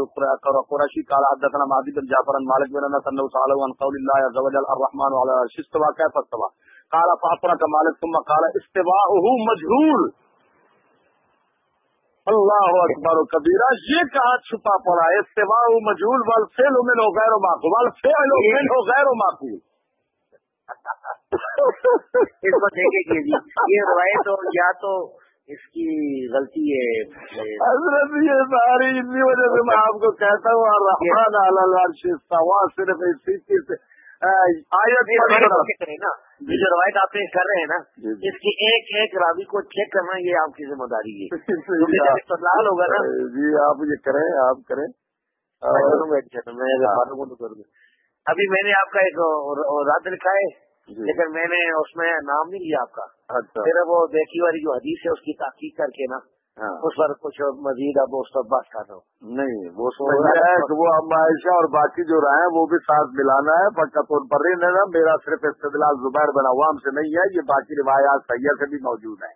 قرشی کالا حدثنا مہدی بن جعفر مالک بن انس انه سأله عن قول الله عز وجل الرحمن على العرش استوى كيف استوى قال فاطرك مالك ثم قال استواءه مجهول اللہ اکبر و کبیرہ یہ کہاں چھپا پڑا ہے استواء مجهول والفعل من غیر معقول والفعل من غیر معقول۔ اس کو دیکھے جی یہ روایت اور یا تو اس کی غلطی ہے۔ حضرت یہ ساری اسی وجہ سے میں آپ کو کہتا ہوں الرحمن سوا صرف اسی چیز سے۔ آیت نا۔ یہ جو روایت آپ پیش کر رہے ہیں نا جی، جی۔ اس کی ایک ایک راوی کو چیک کرنا یہ آپ کی ذمہ داری ہے۔ استدلال ہوگا نا۔ جی آپ یہ کریں آپ کریں۔ گا ابھی میں نے آپ کا ایک رد لکھا ہے جی۔ لیکن میں نے اس میں نام نہیں لیا آپ کا۔ اچھا۔ پھر وہ دیکھی والی جو حدیث ہے اس کی تحقیق کر کے نا۔ ہاں۔ اس پر کچھ مزید اب اس پر بات کر رہا ہوں نہیں وہ سمجھ ہے کہ وہ اب عائشہ اور باقی جو رہے ہیں وہ بھی ساتھ ملانا ہے پکا طور پر نا میرا صرف استدلال زبیر بن عوام سے نہیں ہے یہ باقی روایات سیاح سے بھی موجود ہیں۔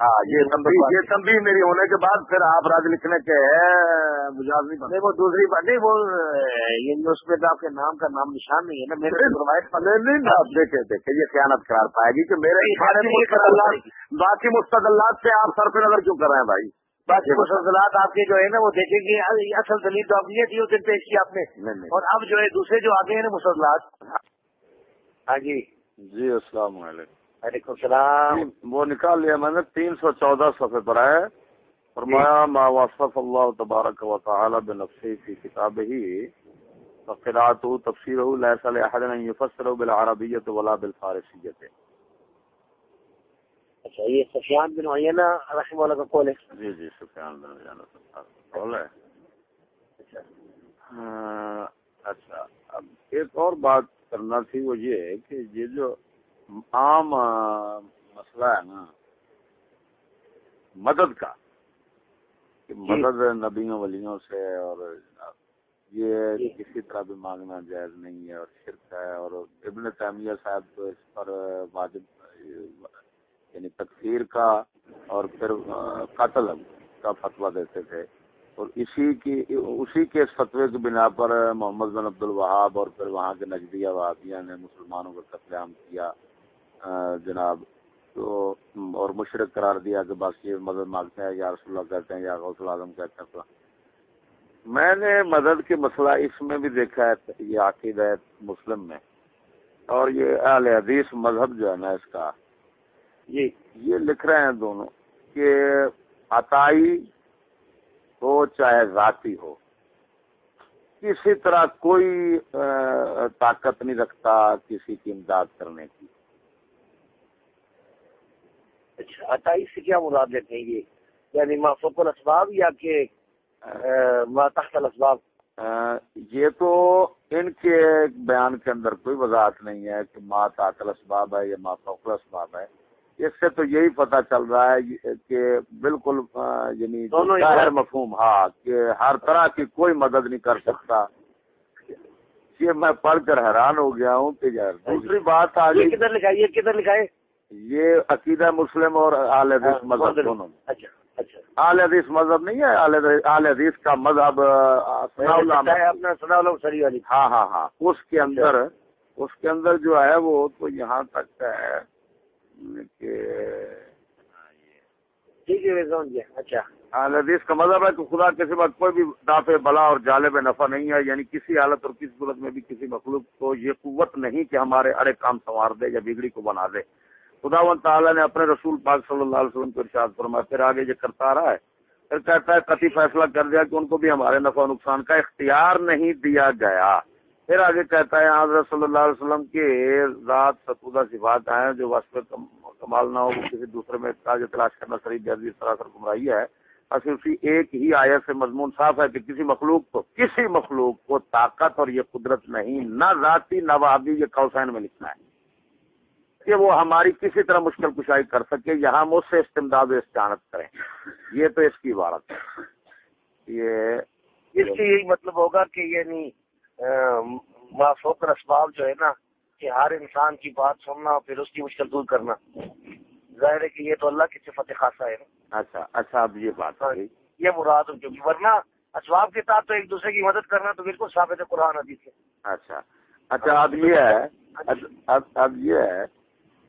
ہاں یہ یہ تنبیہ میری ہونے کے بعد پھر آپ راج لکھنے کے نہیں نہیں وہ دوسری بات نہیں وہ یہ نیوز پہ آپ کے نام کا نام نشان نہیں ہے نا میرے نہیں آپ دیکھیں دیکھیں یہ خیانت قرار پائے گی کہ میرے باقی مستقلات باقی مستقلات سے آپ صرف نظر کیوں کر رہے ہیں بھائی؟ باقی مسلسلات آپ کے جو ہے نا وہ دیکھیں گے اصل دلیل تو اب یہ تھی اس دن پیش کی آپ نے۔ اور اب جو ہے دوسرے جو آگے ہیں نا مسلسلات ہاں جی۔ جی السلام علیکم۔ وعلیکم السلام. وہ نکال لیا میں نے تین سو چودہ صفحے پر ہے۔ فرمایا ما وصف اللہ تبارک و تعالی بنفسی فی کتاب ہی فقرات تفسیر لیس لأحد ان یفسر بالعربیت ولا بالفارسیت اچھا یہ سفیان بن عیینہ رحمہ اللہ کا قول ہے۔ جی جی سفیان بن جانا قول ہے۔ اچھا۔ ہاں، اچھا اب ایک اور بات کرنا تھی وہ یہ ہے کہ یہ جو عام مسئلہ ہے نا مدد کا کہ مدد نبیوں ولیوں سے اور یہ جی۔ کسی طرح بھی مانگنا جائز نہیں ہے اور شرک ہے اور ابن تیمیہ صاحب تو اس پر واجب یعنی تکفیر کا اور پھر قتل کا فتویٰ دیتے تھے اور اسی کی اسی کے اس فتوے کی بنا پر محمد بن عبد الوہاب اور پھر وہاں کے نجدیہ وہابیہ نے مسلمانوں کا قتل عام کیا جناب، تو اور مشرق قرار دیا کہ بس یہ مدد مانگتے ہیں، یا رسول اللہ کہتے ہیں، یا غوث العظم کہتے ہیں میں نے مدد کے مسئلہ اس میں بھی دیکھا ہے، یہ عقید ہے مسلم میں، اور یہ اہل حدیث مذہب جو ہے نا، اس کا۔ جی یہ لکھ رہے ہیں دونوں کہ عطائی ہو چاہے ذاتی ہو، کسی طرح کوئی طاقت نہیں رکھتا کسی کی امداد کرنے کی۔ اچھا اٹھائیس سے کیا مراد لیتے ہیں یہ یعنی مافوق الاسباب یا کہ ما تحت الاسباب؟ یہ تو ان کے بیان کے اندر کوئی وضاحت نہیں ہے کہ ما تعطل اسباب ہے یا ما فوق اسباب ہے۔ اس سے تو یہی پتہ چل رہا ہے کہ بالکل یعنی ظاہر مفہوم ہاں کہ ہر طرح کی کوئی مدد نہیں کر سکتا۔ یہ میں پڑھ کر حیران ہو گیا ہوں کہ دوسری بات آ یہ گئی۔ کدھر لکھا ہے یہ کدھر لکھا ہے یہ عقیدہ مسلم اور اہل حدیث مذہب دونوں میں۔ اچھا اچھا۔ اہل حدیث مذہب نہیں ہے اہل حدیث- کا مذہب ہاں ہاں ہاں۔ اس کے اندر اس کے اندر جو ہے وہ تو یہاں تک ہے۔ کہ اچھا۔ اہل حدیث کا مذہب ہے کہ خدا کے سوا کوئی بھی دافع بلا اور جالب نفع نہیں ہے۔ یعنی کسی حالت اور کسی صورت میں بھی کسی مخلوق کو یہ قوت نہیں کہ ہمارے اڑے کام سنوار دے یا بگڑی کو بنا دے۔ خدا و تعالیٰ نے اپنے رسول پاک صلی اللہ علیہ وسلم کو ارشاد فرمایا، پھر آگے یہ کرتا آ رہا ہے۔ پھر کہتا ہے، قطعی فیصلہ کر دیا کہ ان کو بھی ہمارے نفع و نقصان کا اختیار نہیں دیا گیا۔ پھر آگے کہتا ہے، حضرت صلی اللہ علیہ وسلم کے ذات ستودہ صفات ہیں، جو وصف کمال نہ ہو، وہ کسی دوسرے میں تاج تلاش کرنا شریف جذبی سراسر گمراہی ہے۔ اصل اسی ایک ہی آیت سے مضمون صاف ہے کہ کسی مخلوق کو کسی مخلوق کو طاقت اور یہ قدرت نہیں، نہ ذاتی، نہ وابی یہ کوسین میں لکھنا ہے۔ کہ وہ ہماری کسی طرح مشکل کشائی کر سکے یا ہم اس سے استمداد و استعانت کریں۔ یہ تو اس کی عبارت ہے۔ یہ اس سے یہی مطلب ہوگا کہ یعنی مافوق اسباب جو ہے نا کہ ہر انسان کی بات سننا پھر اس کی مشکل دور کرنا۔ ظاہر ہے کہ یہ تو اللہ کی صفت خاصا ہے۔ نا اچھا اچھا اب یہ بات ہاں، یہ مراد کیونکہ ورنہ اسباب کے ساتھ تو ایک دوسرے کی مدد کرنا تو بالکل ثابت ہے قرآن حدیث سے اچھا اچھا اب یہ ہے اب یہ ہے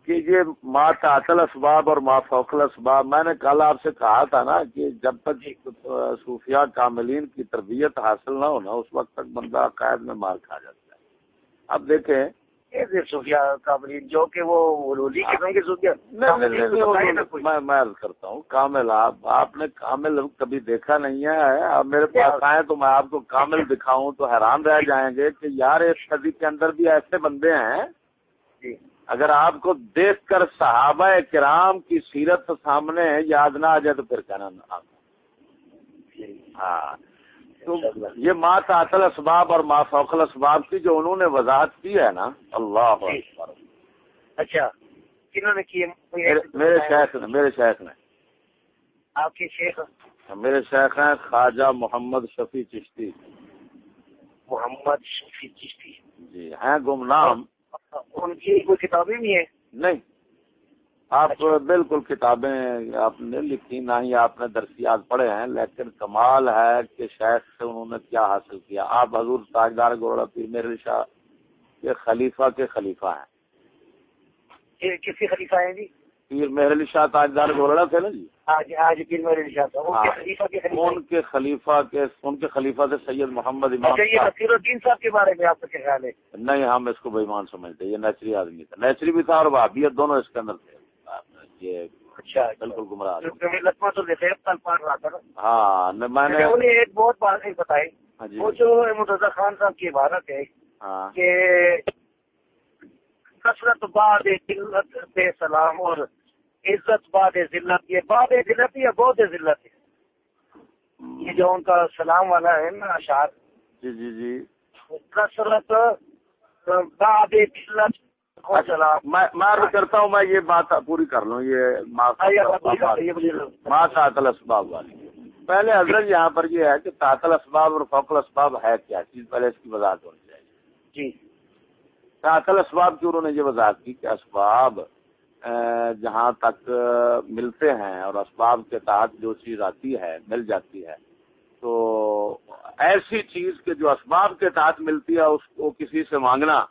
کہ یہ ما تعطل اسباب اور ما فوقل اسباب میں نے کل آپ سے کہا تھا نا کہ جب تک صوفیہ کاملین کی تربیت حاصل نہ ہونا اس وقت تک بندہ قائد میں مار کھا جاتا ہے۔ اب دیکھیں۔ صوفیہ کاملین جو کہ وہ میں کرتا ہوں کامل آپ آپ نے کامل کبھی دیکھا نہیں ہے میرے پاس آئے تو میں آپ کو کامل دکھاؤں تو حیران رہ جائیں گے کہ یار اس صدی کے اندر بھی ایسے بندے ہیں اگر آپ کو دیکھ کر صحابہ کرام کی سیرت سامنے یاد نہ آ جائے تو پھر کہنا ہاں۔ تو یہ ما تعطل اسباب اور ما فوقل اسباب کی جو انہوں نے وضاحت کی ہے نا اللہ اچھا کنہوں نے کی میرے شیخ نے میرے شیخ نے۔ آپ کے شیخ؟ میرے شیخ ہیں خواجہ محمد شفیع چشتی۔ محمد شفیع چشتی۔ جی ہیں گمنام۔ ان کی کوئی کتابیں بھی ہیں؟ نہیں۔ آپ اچھا۔ بالکل کتابیں آپ نے لکھی نہ ہی آپ نے درسیات پڑھے ہیں لیکن کمال ہے کہ شاید سے انہوں نے کیا حاصل کیا۔ آپ حضور تاجدار گوڑا پیر میرے شاہ کے خلیفہ کے خلیفہ ہیں۔ کسی خلیفہ ہیں جی؟ پیر مہر علی شاہ تاجدار گورڑا تھے نا جی؟ ہاں جی ہاں جی پیر مہر علی شاہ ہاں۔ ان کے خلیفہ کے ان کے خلیفہ سے سید محمد امام اچھا، نصیر الدین صاحب کے بارے میں آپ کا کیا خیال ہے؟ نہیں ہم اس کو بےمان سمجھتے یہ نیچری آدمی تھا نیچری بھی تھا اور بھابیت دونوں اس کے اندر تھے۔ یہ اچھا بالکل گمراہ ہاں میں نے ایک بہت بات بتائی۔ ہاں جی۔ وہ جو مرتضی خان صاحب کی عبارت ہے۔ کہ کثرت بعد بے سلام اور عزت باد ذلت یہ باد ذلت یا بہت ذلت؟ ہے یہ جو ان کا سلام والا ہے نا اشار جی جی جی۔ کثرت باد ذلت۔ اچھا، میں کرتا ہوں میں یہ بات پوری کر لوں یہ ماں تعطل اسباب والی۔ پہلے حضرت یہاں پر یہ ہے کہ تعطل اسباب اور فوقل اسباب ہے کیا؟ چیز پہلے اس کی وضاحت ہونی چاہیے۔ جی۔ تعطل اسباب کی انہوں نے یہ وضاحت کی کہ اسباب جہاں تک ملتے ہیں اور اسباب کے تحت جو چیز آتی ہے، مل جاتی ہے۔ تو ایسی چیز کے جو اسباب کے تحت ملتی ہے، اس کو کسی سے مانگنا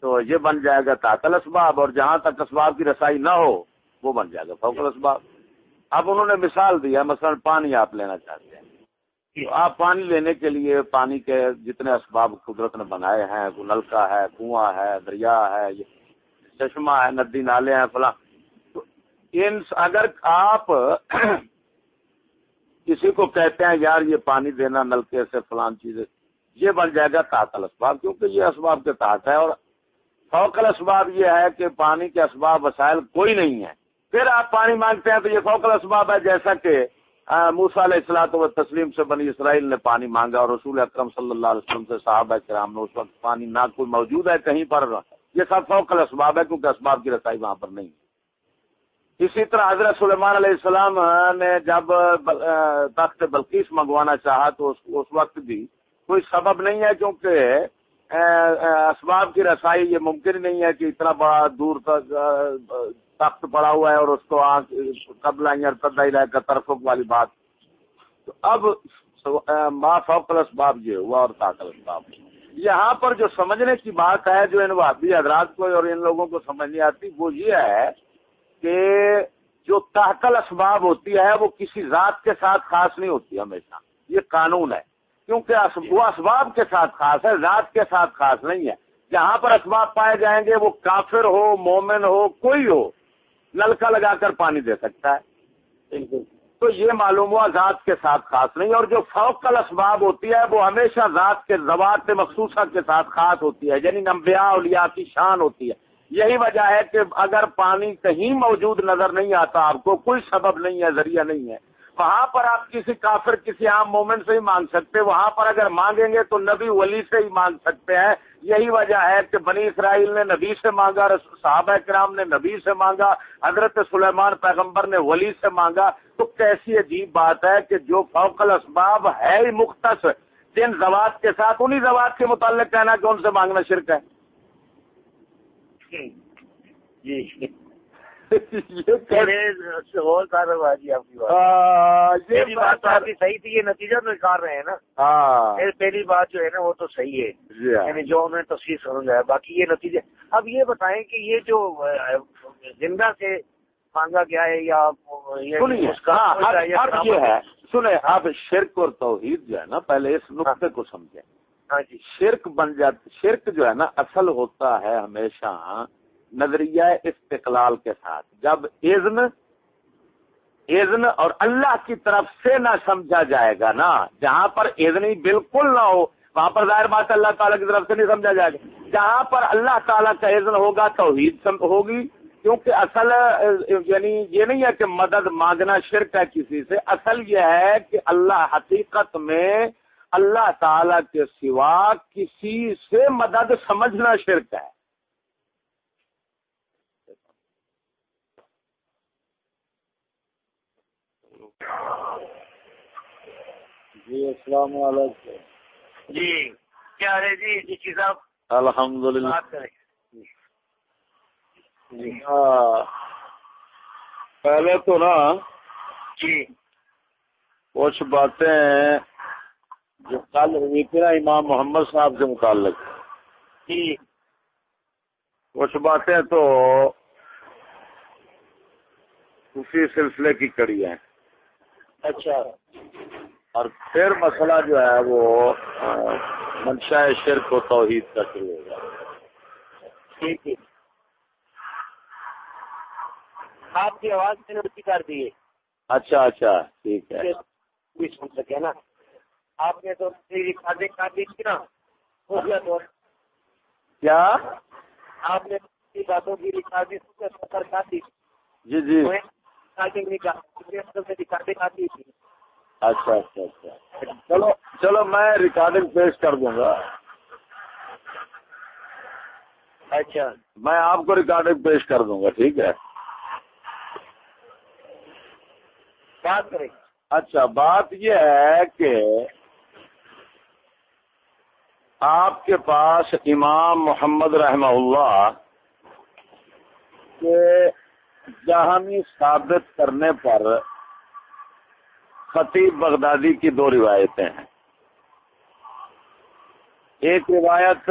تو یہ بن جائے گا تعطل اسباب اور جہاں تک اسباب کی رسائی نہ ہو، وہ بن جائے گا فوکل اسباب اب انہوں نے مثال دیا مثلا پانی آپ لینا چاہتے ہیں۔ تو آپ پانی لینے کے لیے پانی کے جتنے اسباب قدرت نے بنائے ہیں نلکا ہے، کنواں ہے، دریا ہے چشمہ ہے، ندی، نالے ہیں، فلاں۔ تو ان اگر آپ کسی کو کہتے ہیں، یار، یہ پانی دینا نلکے سے فلان چیزیں یہ بن جائے گا تعطل اسباب کیونکہ یہ اسباب کے تحت ہے۔ اور فوکل اسباب یہ ہے کہ پانی کے اسباب وسائل کوئی نہیں ہے پھر آپ پانی مانگتے ہیں تو یہ فوکل اسباب ہے، جیسا کہ موسا علیہ السلاط و تسلیم سے بنی اسرائیل نے پانی مانگا اور رسول اکرم صلی اللہ علیہ وسلم سے صحابہ کرام نے اس وقت پانی نہ، کوئی موجود ہے کہیں پر۔ یہ سب فوکل اسباب ہے کیونکہ اسباب کی رسائی وہاں پر نہیں اسی طرح حضرت سلیمان علیہ السلام نے جب تخت بلکیس منگوانا چاہا تو اس وقت بھی کوئی سبب نہیں ہے کیونکہ اسباب کی رسائی یہ ممکن نہیں ہے کہ اتنا بڑا دور تک تخت پڑا ہوا ہے اور اس کو قبل کا طرف والی بات۔ تو اب ما فوق اسباب یہ ہوا اور طاقت اسباب۔ یہاں پر جو سمجھنے کی بات ہے جو ان وادی حضرات کو اور ان لوگوں کو سمجھ نہیں آتی وہ یہ ہے کہ جو تحقل اسباب ہوتی ہے وہ کسی ذات کے ساتھ خاص نہیں ہوتی ہمیشہ۔ یہ قانون ہے۔ کیونکہ وہ اسباب کے ساتھ خاص ہے ذات کے ساتھ خاص نہیں ہے۔ جہاں پر اسباب پائے جائیں گے وہ کافر ہو مومن ہو کوئی ہو نلکا لگا کر پانی دے سکتا ہے۔ تو یہ معلوم ہوا ذات کے ساتھ خاص نہیں، اور جو فوق اسباب ہوتی ہے، وہ ہمیشہ ذات کے زبات مخصوصہ کے ساتھ خاص ہوتی ہے یعنی نمبیا اولیا کی شان ہوتی ہے۔ یہی وجہ ہے کہ اگر پانی کہیں موجود نظر نہیں آتا، آپ کو کوئی سبب نہیں ہے، ذریعہ نہیں ہے۔ وہاں پر آپ کسی کافر، کسی عام مومنٹ سے ہی مانگ سکتے، وہاں پر اگر مانگیں گے تو نبی ولی سے ہی مانگ سکتے ہیں۔ یہی وجہ ہے کہ بنی اسرائیل نے نبی سے مانگا صحابہ کرام نے نبی سے مانگا، حضرت سلیمان پیغمبر نے ولی سے مانگا۔ تو کیسی عجیب بات ہے کہ جو فوق الاسباب ہے ہی مختص، جن زوات کے ساتھ، انہی زوات کے متعلق کہنا کہ ان سے مانگنا شرک ہے۔ جی آپ کی صحیح تھی یہ نتیجہ تو نکال رہے ہیں نا۔ ہاں۔ پہلی بات جو ہے نا وہ تو صحیح ہے۔ جی ہاں۔ یعنی جو انہوں نے تفصیل سمجھا باقی یہ نتیجہ۔ اب یہ بتائیں کہ یہ جو زندہ سے مانگا گیا ہے یا ہاں، یہ ہے؟ سنیں اب شرک اور توحید جو ہے نا پہلے اس نقطے کو سمجھیں۔ ہاں جی۔ شرک بن جاتی شرک جو ہے نا اصل ہوتا ہے ہمیشہ نظریہ استقلال کے ساتھ۔ جب اذن اذن اور اللہ کی طرف سے نہ سمجھا جائے گا نا، جہاں پر اذنی بالکل نہ ہو، وہاں پر ظاہر بات اللہ تعالیٰ کی طرف سے نہیں سمجھا جائے گا۔ جہاں پر اللہ تعالیٰ کا اذن ہوگا، توحید ہوگی، کیونکہ اصل یعنی یہ نہیں ہے کہ مدد مانگنا شرک ہے کسی سے، اصل یہ ہے کہ اللہ حقیقت میں اللہ تعالی کے سوا کسی سے مدد سمجھنا شرک ہے۔ جی السلام علیکم۔ جی کیا ہے جی؟ جی صاحب۔ الحمد للہ جی ہاں۔ پہلے تو نا جی۔ کچھ باتیں جو کل ہوئی تھی نا امام محمد صاحب سے متعلق۔ جی۔ کچھ باتیں تو اسی سلسلے کی کڑی ہیں۔ اچھا۔ اور پھر مسئلہ جو ہے وہ منشا شرک و توحید کا شروع ہوگا ٹھیک ہے۔ آپ کی آواز میں نے کر دی ہے۔ اچھا اچھا ٹھیک ہے۔ بھی سن سکے نا۔ آپ نے تو ریکارڈنگ کر دی تھی نا۔ ہو گیا تو۔ کیا؟ آپ نے باتوں کی ریکارڈنگ کر دی۔ جی جی۔ اچھا اچھا اچھا۔ چلو چلو میں ریکارڈنگ پیش کر دوں گا۔ اچھا۔ میں آپ کو ریکارڈنگ پیش کر دوں گا ٹھیک ہے؟ بات کریں۔ اچھا بات یہ ہے کہ آپ کے پاس امام محمد رحمہ اللہ کے جہانی ثابت کرنے پر خطیب بغدادی کی دو روایتیں ہیں۔ ایک روایت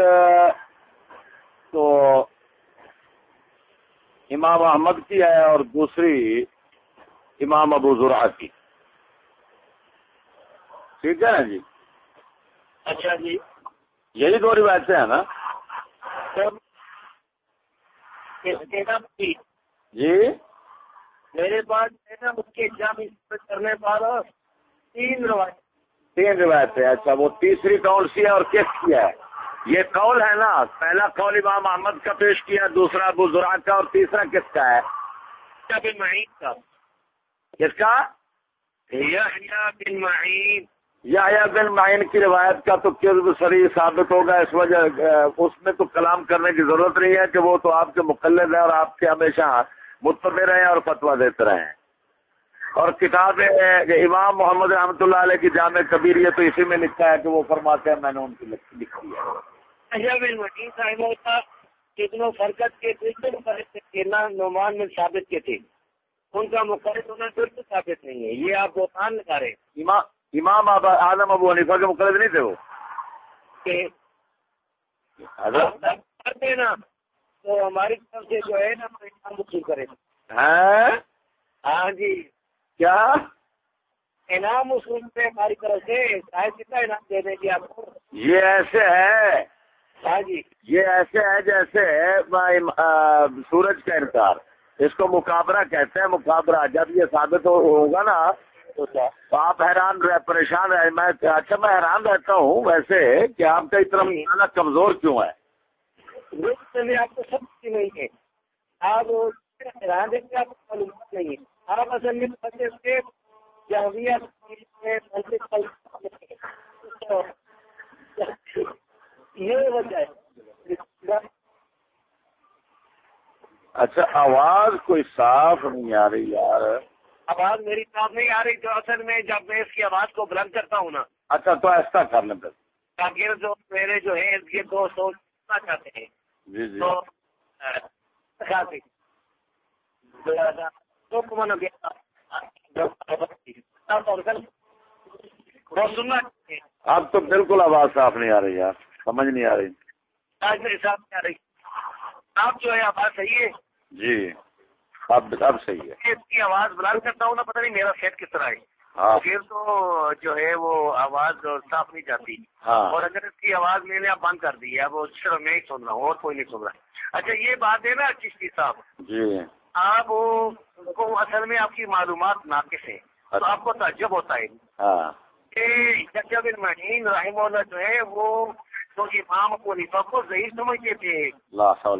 تو امام احمد کی ہے اور دوسری امام ابو ذرا کی۔ ٹھیک ہے نا جی؟ اچھا جی۔ یہی دو روایتیں ہیں نا؟ جی؟ میرے پاس ہے نا اس کے ایگزام کرنے پر تین روایت۔ تین روایتیں اچھا وہ تیسری کون سی ہے اور کس کی ہے؟ یہ قول ہے نا؟ پہلا قول امام احمد کا پیش کیا دوسرا ابو زراعت کا اور تیسرا کس کا ہے؟ بن معین کا۔ کس کا؟ بن معین۔ یا بن معین کی روایت کا تو کس سری ثابت ہوگا اس وجہ اس میں تو کلام کرنے کی ضرورت نہیں ہے کہ وہ تو آپ کے مقلد ہے اور آپ کے ہمیشہ متبع رہے اور فتوا دیتے رہے ہیں۔ اور کتاب امام محمد رحمۃ اللہ علیہ کی جامع کبیر یہ تو اسی میں لکھا ہے کہ وہ فرماتے ہیں میں نے ان کی لکھی ہے۔ فرقت کے نعمان میں ثابت کے تھے۔ ان کا مقرر ہونا بالکل ثابت نہیں ہے۔ یہ آپ بہتان نکالے امام امام اعظم ابو حنیفہ کے مقرر نہیں تھے وہ؟ تو ہماری طرف سے جو ہے نا انعام وصول کرے ہاں؟ جی۔ کیا؟ انعام وصول پہ ہماری طرف سے شاید کتنا انعام دے دیں گے آپ کو؟ یہ ایسے ہے۔ ہاں جی۔ یہ ایسے ہے جیسے سورج کا انکار اس کو مقابرہ کہتے ہیں مقابرہ۔ جب یہ ثابت ہوگا نا تو آپ حیران رہ پریشان رہے میں اچھا میں حیران رہتا ہوں ویسے کہ آپ کا اتنا زیادہ کمزور کیوں ہے؟ وہ چیزیں آپ کو سب کی نہیں ہے۔ آپ ارادے کی آپ کو معلومات نہیں ہے۔ آپ اصل میں پتے سے یہ اچھا آواز کوئی صاف نہیں آ رہی یار۔ آواز میری صاف نہیں آ رہی تو اصل میں جب میں اس کی آواز کو بلند کرتا ہوں نا۔ اچھا تو ایسا کر لیں تاکہ جو میرے جو ہے اس کے دوست چاہتے ہیں جی جی۔ اب تو بالکل آواز صاف نہیں آ رہی یار سمجھ نہیں آ رہی۔ آج میرے ساتھ میں آ رہی۔ آپ جو ہے آواز صحیح ہے؟ جی اب اب صحیح ہے۔ اس کی آواز بلند کرتا ہوں نا پتہ نہیں میرا سیٹ کس طرح ہے۔ پھر تو جو ہے وہ آواز صاف نہیں جاتی۔ ہاں۔ اور اگر اس کی آواز میں نے اب بند کر دی ہے اب وہ صرف میں ہی سن رہا ہوں اور کوئی نہیں سن رہا۔ اچھا یہ بات ہے نا چشتی صاحب۔ جی۔ آپ کو اصل میں آپ کی معلومات ناقص ہیں تو آپ کو تعجب ہوتا ہے۔ ہاں۔ کہ جب بن مہین رحم اللہ جو ہے وہ تو امام ابو حنیفہ کو صحیح سمجھتے تھے۔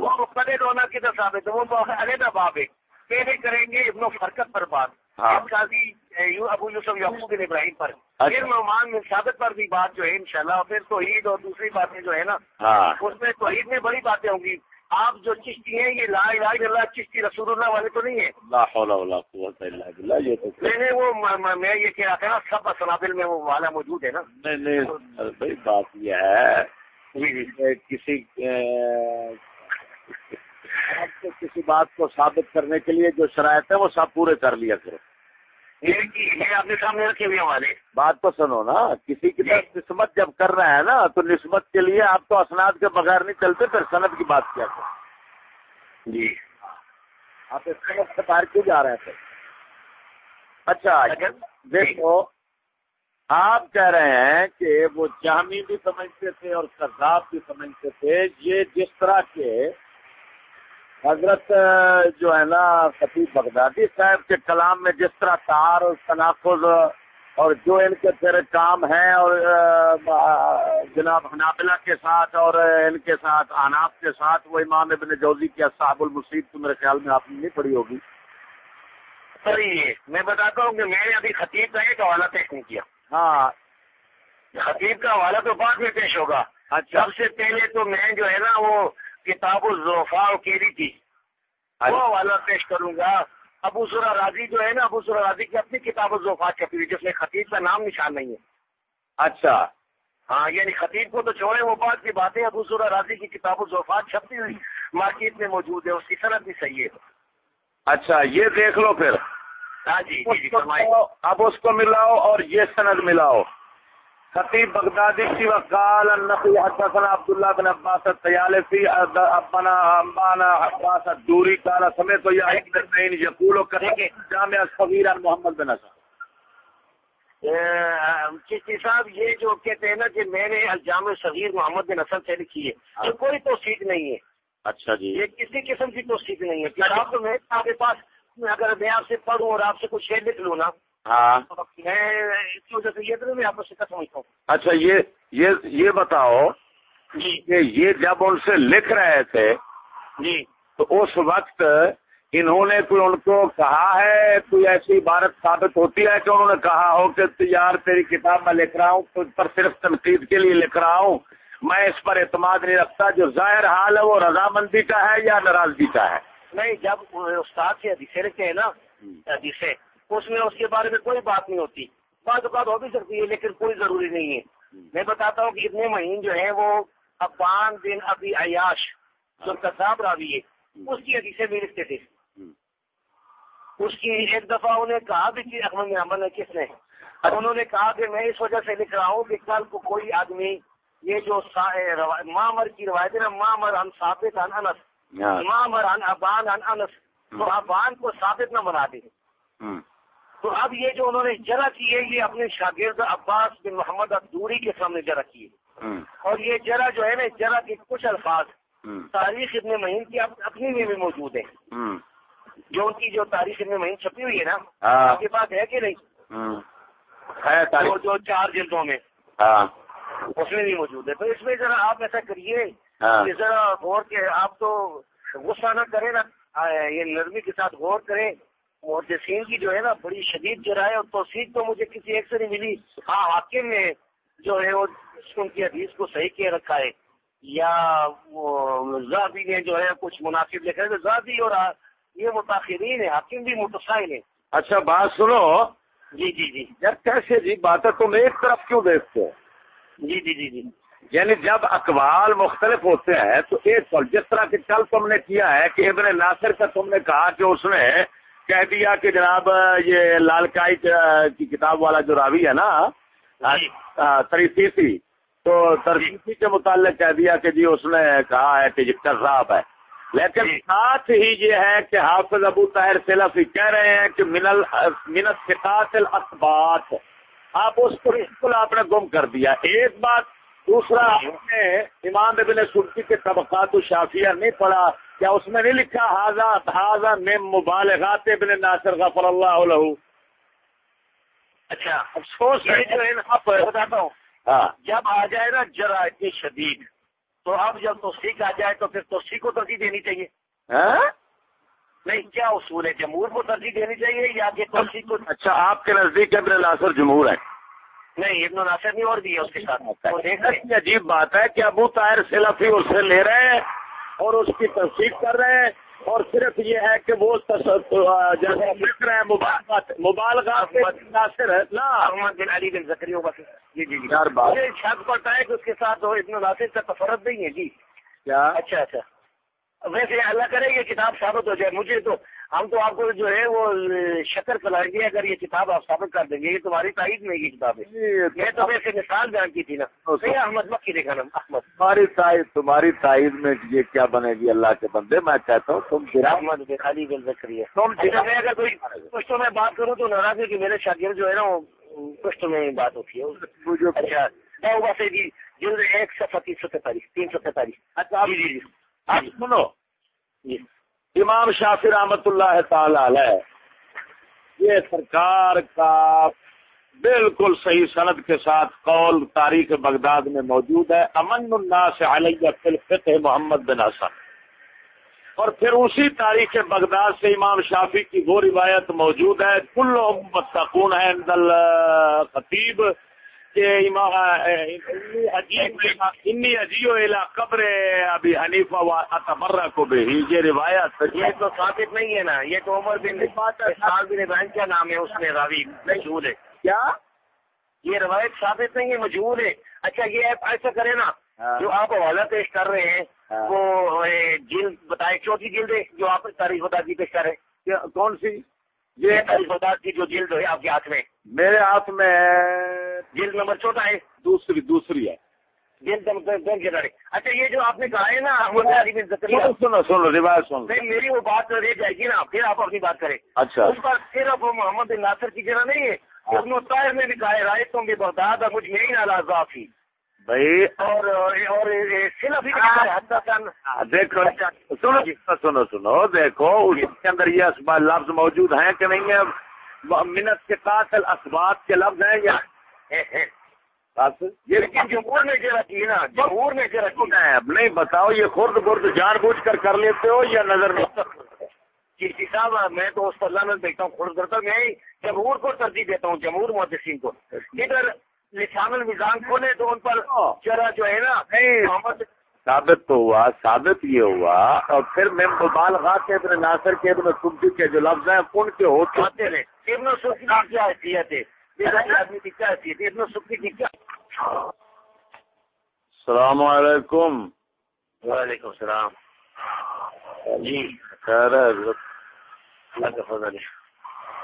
وہ رونا کی طرف ثابت ہے؟ وہ تو علیحدہ باب ہے۔ پہلے کریں گے ابن و فرقت پر بات۔ ہاں۔ قاضی یو ابو یوسف یعقوب بن ابراہیم پر۔ پھر نعمان بن ثابت پر بھی بات جو ہے انشاءاللہ پھر توحید اور دوسری باتیں جو ہے نا ہاں۔ اس میں توحید میں بڑی باتیں ہوں گی۔ آپ جو چشتی ہیں یہ لا الہ الا اللہ چشتی رسول اللہ والے تو نہیں ہیں۔ لا حول ولا قوت الا باللہ یہ تو میں نے وہ میں یہ کہہ رہا تھا نا سب سنابل میں وہ والا موجود ہے نا۔ نہیں نہیں بھائی بات یہ ہے جی جی۔ کسی کسی بات کو ثابت کرنے کے لیے جو شرائط ہے وہ سب پورے کر لیا کرو۔ بات تو سنو نا کسی کی طرف نسبت جب کر رہے ہیں نا تو نسبت کے لیے آپ تو اسناد کے بغیر نہیں چلتے پھر صنعت کی بات کیا کرو جی۔ آپ اس صنعت سے باہر کیوں جا رہے تھے اچھا دیکھو آپ کہہ رہے ہیں کہ وہ جامی بھی سمجھتے تھے اور کذاب بھی سمجھتے تھے یہ جس طرح کے حضرت جو ہے نا خطیب بغدادی صاحب کے کلام میں جس طرح تار اور تناخذ اور جو ان کے پھر کام ہیں اور جناب حنابلہ کے ساتھ اور ان کے ساتھ اناف کے ساتھ وہ امام ابن جوزی کی اصحاب المصیب تو میرے خیال میں آپ نے نہیں پڑھی ہوگی۔ سر یہ میں بتاتا ہوں کہ میں نے ابھی خطیب کا ایک حوالہ پیش نہیں کیا۔ ہاں۔ خطیب کا حوالہ تو بعد میں پیش ہوگا۔ اچھا۔ سب سے پہلے تو میں جو ہے نا وہ کتاب الزوفا کیری تھی۔ وہ حوالہ پیش کروں گا۔ ابو سرا راضی جو ہے نا ابو سرا راضی کی اپنی کتاب الزوفا چھپی ہوئی جس میں خطیب کا نام نشان نہیں ہے۔ اچھا۔ ہاں یعنی خطیب کو تو چھوڑے وہ بات کی باتیں ابو سرا راضی کی کتاب الزوفات چھپی ہوئی مارکیٹ میں موجود ہے اس کی صنعت بھی صحیح ہے۔ اچھا یہ دیکھ لو پھر۔ ہاں جی جی جی اب اس کو ملاؤ اور یہ سند ملاؤ۔ خطیب بغدادی کی وقال النقی حدثنا عبداللہ بن عباس الطیالسی ابنا امبانا عباس الدوری قال سمیت و یا ایک دن یقول و کرے جامعہ صغیر محمد بن حسن چشتی صاحب یہ جو کہتے ہیں نا کہ میں نے الجام صغیر محمد بن حسن سے لکھی ہے یہ کوئی توثیق نہیں ہے۔ اچھا جی۔ یہ کسی قسم کی توثیق نہیں ہے۔ کتاب تو میں آپ کے پاس اگر میں آپ سے پڑھوں اور آپ سے کچھ شعر لکھ لوں نا ہاں۔ اچھا یہ یہ یہ بتاؤ جی۔ کہ یہ جب ان سے لکھ رہے تھے جی۔ تو اس وقت انہوں نے کوئی ان کو کہا ہے کوئی ایسی عبارت ثابت ہوتی ہے کہ انہوں نے کہا ہو کہ یار تیری کتاب میں لکھ رہا ہوں تجھ پر صرف تنقید کے لیے لکھ رہا ہوں میں اس پر اعتماد نہیں رکھتا جو ظاہر حال ہے وہ رضامندی کا ہے یا ناراضگی کا ہے؟ نہیں جب استاد سے حدیثیں لکھتے ہیں نا حدیثیں اس میں اس کے بارے میں کوئی بات نہیں ہوتی۔ بعض اوقات ہو بھی سکتی ہے لیکن کوئی ضروری نہیں ہے۔ میں بتاتا ہوں کہ اتنے مہین جو ہیں وہ ابان بن ابی عیاش جو کذاب راوی ہے اس کی حدیثیں بھی لکھتے تھے۔ اس کی ایک دفعہ انہیں کہا بھی کہ احمد محمد نے کس نے؟ انہوں نے کہا کہ میں اس وجہ سے لکھ رہا ہوں کہ کل کو کوئی آدمی یہ جو مامر کی روایت ہے نا مامر ان ثابت ان انس۔ مامر ان ابان ان انس۔ تو ابان کو ثابت نہ بنا دے۔ تو اب یہ جو انہوں نے جرا کی ہے یہ اپنے شاگرد عباس بن محمد عبدوری کے سامنے جرا کی ہے۔ اور یہ جرا جو ہے نا جرا کے کچھ الفاظ تاریخ ابن مہین کی اپنی میں بھی موجود ہے جو ان کی جو تاریخ ابن مہین چھپی ہوئی ہے نا آپ کے پاس ہے کہ نہیں؟ جو چار جلدوں میں۔ اس میں بھی موجود ہے۔ تو اس میں ذرا آپ ایسا کریے کہ ذرا غور کے آپ تو غصہ نہ کریں نا یہ نرمی کے ساتھ غور کریں۔ جسین کی جو ہے نا بڑی شدید جرائے اور توثیق تو مجھے کسی ایک سے نہیں ملی۔ ہاں حاکم نے جو ہے وہ ان کی حدیث کو صحیح کیے رکھا ہے۔ یا زادی نے جو ہے کچھ مناسب لکھا ہے زادی اور یہ متاثرین ہے حکیم بھی متسائل ہے اچھا بات سنو۔ جی جی جی۔ یار کیسے جی؟ بات ہے تم ایک طرف کیوں دیکھتے ہو؟ جی جی جی جی۔ یعنی جب اقوال مختلف ہوتے ہیں تو ایک جس طرح کہ کل تم نے کیا ہے کہ ابن ناصر کا تم نے کہا کہ اس نے کہہ دیا کہ جناب یہ لال کائی کی کتاب والا جو راوی ہے نا جی۔ تریسی تو ترسی کے متعلق کہہ دیا کہ جی اس نے کہا ہے کہ یہ کذاب ہے۔ لیکن جی۔ ساتھ ہی یہ ہے کہ حافظ ابو طاہر سیلفی کہہ رہے ہیں کہ منل منت فقاط الاثبات۔ آپ اس کو بالکل آپ نے گم کر دیا۔ ایک بات دوسرا آپ نے امام ابن سلطی کے طبقات الشافیہ نہیں پڑھا۔ کیا اس میں نہیں لکھا حاضا حاضا نیم مبالغات ابن ناصر غفر اللہ علیہ اچھا. افسوس یہ جو ہے نا بتاتا ہوں. ہاں. جب آ جائے نا جرا اتنی شدید تو اب جب توسیق آ جائے تو پھر توسیق کو ترجیح دینی چاہیے. ہاں؟ نہیں کیا اصول ہے جمہور کو ترجیح دینی چاہیے یا کہ توسیق کو اچھا آپ کے نزدیک ابن ناصر جمہور ہے نہیں ابن ناصر نہیں اور بھی ہے اس کے ساتھ. ایسی عجیب بات ہے کہ ابو طاہر سیلفی اس سے لے رہے ہیں اور اس کی تصدیق کر رہے ہیں اور صرف یہ ہے کہ وہ جیسے رہے ہیں مبالغات ناصر ہے نا احمد بن علی بن پھر جی جی جی۔ مجھے شک پڑتا ہے کہ اس کے ساتھ وہ ابن ناصر کا تفرد نہیں ہے جی۔ کیا؟ اچھا اچھا۔ ویسے اللہ کرے یہ کتاب ثابت ہو جائے مجھے تو ہم تو آپ کو جو ہے وہ شکر کھلائیں گے اگر یہ کتاب آپ ثابت کر دیں گے یہ تمہاری تائید میں یہ کتاب ہے میں تو ویسے مثال بیان کی تھی نا۔ نہیں احمد مکی دیکھا نا احمد۔ تمہاری تائید تمہاری تائید میں یہ کیا بنے گی اللہ کے بندے؟ میں کہتا ہوں تم گرا۔ احمد بن علی بن زکری ہے تم اچھا میں اگر کوئی پشتوں میں بات کروں تو ناراض ہے کہ میرے شاگرد جو ہے نا پشتوں میں بات ہوتی ہے۔ اچھا سے جی جلد ایک سو تین سو تینتالیس تین سو تینتالیس اچھا جی جی جی۔ آپ سنو۔ جی۔ امام شافی رحمت اللہ تعالی علیہ، یہ سرکار کا بالکل صحیح سند کے ساتھ قول تاریخ بغداد میں موجود ہے، امن الناس علیہ فی الفقہ محمد بن حسن۔ اور پھر اسی تاریخ بغداد سے امام شافی کی وہ روایت موجود ہے، کل متقون ہے عند انی قبر ابی حنیفہ و اتبرہ کو بھی یہ روایت یہ تو ثابت نہیں ہے نا یہ تو عمر بن بن ابراہیم کیا نام ہے اس میں راوی مشہور ہے۔ کیا؟ یہ روایت ثابت نہیں ہے مجہور ہے۔ اچھا یہ آپ ایسا کریں نا ہاں۔ جو آپ حوالہ پیش کر رہے ہیں ہاں۔ وہ جلد بتائے چوتھی جلد ہے جو آپ تاریخ بتا دی پیش کر رہے ہیں۔ کون سی؟ یہ تاریخ بتا کی جو جلد ہے آپ کے ہاتھ میں۔ میرے ہاتھ میں جلد نمبر چوتھا ہے۔ دوسری دوسری ہے۔ جلد نمبر اچھا یہ جو آپ نے کہا ہے نا بن زکریا۔ سنو میری وہ بات رہ جائے گی نا۔ پھر آپ اپنی بات کریں۔ اچھا۔ اس پر صرف محمد ناصر کی جگہ نہیں ہے۔ ابن طاہر نے بھی کہا ہے رائے تم بھی بغداد اور مجھ میں ہی نالا بھائی۔ اور اور صرف ہی کہا ہے حتی کن دیکھو سنو سنو سنو دیکھو اس کے اندر یہ لفظ موجود ہیں کہ نہیں ہے منت کے قاتل اسباب کے لفظ ہیں یا لیکن جمہور نے جرا کی نا جمہور نے نہیں بتاؤ یہ خرد برد جان بوجھ کر کر لیتے ہو یا نظر نہیں؟ کسی صاحب میں تو اس پر لانت دیکھتا ہوں خود کرتا ہوں میں جمہور کو ترجیح دیتا ہوں جمہور محدثین کو۔ ادھر لسان الميزان کھولے تو ان پر چرا جو ہے نا محمد ثابت تو ہوا ثابت یہ ہوا اور پھر میں مبالغات ابن ناصر کے ابن سبزی کے جو لفظ ہیں ان کے ہوتے رہے۔ ابن سفی کی کیا حیثیت ہے؟ بےغیر آدمی کی کیا حیثیت ہے؟ ابن سفی کی کیا؟ السلام علیکم۔ وعلیکم السلام۔ جی۔ خیر ہے حضرت۔ اللہ کا فضل ہے۔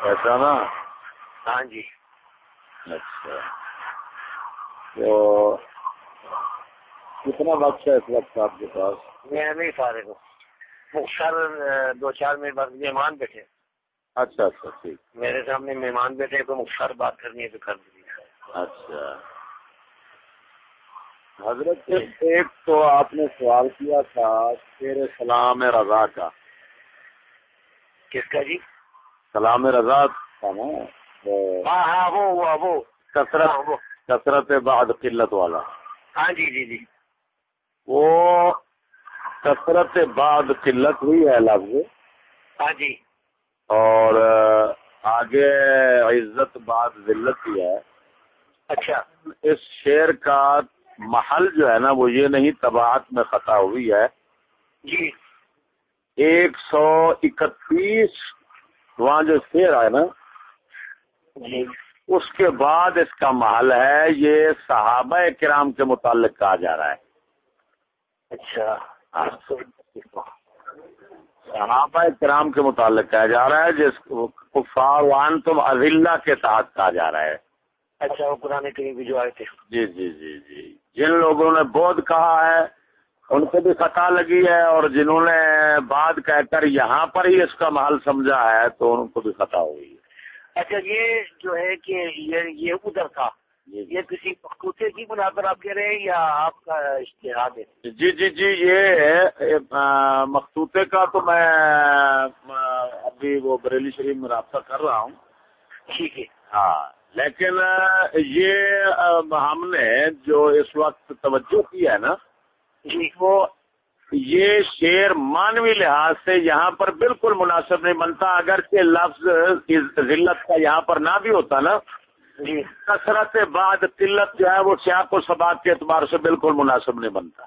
ایسا نا؟ ہاں جی۔ اچھا۔ تو کتنا وقت ہے اس وقت آپ کے پاس؟ میں نہیں فارغ ہوں۔ مختصر دو چار منٹ بعد مہمان بیٹھے۔ اچھا اچھا ٹھیک۔ میرے سامنے مہمان بیٹھے تو مختصر بات کرنی ہے تو کر دیجیے۔ اچھا۔ حضرت ایک تو آپ نے سوال کیا تھا شیر سلام رضا کا۔ کس کا جی؟ سلام رضا تھا نا؟ ہاں ہاں وہ کثرت ہاں، کثرت بعد قلت والا۔ ہاں جی جی جی۔ وہ کثرت بعد قلت ہوئی ہے لفظ۔ ہاں جی۔ اور آگے عزت بعد ذلت ہی ہے۔ اچھا۔ اس شعر کا محل جو ہے نا وہ یہ نہیں تباہت میں خطا ہوئی ہے۔ جی۔ ایک سو اکتیس وہاں جو شیر آئے نا جی۔ اس کے بعد اس کا محل ہے یہ صحابہ کرام کے متعلق کہا جا رہا ہے۔ اچھا۔ ہاں۔ صحابہ کرام کے متعلق کہا جا رہا ہے جس کفار وان تم اضلاع کے تحت کہا جا رہا ہے۔ اچھا وہ پرانے کریم بھی جو آئے تھے جی جی جی جی۔ جن لوگوں نے بودھ کہا ہے ان کو بھی خطا لگی ہے اور جنہوں نے بعد کہہ کر یہاں پر ہی اس کا محل سمجھا ہے تو ان کو بھی خطا ہوئی ہے۔ اچھا یہ جو ہے کہ یہ یہ ادھر تھا یہ کسی مخصوصے کی بنا پر آپ کہہ رہے ہیں یا آپ کا اشتہاد ہے؟ جی جی جی یہ مخصوصے کا تو میں ابھی وہ بریلی شریف میں رابطہ کر رہا ہوں۔ ٹھیک ہے۔ ہاں لیکن یہ ہم نے جو اس وقت توجہ کی ہے نا جی۔ وہ یہ شیر مانوی لحاظ سے یہاں پر بالکل مناسب نہیں بنتا اگر کہ لفظ ذلت کا یہاں پر نہ بھی ہوتا نا۔ جی۔ کثرت بعد قلت جو ہے وہ سیاق و سباق کے اعتبار سے بالکل مناسب نہیں بنتا۔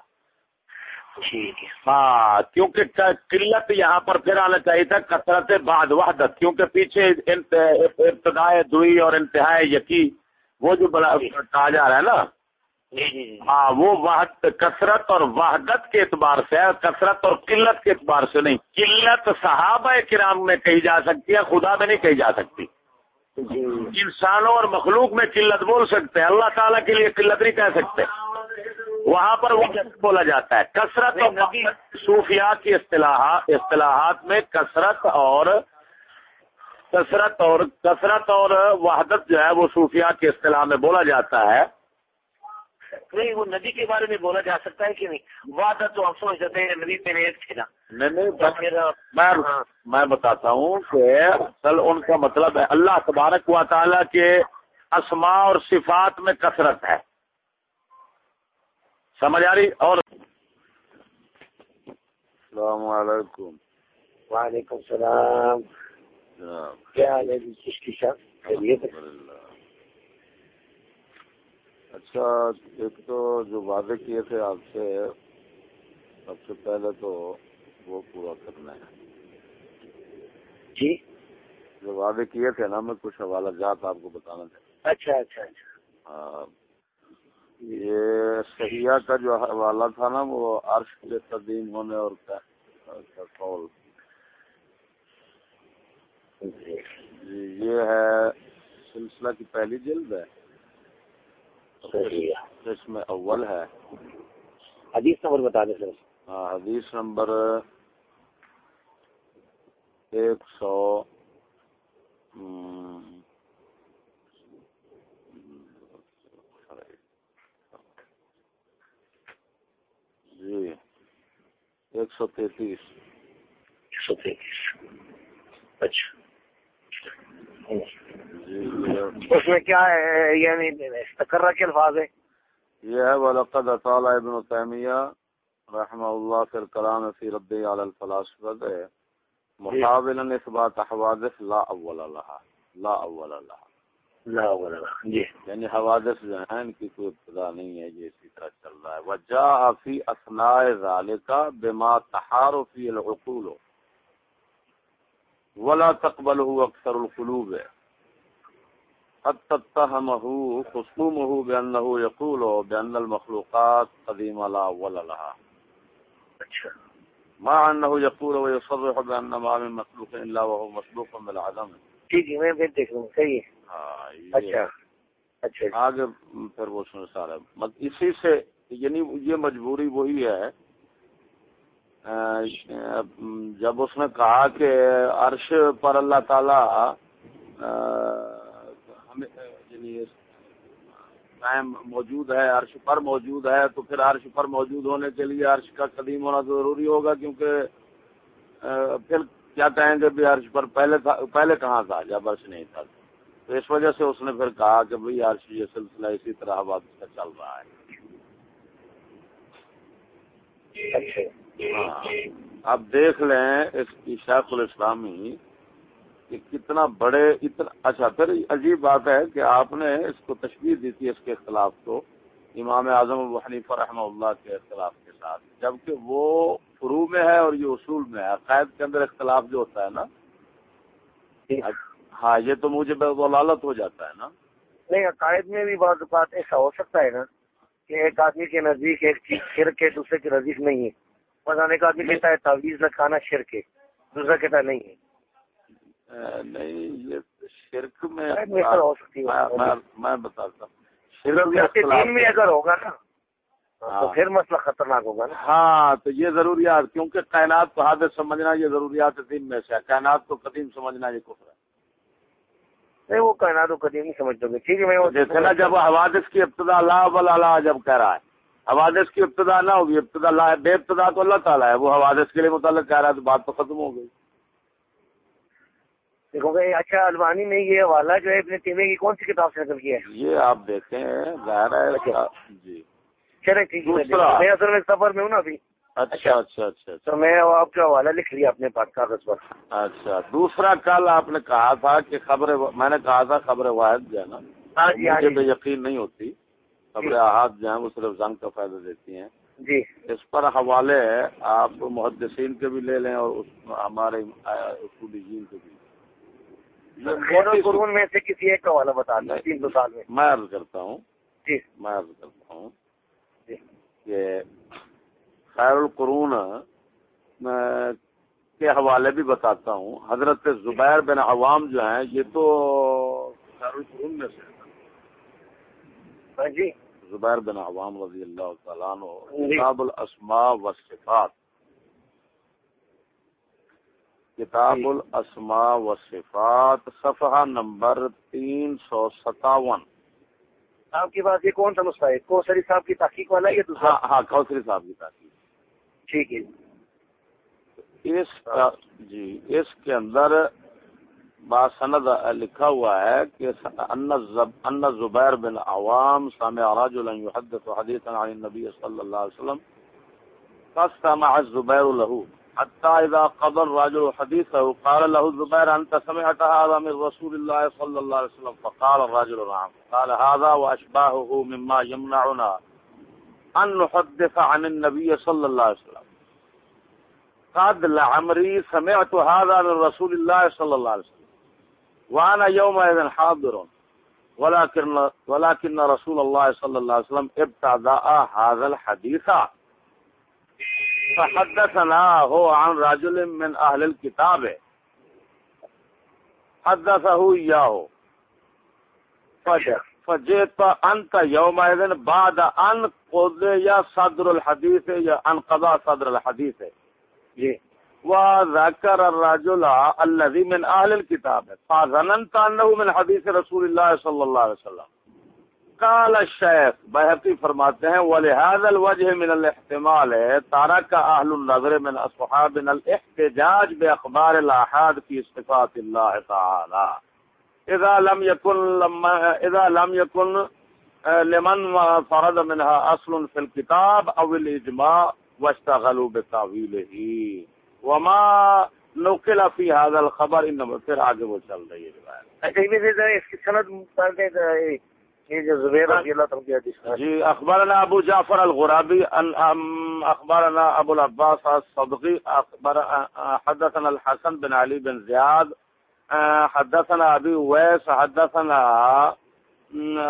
ٹھیک ہے۔ ہاں کیونکہ قلت یہاں پر پھر آنا چاہیے تھا کثرت بعد وحدت کیونکہ پیچھے ابتدائے دوئی اور انتہائی یقین وہ جو بڑا کہا جا رہا ہے نا۔ جی جی جی۔ ہاں وہ کثرت اور وحدت کے اعتبار سے ہے کثرت اور قلت کے اعتبار سے نہیں۔ قلت صحابہ کرام میں کہی جا سکتی ہے خدا میں نہیں کہی جا سکتی۔ جی انسانوں اور مخلوق میں قلت بول سکتے ہیں اللہ تعالیٰ کے لیے قلت نہیں کہہ سکتے۔ وہاں پر وہ بولا جاتا ہے کثرت اور صوفیہ کی اصطلاحات اصطلاحات میں کثرت اور کثرت اور کثرت اور وحدت جو ہے وہ صوفیہ کی اصطلاح میں بولا جاتا ہے۔ نہیں وہ ندی کے بارے میں بولا جا سکتا ہے کہ نہیں؟ وعدت تو ہم سمجھ سکتے ہیں ندی پہ ایک تھے نا۔ ہاں۔ میں بتاتا ہوں کہ اصل ان کا مطلب ہے اللہ تبارک و تعالیٰ کے اسماء اور صفات میں کثرت ہے۔ سمجھ آ رہی؟ اور السلام علیکم۔ وعلیکم السلام۔ کیا حال ہے جی چشتی صاحب خیریت ہے؟ اچھا ایک تو جو وعدے کیے تھے آپ سے سب سے پہلے تو وہ پورا کرنا ہے۔ جی؟ جو وعدے کیے تھے نا میں کچھ حوالہ جات آپ کو بتانا تھا اچھا اچھا اچھا۔ یہ صحیحہ کا جو حوالہ تھا نا وہ عرش کے تدیم ہونے اور قول۔ جی۔ یہ ہے سلسلہ کی پہلی جلد ہے۔ صحیح اس میں اول ہے۔ حدیث نمبر بتا دیں سر۔ ہاں، حدیث نمبر ایک سو جی ایک سو تینتیس۔ ایک سو تینتیس۔ اچھا۔ اس میں کیا ہے یعنی تقرر کے الفاظ ہے یہ ہے وَلَقَدْ أَطَالَ ابن تیمیہ رحمہ اللہ فی الکلام فی رد علی الفلاسفہ ہے محاولا اثبات حوادث لا اول لها لا اول لها۔ لا ولا لا جی۔ یعنی حوادث جو ہیں ان کی کوئی ابتدا نہیں ہے یہ اسی طرح چل رہا ہے۔ وجاء فی اثناء ذالک بما تحار فی العقول۔ ولا تقبله اکثر القلوب۔ حتى اتهمه خصومه بأنه يقول بأن المخلوقات قديمة لا أول لها. اچھا۔ مع أنه يقول ويصرح بأن ما من مخلوق إلا وهو مسبوق بالعدم. ٹھیک ہے میں پھر دیکھ لوں صحیح ہے۔ اچھا اچھا۔ آگے پھر وہ سن سارا۔ اسی سے یعنی یہ مجبوری وہی ہے جب اس نے کہا کہ عرش پر اللہ تعالی یعنی قائم موجود ہے عرش پر موجود ہے تو پھر عرش پر موجود ہونے کے لیے عرش کا قدیم ہونا ضروری ہوگا کیونکہ پھر کیا کہیں گے بھی عرش پر پہلے تھا پہلے کہاں تھا؟ جب عرش نہیں تھا۔ تو اس وجہ سے اس نے پھر کہا کہ بھئی عرش یہ سلسلہ اسی طرح بات کا چل رہا ہے۔ اچھا۔ ہاں۔ اب دیکھ لیں اس کی شیخ الاسلامی کہ کتنا بڑے، اتنا اچھا پھر عجیب بات ہے کہ آپ نے اس کو تشبیح دی تھی اس کے خلاف کو امام اعظم ابو حنیفہ رحمہ اللہ کے اختلاف کے ساتھ۔ جبکہ وہ فرو میں ہے اور یہ اصول میں ہے۔ عقائد کے اندر اختلاف جو ہوتا ہے نا ہاں یہ تو مجھے ولالت ہو جاتا ہے نا۔ نہیں، عقائد میں بھی بعض اوقات ایسا ہو سکتا ہے نا کہ ایک آدمی کے نزدیک ایک چیز شرک ہے، دوسرے کے نزدیک نہیں ہے۔ مثلاً ایک آدمی کہتا ہے تعویذ لگانا شرک ہے، دوسرا کہتا ہے نہیں ہے۔ نہیں یہ شرک میں ہو سکتی ہے میں بتاتا ہوں۔ میں اگر ہوگا نا تو ہاں۔ پھر مسئلہ خطرناک ہوگا نا۔ ہاں تو یہ ضروریات کیونکہ کائنات کو حادث سمجھنا یہ ضروریات دین میں سے ہے۔ کائنات کو قدیم سمجھنا یہ کفر ہے۔ نہیں وہ کائنات کو قدیم نہیں سمجھ دوں گے ٹھیک ہے میں جیسے نا جب حوادث کی ابتدا لا ولا جب کہہ رہا ہے۔ حوادث کی ابتدا نہ ہوگی ابتدا لا بے ابتدا تو اللہ تعالیٰ ہے۔ وہ حوادث کے لیے متعلق کہہ رہا ہے تو بات تو ختم ہو گئی۔ دیکھو گے اچھا البانی نے یہ حوالہ جو ہے اپنے تیمے کی کون سی کتاب سے نکل کیا ہے؟ یہ آپ دیکھیں ظاہر ہے جی۔ چلے ٹھیک ہے میں اصل میں سفر میں ہوں نا ابھی۔ اچھا اچھا۔ اچھا تو میں آپ کا حوالہ لکھ لیا اپنے پاس کاغذ پر۔ اچھا۔ دوسرا کل آپ نے کہا تھا کہ خبر میں نے کہا تھا خبر واحد جو ہے نا ہاں جی ہاں مجھے تو جی یقین نہیں ہوتی۔ خبر احاد جو ہیں وہ صرف زنگ کا فائدہ دیتی ہیں۔ جی۔ اس پر حوالے آپ محدثین کے بھی لے لیں اور ہمارے اصولی کے بھی۔ القرون میں سے کسی ایک کا حوالہ بتا دیں تین دو سال میں۔ میں عرض کرتا ہوں۔ جی۔ میں عرض کرتا ہوں جی۔ کہ خیر القرون کے حوالے بھی بتاتا ہوں۔ حضرت زبیر بن عوام جو ہیں یہ تو خیر القرون میں سے۔ ہاں جی۔ زبیر بن عوام رضی اللہ تعالیٰ جی۔ کتاب الاسماء والصفات۔ کتاب جی۔ الاسماء والصفات صفحہ نمبر تین سو ستاون۔ آپ کے پاس یہ کون سا نسخہ ہے؟ کوسری صاحب کی تحقیق والا یا دوسرا؟ ہاں ہاں کوثری صاحب کی تحقیق۔ ٹھیک ہے۔ اس جی اس کے اندر باسند لکھا ہوا ہے کہ ان زبیر بن عوام سامع رجلا يحدث حديثا عن النبي صلى الله عليه وسلم فاستمع الزبير له۔ حتى اذا قضى الرجل حديثه، قال له الزبير انت سمعت هذا من رسول الله صلى الله عليه وسلم؟ فقال الرجل، نعم. قال هذا واشباهه مما يمنعنا ان نحدث عن النبي صلى الله عليه وسلم. قد لعمري سمعت هذا من رسول الله صلى الله عليه وسلم. وانا يومئذ حاضر. ولكن ولكن رسول الله صلى الله عليه وسلم ابتدأ هذا الحديث. فحدثنا هو عن رجل من اهل الكتاب. حدثه اياه فج- فجئت انت يومئذ بعد ان قضي صدر الحديث يا ان قضى صدر الحديث. جی. وذكر الرجل الذي من اهل الكتاب. فظننت انه من حديث رسول الله صلى الله عليه وسلم. قال الشيخ بحقی فرماتے ہیں، ولهذا الوجه من الاحتمال ہے ترك اهل النظر من اصحابنا الاحتجاج باخبار الاحاد في صفات الله تعالى اذا لم يكن لما اذا لم يكن لمن فرض منها اصل في الكتاب او الاجماع واشتغلوا بتاويله وما نقل في هذا الخبر، انما پھر آگے وہ چل رہی ہے۔ اچھا، روایت اس کی سند زبیر جی اخبرنا ابو جعفر ام اخبرنا ابو العباس الصدقي اخبر حدثنا الحسن بن علي بن زياد حدثنا ابي ويس حدثنا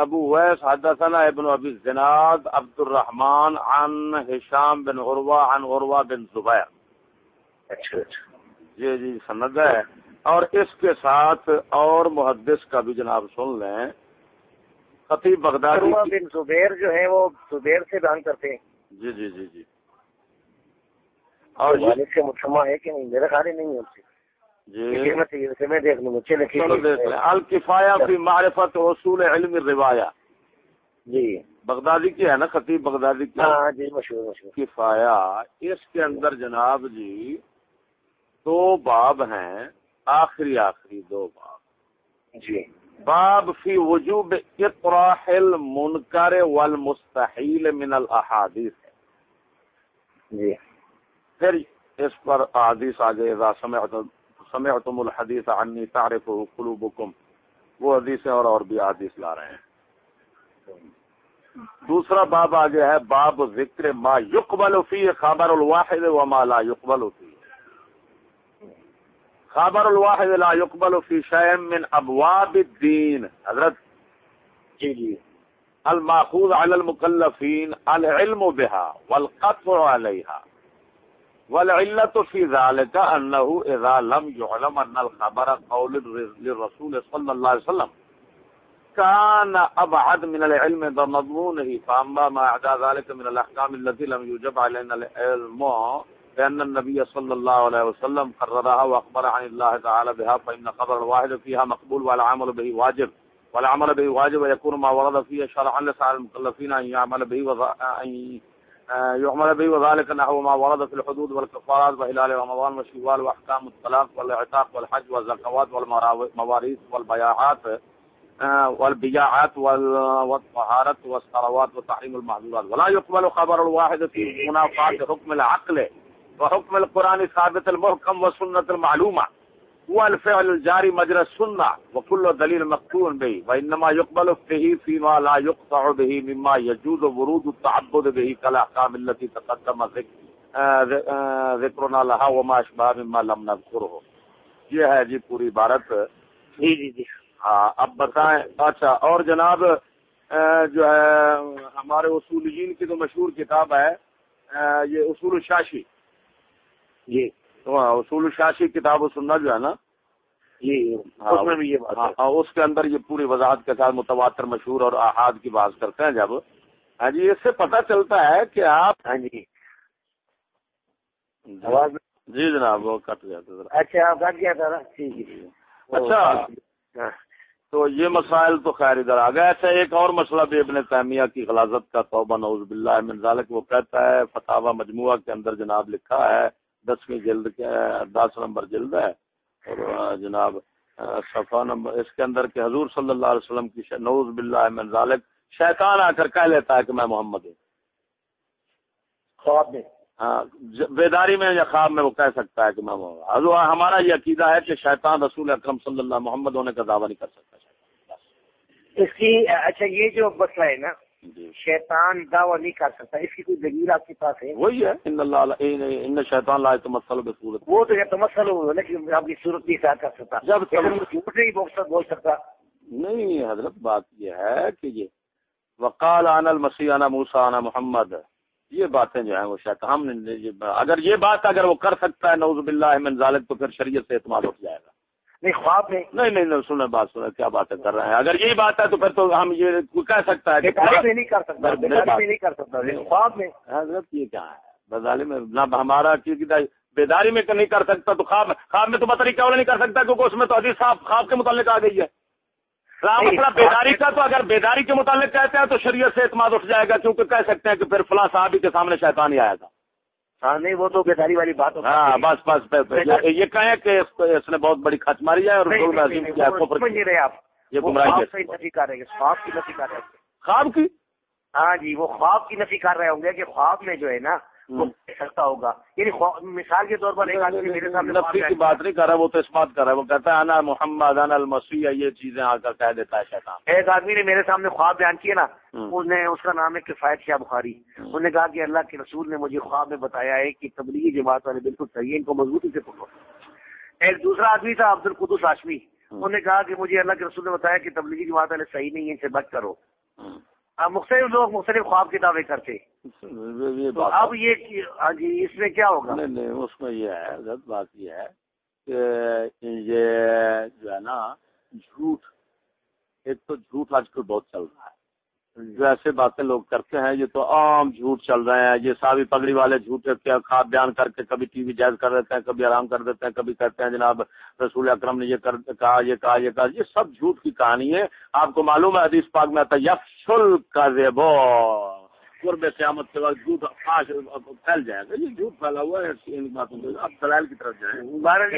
ابو ويس حدثنا ابن ابي الزناد عبد الرحمن عن هشام بن عروه عن عروه بن زبير اچھا اچھا۔ جی جی سند ہے۔ اور اس کے ساتھ اور محدث کا بھی جناب سن لیں۔ خطیب بغدادی بن زبیر جو ہے وہ زبیر سے بیان کرتے ہیں۔ جی جی جی جی۔ اور والد سے متسمہ ہے کہ نہیں؟ میرا خیال ہی نہیں ہے جی۔ الکفایا فی معرفت اصول علم الروایا۔ جی۔ بغدادی کی ہے نا؟ خطیب بغدادی کی۔ ہاں جی مشہور مشہور۔ کفایا اس کے اندر جناب جی دو باب ہیں۔ آخری آخری دو باب۔ جی۔ باب فی وجوب اطراح المنکر والمستحیل من الاحادیث جی۔ پھر اس پر احادیث آگے اذا سمعتم سمعتم الحدیث عنی تعرفه قلوبکم۔ وہ حدیثیں اور اور بھی حدیث لا رہے ہیں۔ دوسرا باب آگے ہے باب ذکر ما یقبل فی خبر الواحد و ما لا یقبل فی۔ خبر الواحد لا يقبل في شيء من ابواب الدين حضرت جی جی. الماخوذ على المكلفين العلم بها والقطع عليها والعلة في ذلك أنه إذا لم يعلم أن الخبر قول للرسول صلى الله عليه وسلم. كان أبعد من العلم بمضمونه فأما ما أعدى ذلك من الأحكام التي لم يوجب علينا العلم. بأن النبي صلى الله عليه وسلم قررها وأخبر عن الله تعالى بها، فإن خبر الواحد فيها مقبول والعمل به واجب. والعمل به واجب ويكون ما ورد فيه شرعا لسائر المكلفين أن يعمل به وضع... أن يعمل به وذلك نحو ما ورد في الحدود والكفارات وهلال رمضان والشوال واحكام الطلاق والاعتاق والحج والزكوات والمواريث والبياعات والبياعات والطهارة والثروات وتحريم المحظورات ولا يقبل خبر الواحد في منافات حكم العقل. وحكم القرآن ثابت المحكم وسنة المعلومة والفعل الجاري مجرى السنة وكل دليل مقتول به وإنما يقبل فيه فيما لا يقطع به مما يجوز ورود التعبد به كالأحكام التي تقدم ذكرنا لها وما أشبه مما لم نذكره یہ ہے جی پوری عبارت. جی جی جی. ہاں اب بتائیں اچھا اور جناب جو ہے ہمارے اصولین کی تو مشہور کتاب ہے یہ اصول الشاشی. جی۔ تو ہاں، اصول شاشی کتاب و سننا جو ہے نا جی ہاں، اس میں بھی یہ ہاں، اس کے اندر یہ پوری وضاحت کے ساتھ متواتر مشہور اور احاد کی بات کرتے ہیں جب۔ ہاں جی اس سے پتہ چلتا ہے کہ آپ ہاں جی۔ جی جناب وہ کٹ گیا تھا اچھا کٹ گیا تھا اچھا۔ تو یہ مسائل تو خیر ادھر آ گیا اچھا ایک اور مسئلہ بھی ابن تعمیہ کی غلازت کا توبہ نعوذ باللہ من ذالک وہ کہتا ہے فتح مجموعہ کے اندر جناب لکھا ہے دسویں جلد دس نمبر جلد ہے۔ اور جناب صفحہ نمبر اس کے اندر کہ حضور صلی اللہ علیہ وسلم کی نعوذ باللہ من ذالک شیطان آ کر کہہ لیتا ہے کہ میں محمد ہوں۔ خواب میں؟ ہاں بیداری میں یا خواب میں وہ کہہ سکتا ہے کہ میں حضور ہمارا یہ عقیدہ ہے کہ شیطان رسول اکرم صلی اللہ محمد ہونے کا دعویٰ نہیں کر سکتا۔ اس کی اچھا یہ جو مسئلہ ہے نا شیطان دعویٰ نہیں کر سکتا۔ اس کی کوئی دلیل آپ کے پاس ہے؟ وہی ہے۔ ان اللہ ان شیطان مسئلہ بے صورت وہ تو ہو لیکن آپ کی صورت نہیں کر سکتا۔ جب جھوٹ نہیں بول سکتا نہیں حضرت بات یہ ہے کہ یہ وقال عن المسیح انا موسا انا محمد۔ یہ باتیں جو ہیں وہ ہم نے اگر یہ بات اگر وہ کر سکتا ہے نوز باللہ من ذالک تو پھر شریعت سے اعتماد اٹھ جائے گا۔ نہیں خواب میں نہیں نہیں نہیں سنیں بات سنیں کیا باتیں کر رہے ہیں؟ اگر یہی بات ہے تو پھر تو ہم یہ کہہ سکتا ہے نہیں کر سکتا نہیں کر سکتا خواب میں حضرت یہ کیا ہے؟ بدالی میں نہ ہمارا بیداری میں نہیں کر سکتا تو خواب خواب میں تو مطلب کیا نہیں کر سکتا؟ کیونکہ اس میں تو حدیث صاحب خواب کے متعلق آ گئی ہے۔ بیداری کا تو اگر بیداری کے متعلق کہتے ہیں تو شریعت سے اعتماد اٹھ جائے گا کیونکہ کہہ سکتے ہیں کہ پھر فلاں صاحب کے سامنے شیطان ہی آیا تھا۔ ہاں نہیں وہ تو بیداری والی بات ہاں بس بس یہ کہیں کہ اس نے بہت بڑی کھچ ماری ہے اور رہے آپ۔ یہ نفی کر رہے ہیں خواب کی نفی کر رہے ہیں۔ خواب کی؟ ہاں جی وہ خواب کی نفی کر رہے ہوں گے کہ خواب میں جو ہے نا وہ سکتا ہوگا۔ یعنی مثال کے طور پر ایک آدمی میرے سامنے نفی کی بات نہیں کر رہا وہ تو اس بات کر رہا ہے۔ وہ کہتا ہے انا محمد انا المسیح یہ چیزیں آ کر کہہ دیتا ہے شیطان۔ ایک آدمی نے میرے سامنے خواب بیان کیا نا اس نے اس کا نام ہے کفایت شاہ بخاری۔ انہوں نے کہا کہ اللہ کے رسول نے مجھے خواب میں بتایا ہے کہ تبلیغی جماعت والے بالکل صحیح ہے ان کو مضبوطی سے پکڑو۔ ایک دوسرا آدمی تھا عبد القدس آشمی انہوں نے کہا کہ مجھے اللہ کے رسول نے بتایا کہ تبلیغی جماعت والے صحیح نہیں ہے ان سے بچ کرو۔ مختلف لوگ مختلف خواب کے دعوے کرتے اب یہ ہاں جی اس میں کیا ہوگا؟ نہیں نہیں اس میں یہ ہے غلط بات یہ ہے کہ یہ جو ہے نا جھوٹ ایک تو جھوٹ آج کل بہت چل رہا ہے۔ جو ایسے باتیں لوگ کرتے ہیں یہ تو عام جھوٹ چل رہے ہیں یہ سابی پگڑی والے جھوٹ خواب بیان کر کے کبھی ٹی وی جائز کر دیتے ہیں کبھی آرام کر دیتے ہیں کبھی کہتے ہیں جناب رسول اکرم نے یہ کر کہا یہ کہا یہ کہا یہ سب جھوٹ کی کہانی ہے۔ آپ کو معلوم ہے حدیث پاک میں آتا یفشل کا قرب قیامت کے بعد جھوٹ پھیل جائے گا۔ یہ جھوٹ پھیلا ہوا ہے ان باتوں کو آپ دلائل کی طرف جائیں۔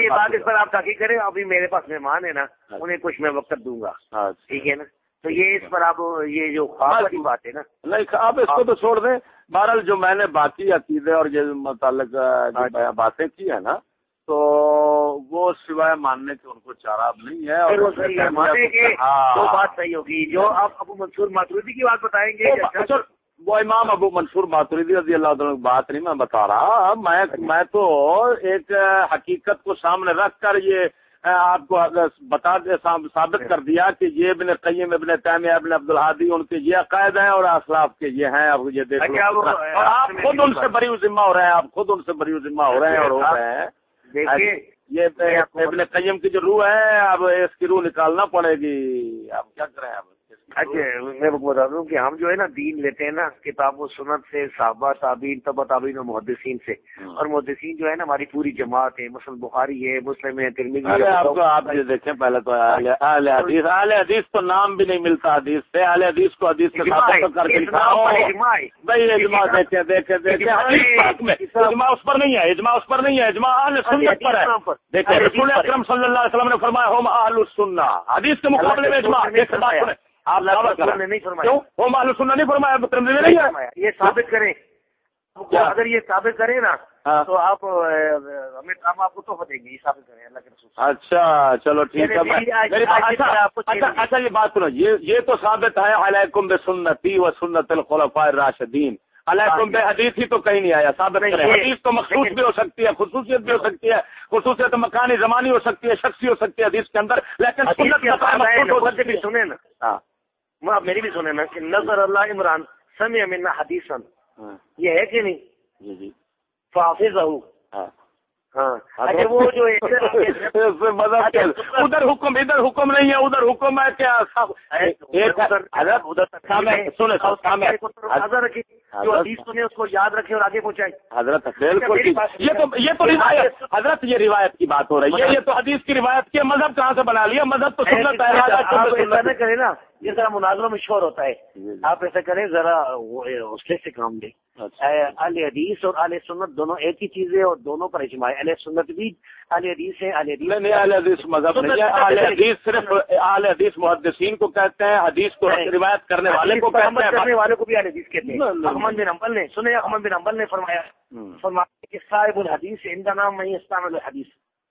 یہ بات اس پر آپ تاکہ کریں ابھی میرے پاس مہمان ہے نا انہیں کچھ میں وقت دوں گا۔ ٹھیک ہے نا؟ تو یہ اس پر آپ یہ جو خواب والی بات ہے نا نہیں آپ اس کو تو چھوڑ دیں بہرحال جو میں نے باقی عقیدے اور یہ متعلق باتیں کی ہے نا تو وہ سوائے ماننے کے ان کو چارہ اب نہیں ہے وہ گے ہاں۔ بات صحیح ہوگی جو آپ ابو منصور ماترویدی کی بات بتائیں گے کیا؟ اچھا، وہ امام ابو منصور ماتریدی رضی اللہ عنہ کی بات نہیں میں بتا رہا میں میں تو ایک حقیقت کو سامنے رکھ کر یہ آپ کو بتا دے ثابت کر دیا کہ یہ ابن قیم ابن تیمیہ ابن عبد الحادی ان کے یہ عقائد ہیں اور اسلاف کے یہ ہیں۔ اب یہ دیکھ لو اور آپ خود ان سے بری ذمہ ہو رہے ہیں آپ خود ان سے بری ذمہ ہو رہے ہیں اور ہو رہے ہیں۔ دیکھیے یہ ابن قیم کی جو روح ہے اب اس کی روح نکالنا پڑے گی۔ اب کیا کریں اچھا میں بتا دوں کہ ہم جو ہے نا دین لیتے ہیں نا کتاب و سنت سے صحابہ تعبین تبا تعبین اور محدثین سے۔ اور محدثین جو ہے نا ہماری پوری جماعت ہے مسلم بخاری ہے مسلم ہے آپ یہ دیکھیں پہلے تو اہل حدیث اہل حدیث تو نام بھی نہیں ملتا حدیث سے۔ اہل حدیث کو حدیث کے ساتھ کر کے۔ بھائی اجماع دیکھیں دیکھیں دیکھیں۔ اجماع اس پر نہیں ہے اجماع اس پر نہیں ہے۔ اجماع اہل سنت پر ہے۔ دیکھیں رسول۔ اکرم صلی اللہ علیہ وسلم نے فرمایا ہم اہل السنہ۔ حدیث کے مقابلے میں اجماع ایک بات آپ نے نہیں فرمایا۔ نہیں میں نہیں ہے۔ یہ ثابت کریں؟ اگر یہ ثابت کریں نا ہاں۔ تو آپ ہمیں ہم آپ کو تحفہ دیں گے یہ ثابت کریں۔ اللہ کے رسول۔ اچھا چلو ٹھیک ہے۔ آج کی اچھا اچھا۔ اچھا یہ بات سنو۔ یہ تو ثابت ہے علیکم بے سنتی و سنت الخلفاء الراشدین۔ علیکم بے حدیث ہی تو کہیں نہیں آیا ثابت نہیں، کریں۔ حدیث تو مخصوص بھی ہو سکتی ہے خصوصیت بھی ہو سکتی ہے خصوصیت مکانی زمانی ہو سکتی ہے شخصی ہو سکتی ہے حدیث کے اندر۔ لیکن سنت مخصوص ہو سکتی ہے۔ سنیں نا۔ ہاں آپ میری بھی سنیں نا کہ نظر اللہ عمران سمع منا حدیثن ہاں، یہ ہے کہ نہیں؟ جی جی۔ فافظ ہوں ہاں۔ ہاں۔ اچھا وہ جو مذہب کے ادھر حکم ادھر حکم نہیں ہے ادھر حکم ہے کیا؟ حضرت جو حدیث سنے اس کو یاد رکھے اور آگے پہنچائے حضرت بالکل۔ یہ تو یہ تو روایت حضرت یہ روایت کی بات ہو رہی ہے۔ یہ تو حدیث کی روایت کی۔ مذہب کہاں سے بنا لیا؟ مذہب تو سنت ہے۔ کریں نا۔ یہ ذرا مناظروں میں شور ہوتا ہے جی، جی۔ آپ ایسا کریں ذرا حوصلے سے کام لیں اچھا۔ اہل حدیث اور اہل سنت دونوں ایک ہی چیز ہے اور دونوں پر اجماع ہے اہل سنت بھی اہل حدیث ہے اہل حدیث نہیں نہیں اہل حدیث مذہب نہیں ہے اہل حدیث صرف اہل حدیث محدثین کو کہتے ہیں حدیث کو نہیں۔ روایت کرنے والے کو کہتے کرنے ہیں والوں کو بھی اہل حدیث کہتے نہیں، ہیں نہیں۔ احمد بن امبل نے سنے احمد بن امبل نے فرمایا فرمایا کہ صاحب الحدیث ان کا نام میں استعمال الحدیث۔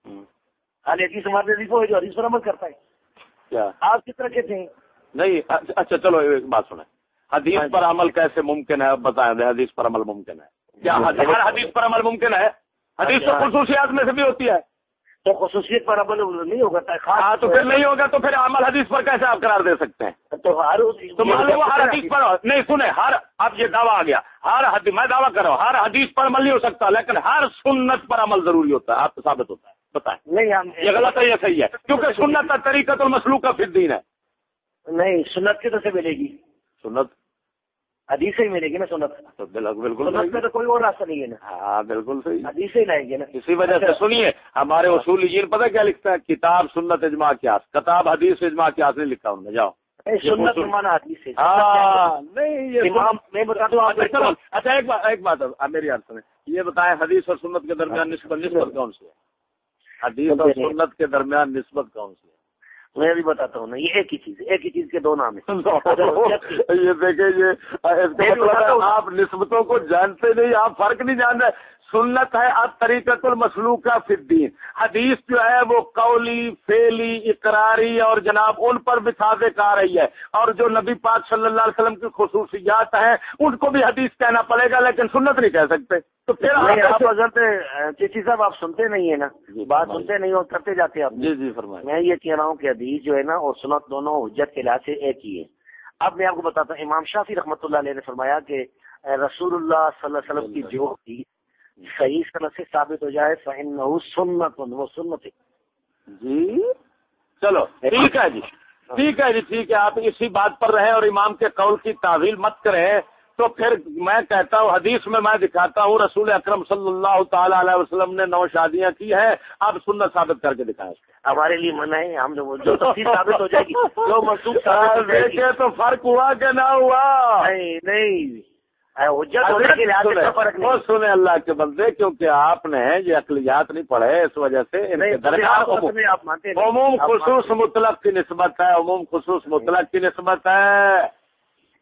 اہل حدیث حدیث وہ جو حدیث پر عمل کرتا ہے آپ کس طرح کہتے ہیں نہیں اچھا اچھا، چلو ایک بات سنیں۔ حدیث پر عمل کیسے ممکن ہے؟ بتائیں دیں حدیث پر عمل ممکن ہے۔ کیا حد- ہر حدیث پر عمل ممکن ہے؟ حدیث تو خصوصیات میں سے بھی ہوتی ہے۔ تو خصوصیت پر عمل نہیں ہوگا ہاں تو پھر نہیں ہوگا تو پھر عمل حدیث پر کیسے آپ قرار دے سکتے ہیں؟ تو ہر ہر حدیث پر نہیں سنے ہر اب یہ دعویٰ آ گیا۔ ہر حدیث میں دعویٰ کر رہا ہوں ہر حدیث پر عمل نہیں ہو سکتا لیکن ہر سنت پر عمل ضروری ہوتا ہے آپ کو ثابت ہوتا ہے۔ بتائیں۔ نہیں یہ غلط ہے یہ صحیح ہے؟ کیونکہ سنت کا طریقہ تو مسلوق کا پھر دین ہے۔ نہیں سنت کی تو سے ملے گی۔ سنت؟ حدیث ہی ملے گی نا سنت۔ بالکل سنت میں تو کوئی اور راستہ نہیں ہے نا۔ ہاں بالکل صحیح۔ حدیث ہی لائیں گے نا۔ اسی وجہ سے سنیے ہمارے اصول جین پتہ کیا لکھتا ہے کتاب سنت اجماع کیاس کتاب حدیث اجماع کیاس نہیں لکھا انہوں نے جاؤ۔ سنت مانا حدیث ہاں نہیں یہ میں بتا دوں آپ اچھا اچھا ایک بات ایک بات اب میری عرض سنیں یہ بتائیں حدیث اور سنت کے درمیان نسبت نسبت کون سی ہے؟ حدیث اور سنت کے درمیان نسبت کون سی ہے؟ میں بھی بتاتا ہوں نا یہ ایک ہی چیز ہے ایک ہی چیز کے دو نام ہیں۔ یہ دیکھیں یہ مطلب آپ نسبتوں کو جانتے نہیں آپ فرق نہیں جان رہے سنت ہے اب طریقت کا فدین حدیث جو ہے وہ قولی فیلی اقراری اور جناب ان پر بھی سازے کا رہی ہے۔ اور جو نبی پاک صلی اللہ علیہ وسلم کی خصوصیات ہیں ان کو بھی حدیث کہنا پڑے گا لیکن سنت نہیں کہہ سکتے۔ تو پھر آپ حضرت چیچی صاحب آپ سنتے نہیں ہیں نا۔ جی، بات۔ سنتے نہیں اور کرتے جاتے آپ۔ جی جی فرمائیں میں یہ کہہ رہا ہوں کہ حدیث جو ہے نا اور سنت دونوں حجت کے لحاظ سے ایک ہی ہے۔ اب میں آپ کو بتاتا ہوں امام شافی رحمۃ اللہ علیہ نے فرمایا کہ رسول اللہ صلی اللہ علیہ وسلم کی جو حدیث صحیح صنعت سے ثابت ہو جائے فَإِنَّهُ سنت وہ سنت جی۔ چلو ٹھیک ہے جی۔ ٹھیک ہے جی ٹھیک ہے۔ آپ اسی بات پر رہیں اور امام کے قول کی تعویل مت کریں۔ تو پھر میں کہتا ہوں حدیث میں میں دکھاتا ہوں رسول اکرم صلی اللہ تعالی علیہ وسلم نے نو شادیاں کی ہیں۔ آپ سنت ثابت کر کے دکھائیں۔ ہمارے لیے منع ہے ہم جو ثابت ہو جائے گی جو منسوخ تو فرق ہوا کہ نہ ہوا؟ نہیں۔ سنے اللہ کے بندے کیونکہ آپ نے یہ اقلیات نہیں پڑھے اس وجہ سے۔ عموم خصوص مطلق کی نسبت ہے عموم خصوص مطلق کی نسبت ہے۔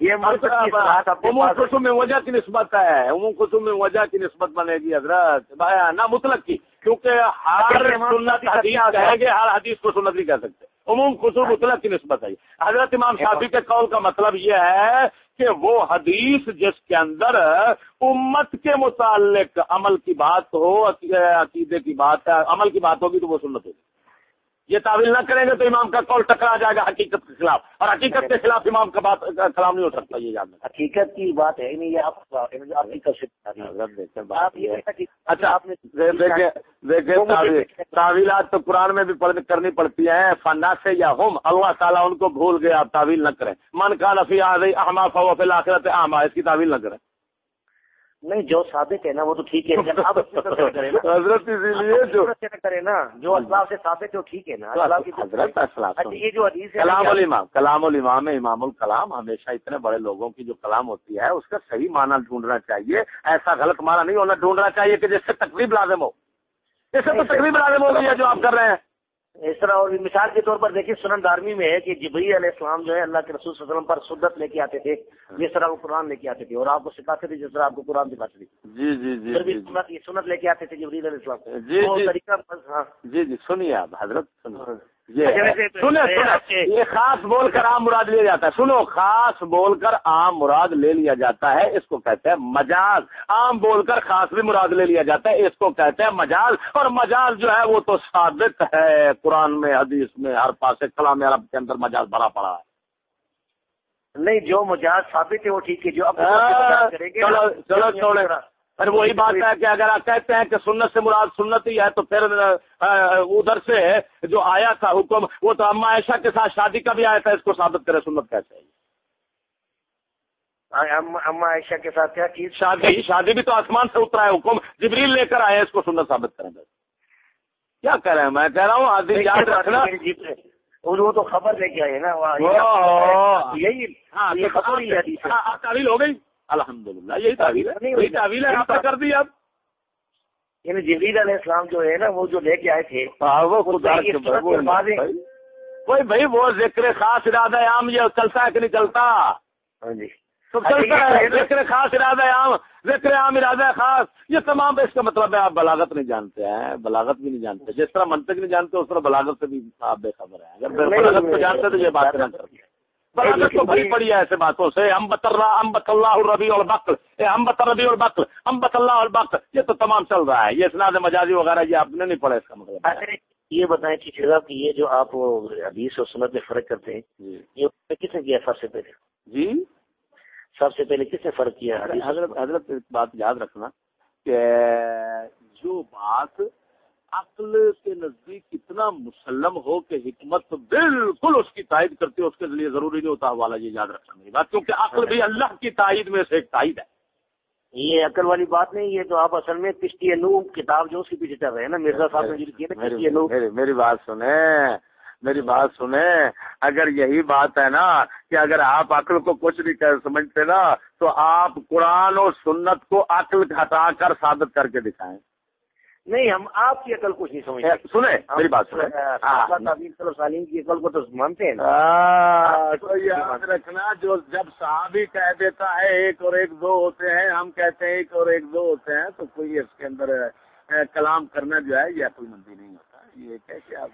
یہ عموم خصوص میں وجہ کی نسبت ہے عموم خصوص میں وجہ کی نسبت بنے گی حضرت۔ نہ مطلق کی کیونکہ ہر سنت حدیث کہیں گے ہر حدیث کو سنت نہیں کہہ سکتے۔ عموم خصوص مطلق کی نسبت ہے حضرت امام شافی کے قول کا مطلب یہ ہے کہ وہ حدیث جس کے اندر امت کے متعلق عمل کی بات ہو، عقیدے کی بات ہے، عمل کی بات ہوگی تو وہ سنت ہوگی۔ یہ تعویل نہ کریں گے تو امام کا قول ٹکرا جائے گا حقیقت کے خلاف۔ اور حقیقت کے خلاف امام کا بات کلام نہیں ہو سکتا یہ جاننا حقیقت کی بات ہے نہیں یہ اچھا تعویلات تو قرآن میں بھی کرنی پڑتی ہیں۔ فنا سے یا ہوم اللہ تعالیٰ ان کو بھول گئے آپ تعویل نہ کریں۔ من کا نفی احما فوفل آخرت احما اس کی تعویل نہ کریں۔ نہیں جو ثابت ہے نا وہ تو ٹھیک ہے۔ حضرت اسی لیے جو کرے نا جو اسلام سے ثابت ہے وہ ٹھیک ہے نا۔ حضرت اچھا، یہ جو حدیث ہے کلام الامام کلام الامام امام الکلام ہمیشہ اتنے بڑے لوگوں کی جو کلام ہوتی ہے اس کا صحیح معنی ڈھونڈنا چاہیے۔ ایسا غلط معنی نہیں ہونا ڈھونڈنا چاہیے کہ جس سے تقریب لازم ہو۔ اس سے تو تقریب لازم ہو گئی ہے جو آپ کر رہے ہیں۔ اس طرح اور مثال کے طور پر دیکھیے سنن دارمی میں ہے کہ جبری علیہ السلام جو ہے اللہ کے رسول صلی اللہ علیہ وسلم پر سدت لے کے آتے تھے جس طرح وہ قرآن لے کے آتے تھے اور آپ کو سکھاتے تھے جس طرح آپ کو قرآن دکھاتے تھے۔ جی جی جی پھر بھی جی۔ سنت لے کے آتے تھے جبری علیہ السلام۔ جی جی۔ ہاں۔ جی جی سنیے آپ حضرت سنیں یہ خاص بول کر عام مراد لیا جاتا ہے۔ سنو خاص بول کر عام مراد لے لیا جاتا ہے۔ اس کو کہتے ہیں مجاز۔ عام بول کر خاص بھی مراد لے لیا جاتا ہے۔ اس کو کہتے ہیں مجاز۔ اور مجاز جو ہے وہ تو ثابت ہے۔ قرآن میں حدیث میں ہر پاس کلام عرب کے اندر مجاز بھرا پڑا ہے۔ نہیں جو مجاز ثابت ہے وہ ٹھیک ہے۔ جو ہاں، چلو چلو اور وہی بات ہے کہ اگر آپ کہتے ہیں کہ سنت سے مراد سنت ہی ہے تو پھر ادھر سے جو آیا تھا حکم وہ تو اما عائشہ کے ساتھ شادی کا بھی آیا تھا اس کو ثابت کرے سنت کیسے ہے اما عائشہ کے ساتھ کیا چیز شادی شادی بھی تو آسمان سے اترا ہے حکم جبریل لے کر آئے اس کو سنت ثابت کریں گے کیا کہہ رہے ہیں؟ میں کہہ رہا ہوں آدمی یاد رکھنا۔ وہ تو خبر لے کے آئے نا یہی ہاں ہو گئی۔ الحمد للہ یہی تعویل ہے یہی تعویل ہے آپ کر دی اب۔ یعنی جبریل علیہ السلام جو ہے نا وہ جو لے کے آئے تھے ہاں، وہی بھائی وہ ذکر خاص ارادہ عام یہ چلتا ہے کہ نہیں چلتا؟ ہاں جی۔ ہے ذکر خاص ارادہ عام ذکر عام ارادہ خاص یہ تمام اس کا مطلب ہے آپ بلاغت نہیں جانتے ہیں بلاغت بھی نہیں جانتے جس طرح منطق نہیں جانتے اس طرح بلاغت سے بھی آپ بے خبر ہیں۔ اگر بلاغت کو جانتے تو یہ بات کرنا چاہتے بلاغت تو بھری پڑی ہے ایسے باتوں سے۔ ہم بطر ہم اللہ ربی اور بکل ہم بطر ربی اور بکل ہم اللہ اور بکل یہ تو تمام چل رہا ہے۔ یہ اسناد مجازی وغیرہ یہ آپ نے نہیں پڑھا اس کا مطلب۔ یہ بتائیں ٹھیک کہ یہ جو آپ حدیث اور سنت میں فرق کرتے ہیں جی۔ یہ کس نے کیا سب سے پہلے؟ جی؟ سب سے پہلے کس نے فرق کیا؟ حضرت حضرت بات یاد رکھنا کہ جو بات عقل کے نزدیک اتنا مسلم ہو کہ حکمت بالکل اس کی تائید کرتی ہے اس کے لیے ضروری نہیں ہوتا حوالہ یہ یاد رکھنا میری بات کیونکہ عقل بھی اللہ کی تائید میں سے ایک تائید ہے۔ یہ عقل والی بات نہیں یہ تو آپ اصل میں کشتی نو کتاب جو اس کے پیچھے چل رہے ہیں نا مرزا صاحب نے میری بات سنیں میری بات سنیں۔ اگر یہی بات ہے نا کہ اگر آپ عقل کو کچھ نہیں سمجھتے نا تو آپ قرآن اور سنت کو عقل ہٹا کر ثابت کر کے دکھائیں۔ نہیں ہم آپ کی عقل کچھ نہیں سمجھتے۔ سنیں میری بات سنیں۔ سالین کی عقل کو تو مانتے ہیں۔ یاد رکھنا جو جب صحابی کہہ دیتا ہے ایک اور ایک دو ہوتے ہیں ہم کہتے ہیں ایک اور ایک دو ہوتے ہیں تو کوئی اس کے اندر کلام کرنا جو ہے یہ عقل مندی نہیں ہوتا۔ یہ کیسے آپ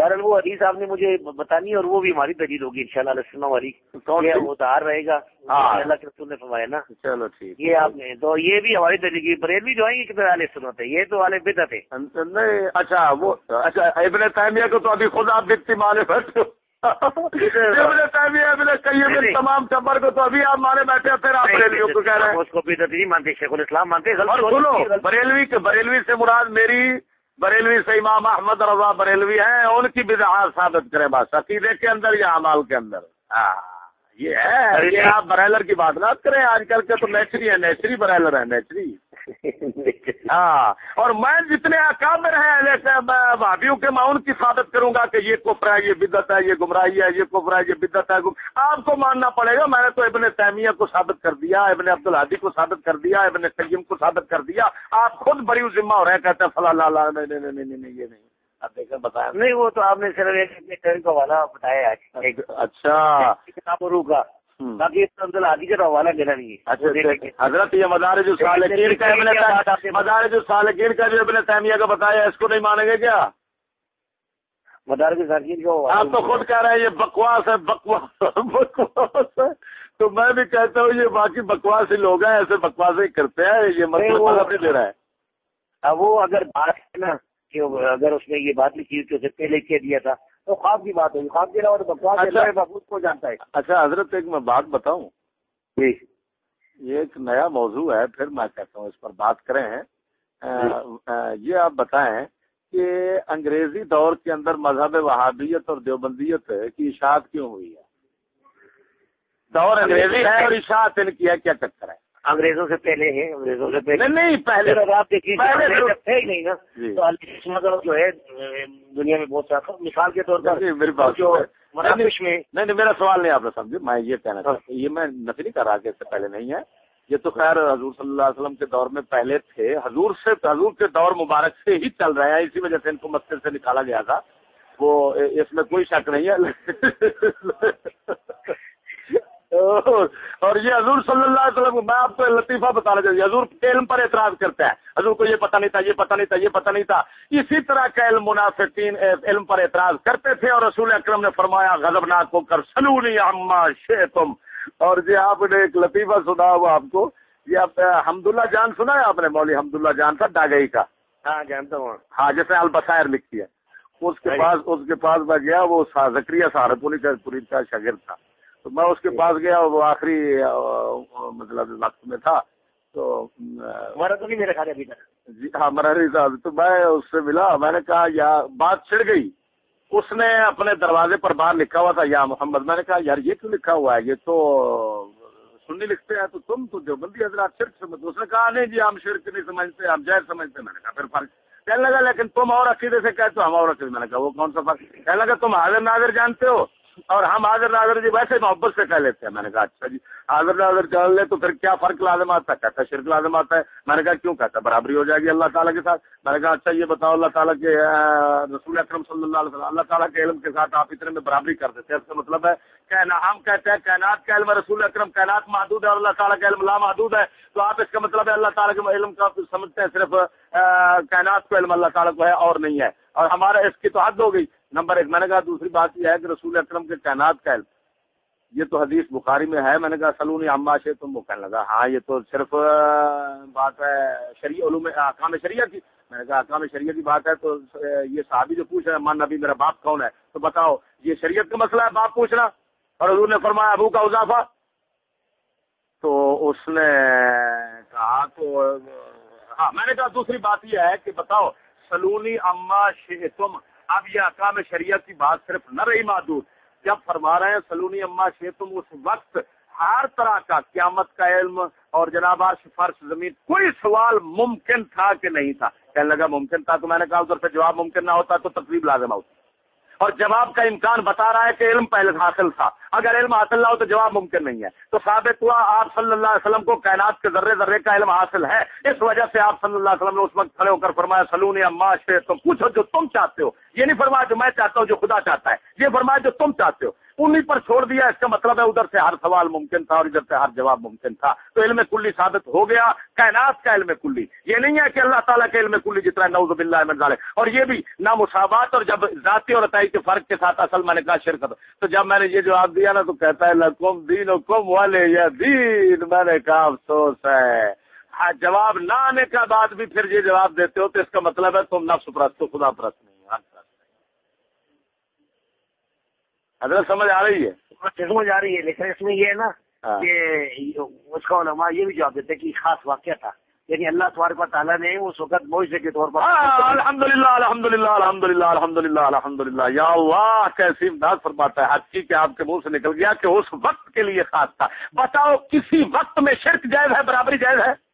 بہرحال وہ حدیث آپ نے مجھے بتانی اور وہ بھی ہماری دلیل ہوگی ان شاء اللہ والی وہ دار رہے گا۔ اللہ کے رسول نے فرمایا نا۔ چلو ٹھیک۔ یہ آپ نے تو یہ بھی ہماری دلیل کی بریلوی جو ہے یہ کتنے والے سنت ہے یہ تو والے بدت ہے اچھا وہ اچھا ابن تعمیہ کو تو ابھی خود آپ دیکھتی مانے بیٹھے تمام چبر کو تو ابھی آپ مارے بیٹھے پھر آپ بریلویوں کو کہہ رہے ہیں۔ اس کو بدت نہیں مانتے شیخ الاسلام مانتے بریلوی بریلوی سے مراد میری بریلوی سے امام احمد رضا بریلوی ہیں ان کی بھی ثابت کریں بات عقیدے کے اندر یا امال کے اندر؟ ہاں یہ ہے یہ آپ برائلر کی بات نہ کریں آج کل کے تو نیچری ہے نیچری برائلر ہے نیچری۔ ہاں اور میں جتنے اکابر ہیں بھابھیوں کے میں ان کی ثابت کروں گا کہ یہ کفر ہے یہ بدت ہے یہ گمراہی ہے یہ کفر ہے یہ بدت ہے۔ آپ کو ماننا پڑے گا میں نے تو ابن تیمیہ کو ثابت کر دیا ابن عبد الحادی کو ثابت کر دیا ابن قیم کو ثابت کر دیا۔ آپ خود بڑی ذمہ ہو رہے ہیں کہتے ہیں فلاں نہیں نہیں نہیں نہیں یہ نہیں۔ بتایا نہیں وہ تو آپ نے صرف ایک کا والا بتایا اچھا۔ کتابوں کا۔ باقی کا حوالہ دینا نہیں اچھا حضرت یہ مدارج السالکین کا ابن مدارج کا جو ابن تیمیہ کا بتایا اس کو نہیں مانیں گے کیا؟ مدارج السالکین کو آپ تو خود کہہ رہے ہیں یہ بکواس ہے بکواس بکواس ہے۔ تو میں بھی کہتا ہوں یہ باقی بکواس ہی لوگ ہیں ایسے بکواس ہی کرتے ہیں یہ مطلب مطلب نہیں دے رہا ہے۔ وہ اگر بات ہے نا کہ اگر اس نے یہ بات لکھی کہ اسے پہلے کہہ دیا تھا۔ تو خواب کی بات ہوگی خواب کے علاوہ تو بکواس اچھا۔ کو جانتا ہے۔ اچھا حضرت ایک میں بات بتاؤں۔ جی۔ یہ ایک نیا موضوع ہے پھر میں کہتا ہوں اس پر بات کریں جی۔ یہ آپ بتائیں کہ انگریزی دور کے اندر مذہب وہابیت اور دیوبندیت کی اشاعت کیوں ہوئی ہے؟ دور انگریزی ہے اور اشاعت ان کی ہے کیا چکر ہے؟ انگریزوں سے پہلے ہیں انگریزوں سے پہلے۔ نہیں پہلے آپ دیکھیے تھے ہی نہیں نا جی۔ تو جو ہے دنیا میں بہت سارا مثال کے طور پر میری بات جو نہیں نہیں میرا سوال نہیں آپ نے سمجھے میں یہ کہنا چاہتا ہوں یہ میں نفی نہیں کر رہا کہ اس سے پہلے نہیں ہے۔ یہ تو خیر حضور صلی اللہ علیہ وسلم کے دور میں پہلے تھے حضور سے حضور کے دور مبارک سے ہی چل رہے ہیں اسی وجہ سے ان کو مسجد سے نکالا گیا تھا۔ وہ اس میں کوئی شک نہیں ہے۔ اور یہ حضور صلی اللہ علیہ وسلم میں آپ کو لطیفہ بتانا چاہیے حضور علم پر اعتراض کرتا ہے۔ حضور کو یہ پتہ نہیں تھا یہ پتہ نہیں تھا یہ پتہ نہیں تھا۔ اسی طرح کا علم منافقین علم پر اعتراض کرتے تھے اور رسول اکرم نے فرمایا غضب ناک ہو کر سلونی تم اور جی آپ نے ایک لطیفہ سنا ہوا آپ کو۔ یہ آپ حمد اللہ جان سنا ہے آپ نے؟ مولوی حمد اللہ جان تھا ڈاگئی کا۔ ہاں جانتا ہوں۔ ہاں جیسے البسائر لکھی ہے۔ اس کے پاس اس کے پاس میں گیا وہ زکریہ سہارپوری کا پوری کا شاگرد تھا۔ تو میں اس کے پاس گیا وہ آخری مطلب وقت میں تھا تو ہمارا تو نہیں میرا خیال ابھی تک۔ جی ہاں مرحری صاحب تو میں اس سے ملا میں نے کہا یا بات چھڑ گئی۔ اس نے اپنے دروازے پر باہر لکھا ہوا تھا یا محمد میں نے کہا یار یہ کیوں لکھا ہوا ہے؟ یہ تو سنی لکھتے ہیں تو تم تو جو بندی حضرات شرک سمجھتے اس نے کہا نہیں جی ہم شرک نہیں سمجھتے ہم جائز سمجھتے میں نے کہا پھر فرق۔ کہنے لگا لیکن تم اور عقیدے سے کہتے ہو ہم اور عقیدے۔ میں نے کہا وہ کون سا فرق؟ کہنے لگا تم حاضر ناظر جانتے ہو۔ اور ہم حاضر ناظر جی ویسے محبت سے کہہ لیتے ہیں۔ میں نے کہا اچھا جی حاضر ناظر چل لے تو پھر کیا فرق لازم آتا ہے؟ کہتا شرک لازم آتا ہے۔ میں نے کہا، کیوں کہتا ہے؟ برابری ہو جائے گی اللہ تعالیٰ کے ساتھ۔ میں نے کہا اچھا یہ بتاؤ اللہ تعالیٰ کے رسول اکرم صلی اللہ علیہ وسلم، اللہ تعالیٰ کے علم کے ساتھ آپ اتنے میں برابری کر دیتے ہیں۔ اس کا مطلب ہے، کہنا، ہم کہتے ہیں کائنات کا علم رسول اکرم کائنات محدود ہے اور اللہ تعالیٰ کا علم محدود ہے۔ تو آپ اس کا مطلب ہے اللہ تعالیٰ کے علم کا سمجھتے ہیں صرف کائنات کو علم اللہ تعالیٰ کو ہے اور نہیں ہے۔ اور ہمارا اس کی تو حد ہو گئی۔ نمبر ایک، میں نے کہا دوسری بات یہ ہے کہ رسول اکرم کے کائنات کا علم، یہ تو حدیث بخاری میں ہے، میں نے کہا سلونی اما سے تم وہ کہنے لگا۔ ہاں یہ تو صرف بات ہے شریع علوم احکام شریعہ کی۔ میں نے کہا احکام شریعہ کی بات ہے تو یہ صحابی جو پوچھ رہے ہیں، مان نبی میرا باپ کون ہے؟ تو بتاؤ، یہ شریعت کا مسئلہ ہے باپ پوچھنا۔ اور حضور نے فرمایا ابو کا اضافہ۔ تو اس نے کہا تو ہاں میں نے کہا دوسری بات یہ ہے کہ بتاؤ، سلونی اما تم اب یہ اقام شریعت کی بات صرف نہ رہی معدود جب فرما رہے ہیں، سلونی اما تم اس وقت ہر طرح کا قیامت کا علم اور جناب فرش زمین کوئی سوال ممکن تھا کہ نہیں تھا۔ کہنے لگا، ممکن تھا تو میں نے کہا، ادھر سے جواب ممکن نہ ہوتا تو تقریب لازم ہوتی۔ اور جواب کا امکان بتا رہا ہے کہ علم پہلے حاصل تھا۔ اگر علم حاصل نہ ہو تو جواب ممکن نہیں ہے۔ تو ثابت ہوا آپ صلی اللہ علیہ وسلم کو کائنات کے ذرے ذرے کا علم حاصل ہے۔ اس وجہ سے آپ صلی اللہ علیہ وسلم نے اس وقت کھڑے ہو کر فرمایا، سلون اما سے تم پوچھو جو تم چاہتے ہو۔ یہ نہیں فرمایا جو میں چاہتا ہوں، جو خدا چاہتا ہے۔ یہ فرمایا جو تم چاہتے ہو۔ انہیں پر چھوڑ دیا، اس کا مطلب ہے ادھر سے ہر سوال ممکن تھا اور ادھر سے ہر جواب ممکن تھا۔ تو علم کلی ثابت ہو گیا، کائنات کا علم کلی۔ یہ نہیں ہے کہ اللہ تعالیٰ کے علم کلی جتنا نوز بلّہ اور یہ بھی نہ مساوات اور جب ذاتی اور عطائی کے فرق کے ساتھ اصل میں نے کہا شرکت تو جب میں نے یہ جواب دیا نا، تو کہتا ہے، لکم دین کم والے یا دین میں نے کہا، افسوس ہے۔ ہاں جواب نہ آنے کے بعد بھی پھر یہ جواب دیتے ہو تو اس کا مطلب ہے تم نفس پرست خدا پرست نہیں حضرت سمجھ آ رہی ہے؟ سمجھ آ رہی ہے لیکن اس میں یہ ہے نا ہاں۔ کہ اس کا علماء یہ بھی جواب دیتے کہ خاص واقعہ تھا۔ یعنی اللہ تبارک و تعالیٰ نے اس وقت معاوضے کے طور پر ہاں، الحمد للہ الحمد للہ الحمد للہ الحمد للہ الحمد للہ یا اللہ کیسی امداد فرماتا ہے؟ حقی کے آپ کے منہ سے نکل گیا کہ اس وقت کے لیے خاص تھا۔ بتاؤ کسی وقت میں شرک جائز ہے برابری جائز ہے؟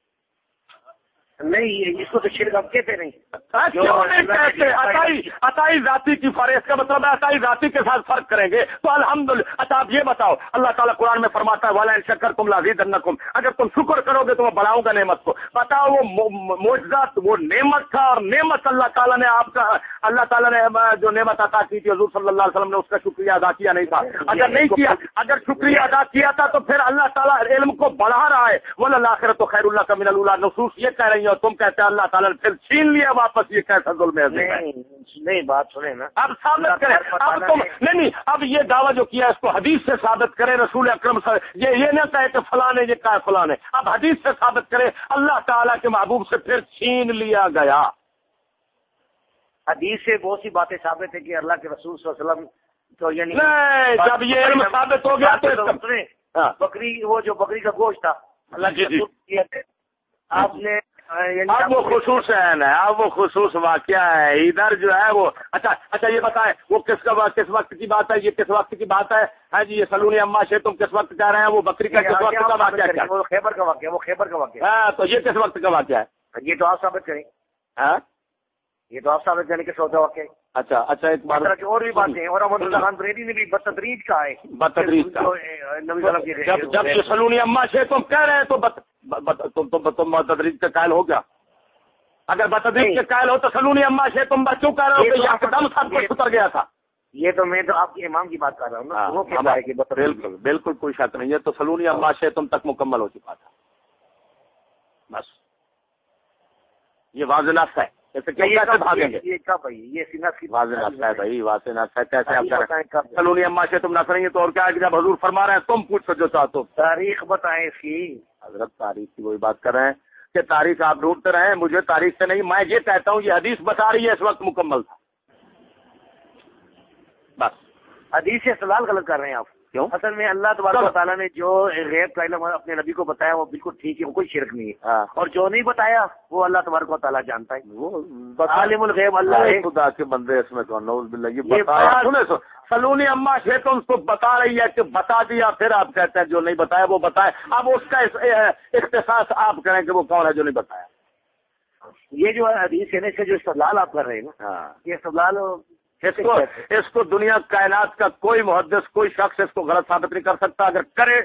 نہیں اس کو تو شرک اب کہتے نہیں۔ عطائی عطائی ذاتی کی فرق کا مطلب ہے عطائی ذاتی کے ساتھ فرق کریں گے۔ تو الحمد للہ اچھا آپ یہ بتاؤ اللہ تعالیٰ قرآن میں فرماتا ہے والا شکر تم لازید اگر تم شکر کرو گے تو میں بڑھاؤں گا نعمت کو۔ بتاؤ وہ معجزات وہ نعمت تھا اور نعمت اللہ تعالیٰ نے آپ کا اللہ تعالیٰ نے جو نعمت عطا کی تھی حضور صلی اللہ علیہ وسلم نے اس کا شکریہ ادا کیا نہیں تھا۔ اگر نہیں کیا اگر شکریہ ادا کیا تھا تو پھر اللہ تعالیٰ علم کو بڑھا رہا ہے۔ وہ اللہ تو خیر اللہ کا من اللہ نصوص یہ کہہ رہی ہیں اور تم کہتے ہیں اللہ تعالیٰ نے پھر چھین لیا واپس یہ کیسا ظلم ہے؟ نہیں بات سنیں نا۔ اب ثابت کریں اب تم نہیں۔ نہیں اب یہ دعویٰ جو کیا اس کو حدیث سے ثابت کرے رسول اکرم صلی یہ یہ نہ کہے کہ فلاں یہ کہا فلاں اب حدیث سے ثابت کرے اللہ تعالیٰ کے محبوب سے پھر چھین لیا گیا۔ حدیث سے بہت سی باتیں ثابت ہے کہ اللہ کے رسول صلی اللہ علیہ وسلم تو یعنی جب یہ علم ثابت ہو گیا تو ہاں۔ بکری وہ جو بکری کا گوشت تھا اللہ جی جی۔ آپ نے اب وہ خصوص ہے اب وہ خصوص واقعہ ہے۔ ادھر جو ہے وہ اچھا اچھا یہ بتائیں وہ کس کا کس وقت کی بات ہے؟ یہ کس وقت کی بات ہے؟ ہاں جی یہ سلونی اما سے تم کس وقت کہہ رہے ہیں؟ وہ بکری کا کس وقت کا واقعہ کیا؟ خیبر کا واقعہ وہ خیبر کا واقعہ ہاں تو یہ کس وقت کا واقعہ ہے؟ یہ تو آپ ثابت کریں۔ ہاں؟ یہ تو آپ ثابت کریں کہ سوچا واقعہ اچھا اچھا ایک بار اور بھی باتیں اور احمد اللہ خان بریڈی نے بھی بتدریج کا ہے۔ بتدریج جب یہ سلونی اما سے تم کہہ رہے تو تم تدریج کا قائل ہو گیا۔ اگر بتدریج کے قائل ہو تو سلونی اما سے تم بچوں کہہ رہے ہو کہ یہ دم سب کچھ اتر گیا تھا؟ یہ تو میں تو آپ کے امام کی بات کر رہا ہوں نا۔ ہاں، بالکل بالکل کوئی شک نہیں ہے۔ تو سلونی اما سے تم تک مکمل ہو چکا تھا۔ بس۔ یہ واضح ہے۔ سلونی اما سے تم نہ کریں گے تو اور کیا جب حضور فرما رہے ہیں؟ تم پوچھ جو چاہتے ہو تاریخ بتائیں اس کی۔ حضرت تاریخ کی وہی بات کر رہے ہیں کہ تاریخ آپ ڈھونڈتے رہے مجھے تاریخ سے نہیں میں یہ کہتا ہوں یہ حدیث بتا رہی ہے اس وقت مکمل۔ تھا بس۔ حدیث سے سوال غلط کر رہے ہیں آپ۔ کیوں؟ اصل میں اللہ تبارک تعالیٰ نے جو غیب کا علم اپنے نبی کو بتایا وہ بالکل ٹھیک ہے وہ کوئی شرک نہیں ہے۔ ہاں۔ اور جو نہیں بتایا وہ اللہ تبارک و تعالیٰ جانتا ہے۔ وہ عالم الغیب اللہ خدا کے بندے اس میں تو سلونی اما تو اس کو بتا رہی ہے کہ بتا دیا پھر آپ کہتے ہیں جو نہیں بتایا وہ بتائے۔ اب اس کا اختصاص آپ کریں کہ وہ کون ہے جو نہیں بتایا۔ یہ جو حدیث کہنے سے جو استدلال آپ کر رہے ہیں نا ہاں۔ یہ استدلال اس کو اس کو دنیا کائنات کا کوئی محدث کوئی شخص اس کو غلط ثابت نہیں کر سکتا۔ اگر کرے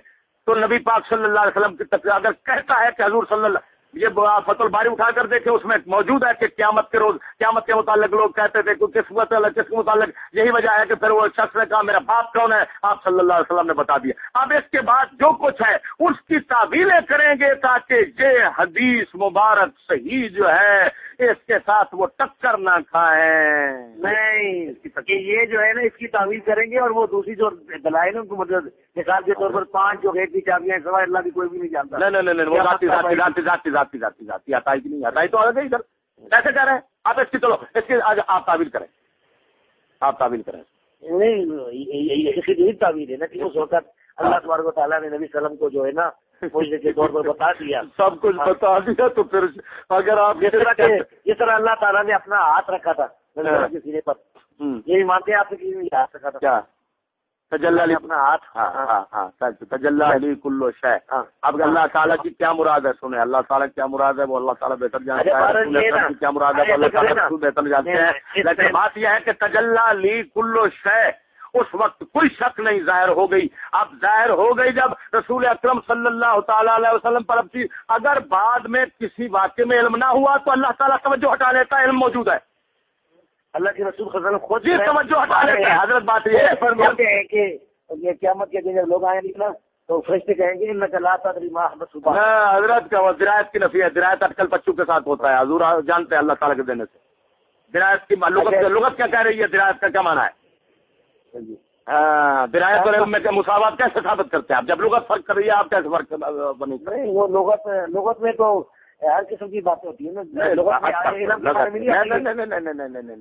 تو نبی پاک صلی اللہ علیہ وسلم کی اگر کہتا ہے کہ حضور صلی اللہ یہ فت الباری اٹھا کر دیکھے اس میں موجود ہے کہ قیامت کے روز قیامت کے متعلق لوگ کہتے تھے کہ کس کس کے متعلق؟ یہی وجہ ہے کہ پھر وہ شخص نے کہا میرا باپ کون ہے؟ آپ صلی اللہ علیہ وسلم نے بتا دیا۔ اب اس کے بعد جو کچھ ہے اس کی تعویلیں کریں گے تاکہ یہ حدیث مبارک صحیح جو ہے اس کے ساتھ وہ ٹکر نہ کھائیں۔ نہیں۔ یہ جو ہے نا اس کی تعویل کریں گے اور وہ دوسری جو دلائل ان کو مطلب مثال کے طور پر پانچ جو گیٹ کی چابیاں سوائے اللہ کی کوئی بھی نہیں جانتا۔ نہیں نہیں نہیں وہ ذاتی ذاتی ذاتی ذاتی ذاتی ذاتی ذاتی ہٹائی کی نہیں ہٹائی تو آ گئی ادھر۔ کیسے کہہ رہے ہیں آپ اس کی چلو اس کی آج آپ تعویل کریں۔ آپ تعویل کریں۔ نہیں تعویل ہے نا کہ اس وقت اللہ تبارک و تعالیٰ نے نبی وسلم کو جو ہے نا کے طور پر بتا دیا۔ سب کچھ بتا دیا تو پھر اگر آپ جس طرح جس طرح اللہ تعالیٰ نے اپنا ہاتھ رکھا تھا۔ ہاں۔ سینے پر۔ یہ مانتے ہیں آپ سے ہاتھ رکھا تھا۔ کیا؟ تجلی اپنا ہاتھ ہاں ہاں ہاں تجلّہ علی کلو شہ اب اللہ تعالیٰ کی کیا مراد ہے؟ سنیں اللہ تعالیٰ کیا مراد ہے؟ وہ اللہ تعالیٰ بہتر جانتا ہے کیا مراد ہے؟ اللہ تعالیٰ بہتر جانتے ہیں۔ لیکن بات یہ ہے کہ تجلّہ علی کلو شہ اس وقت کوئی شک نہیں ظاہر ہو گئی۔ اب ظاہر ہو گئی جب رسول اکرم صلی اللہ تعالیٰ علیہ وسلم پر اب اگر بعد میں کسی واقعے میں علم نہ ہوا تو اللہ تعالیٰ توجہ ہٹا لیتا ہے علم موجود ہے۔ اللہ کے رسول خود جی توجہ ہٹا لیتے ہیں۔ حضرت بات یہ ہے۔ کہ یہ قیامت کے دن جب لوگ آئیں گے نا تو فرشتے کہیں گے چلا ہاں، حضرت کا وہ درایت کی نفی ہے۔ درایت اٹکل بچوں کے ساتھ ہوتا ہے۔ حضور جانتے ہیں اللہ تعالیٰ کے دینے سے۔ درایت کی لغت لغت کیا کہہ رہی ہے؟ درایت کا کیا مانا ہے۔ ہاں درایت اور علم میں مساوات کیسے ثابت کرتے ہیں؟ آپ جب لغت فرق کر رہی ہے آپ کیسے فرق بنی؟ وہ لغت لغت میں تو ہر قسم کی باتیں ہوتی ہیں نا۔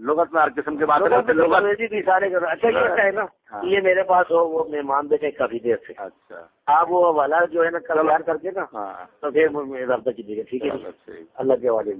لغت میں ہر قسم کی بات اچھا یہ ہے نا ہاں۔ یہ میرے پاس ہو وہ مہمان بیٹھے کافی دیر سے۔ اچھا۔ آپ وہ والا جو ہے نا کل کر کے نا ہاں۔ تو پھر رابطہ کیجیے گا ٹھیک ہے اللہ کے والے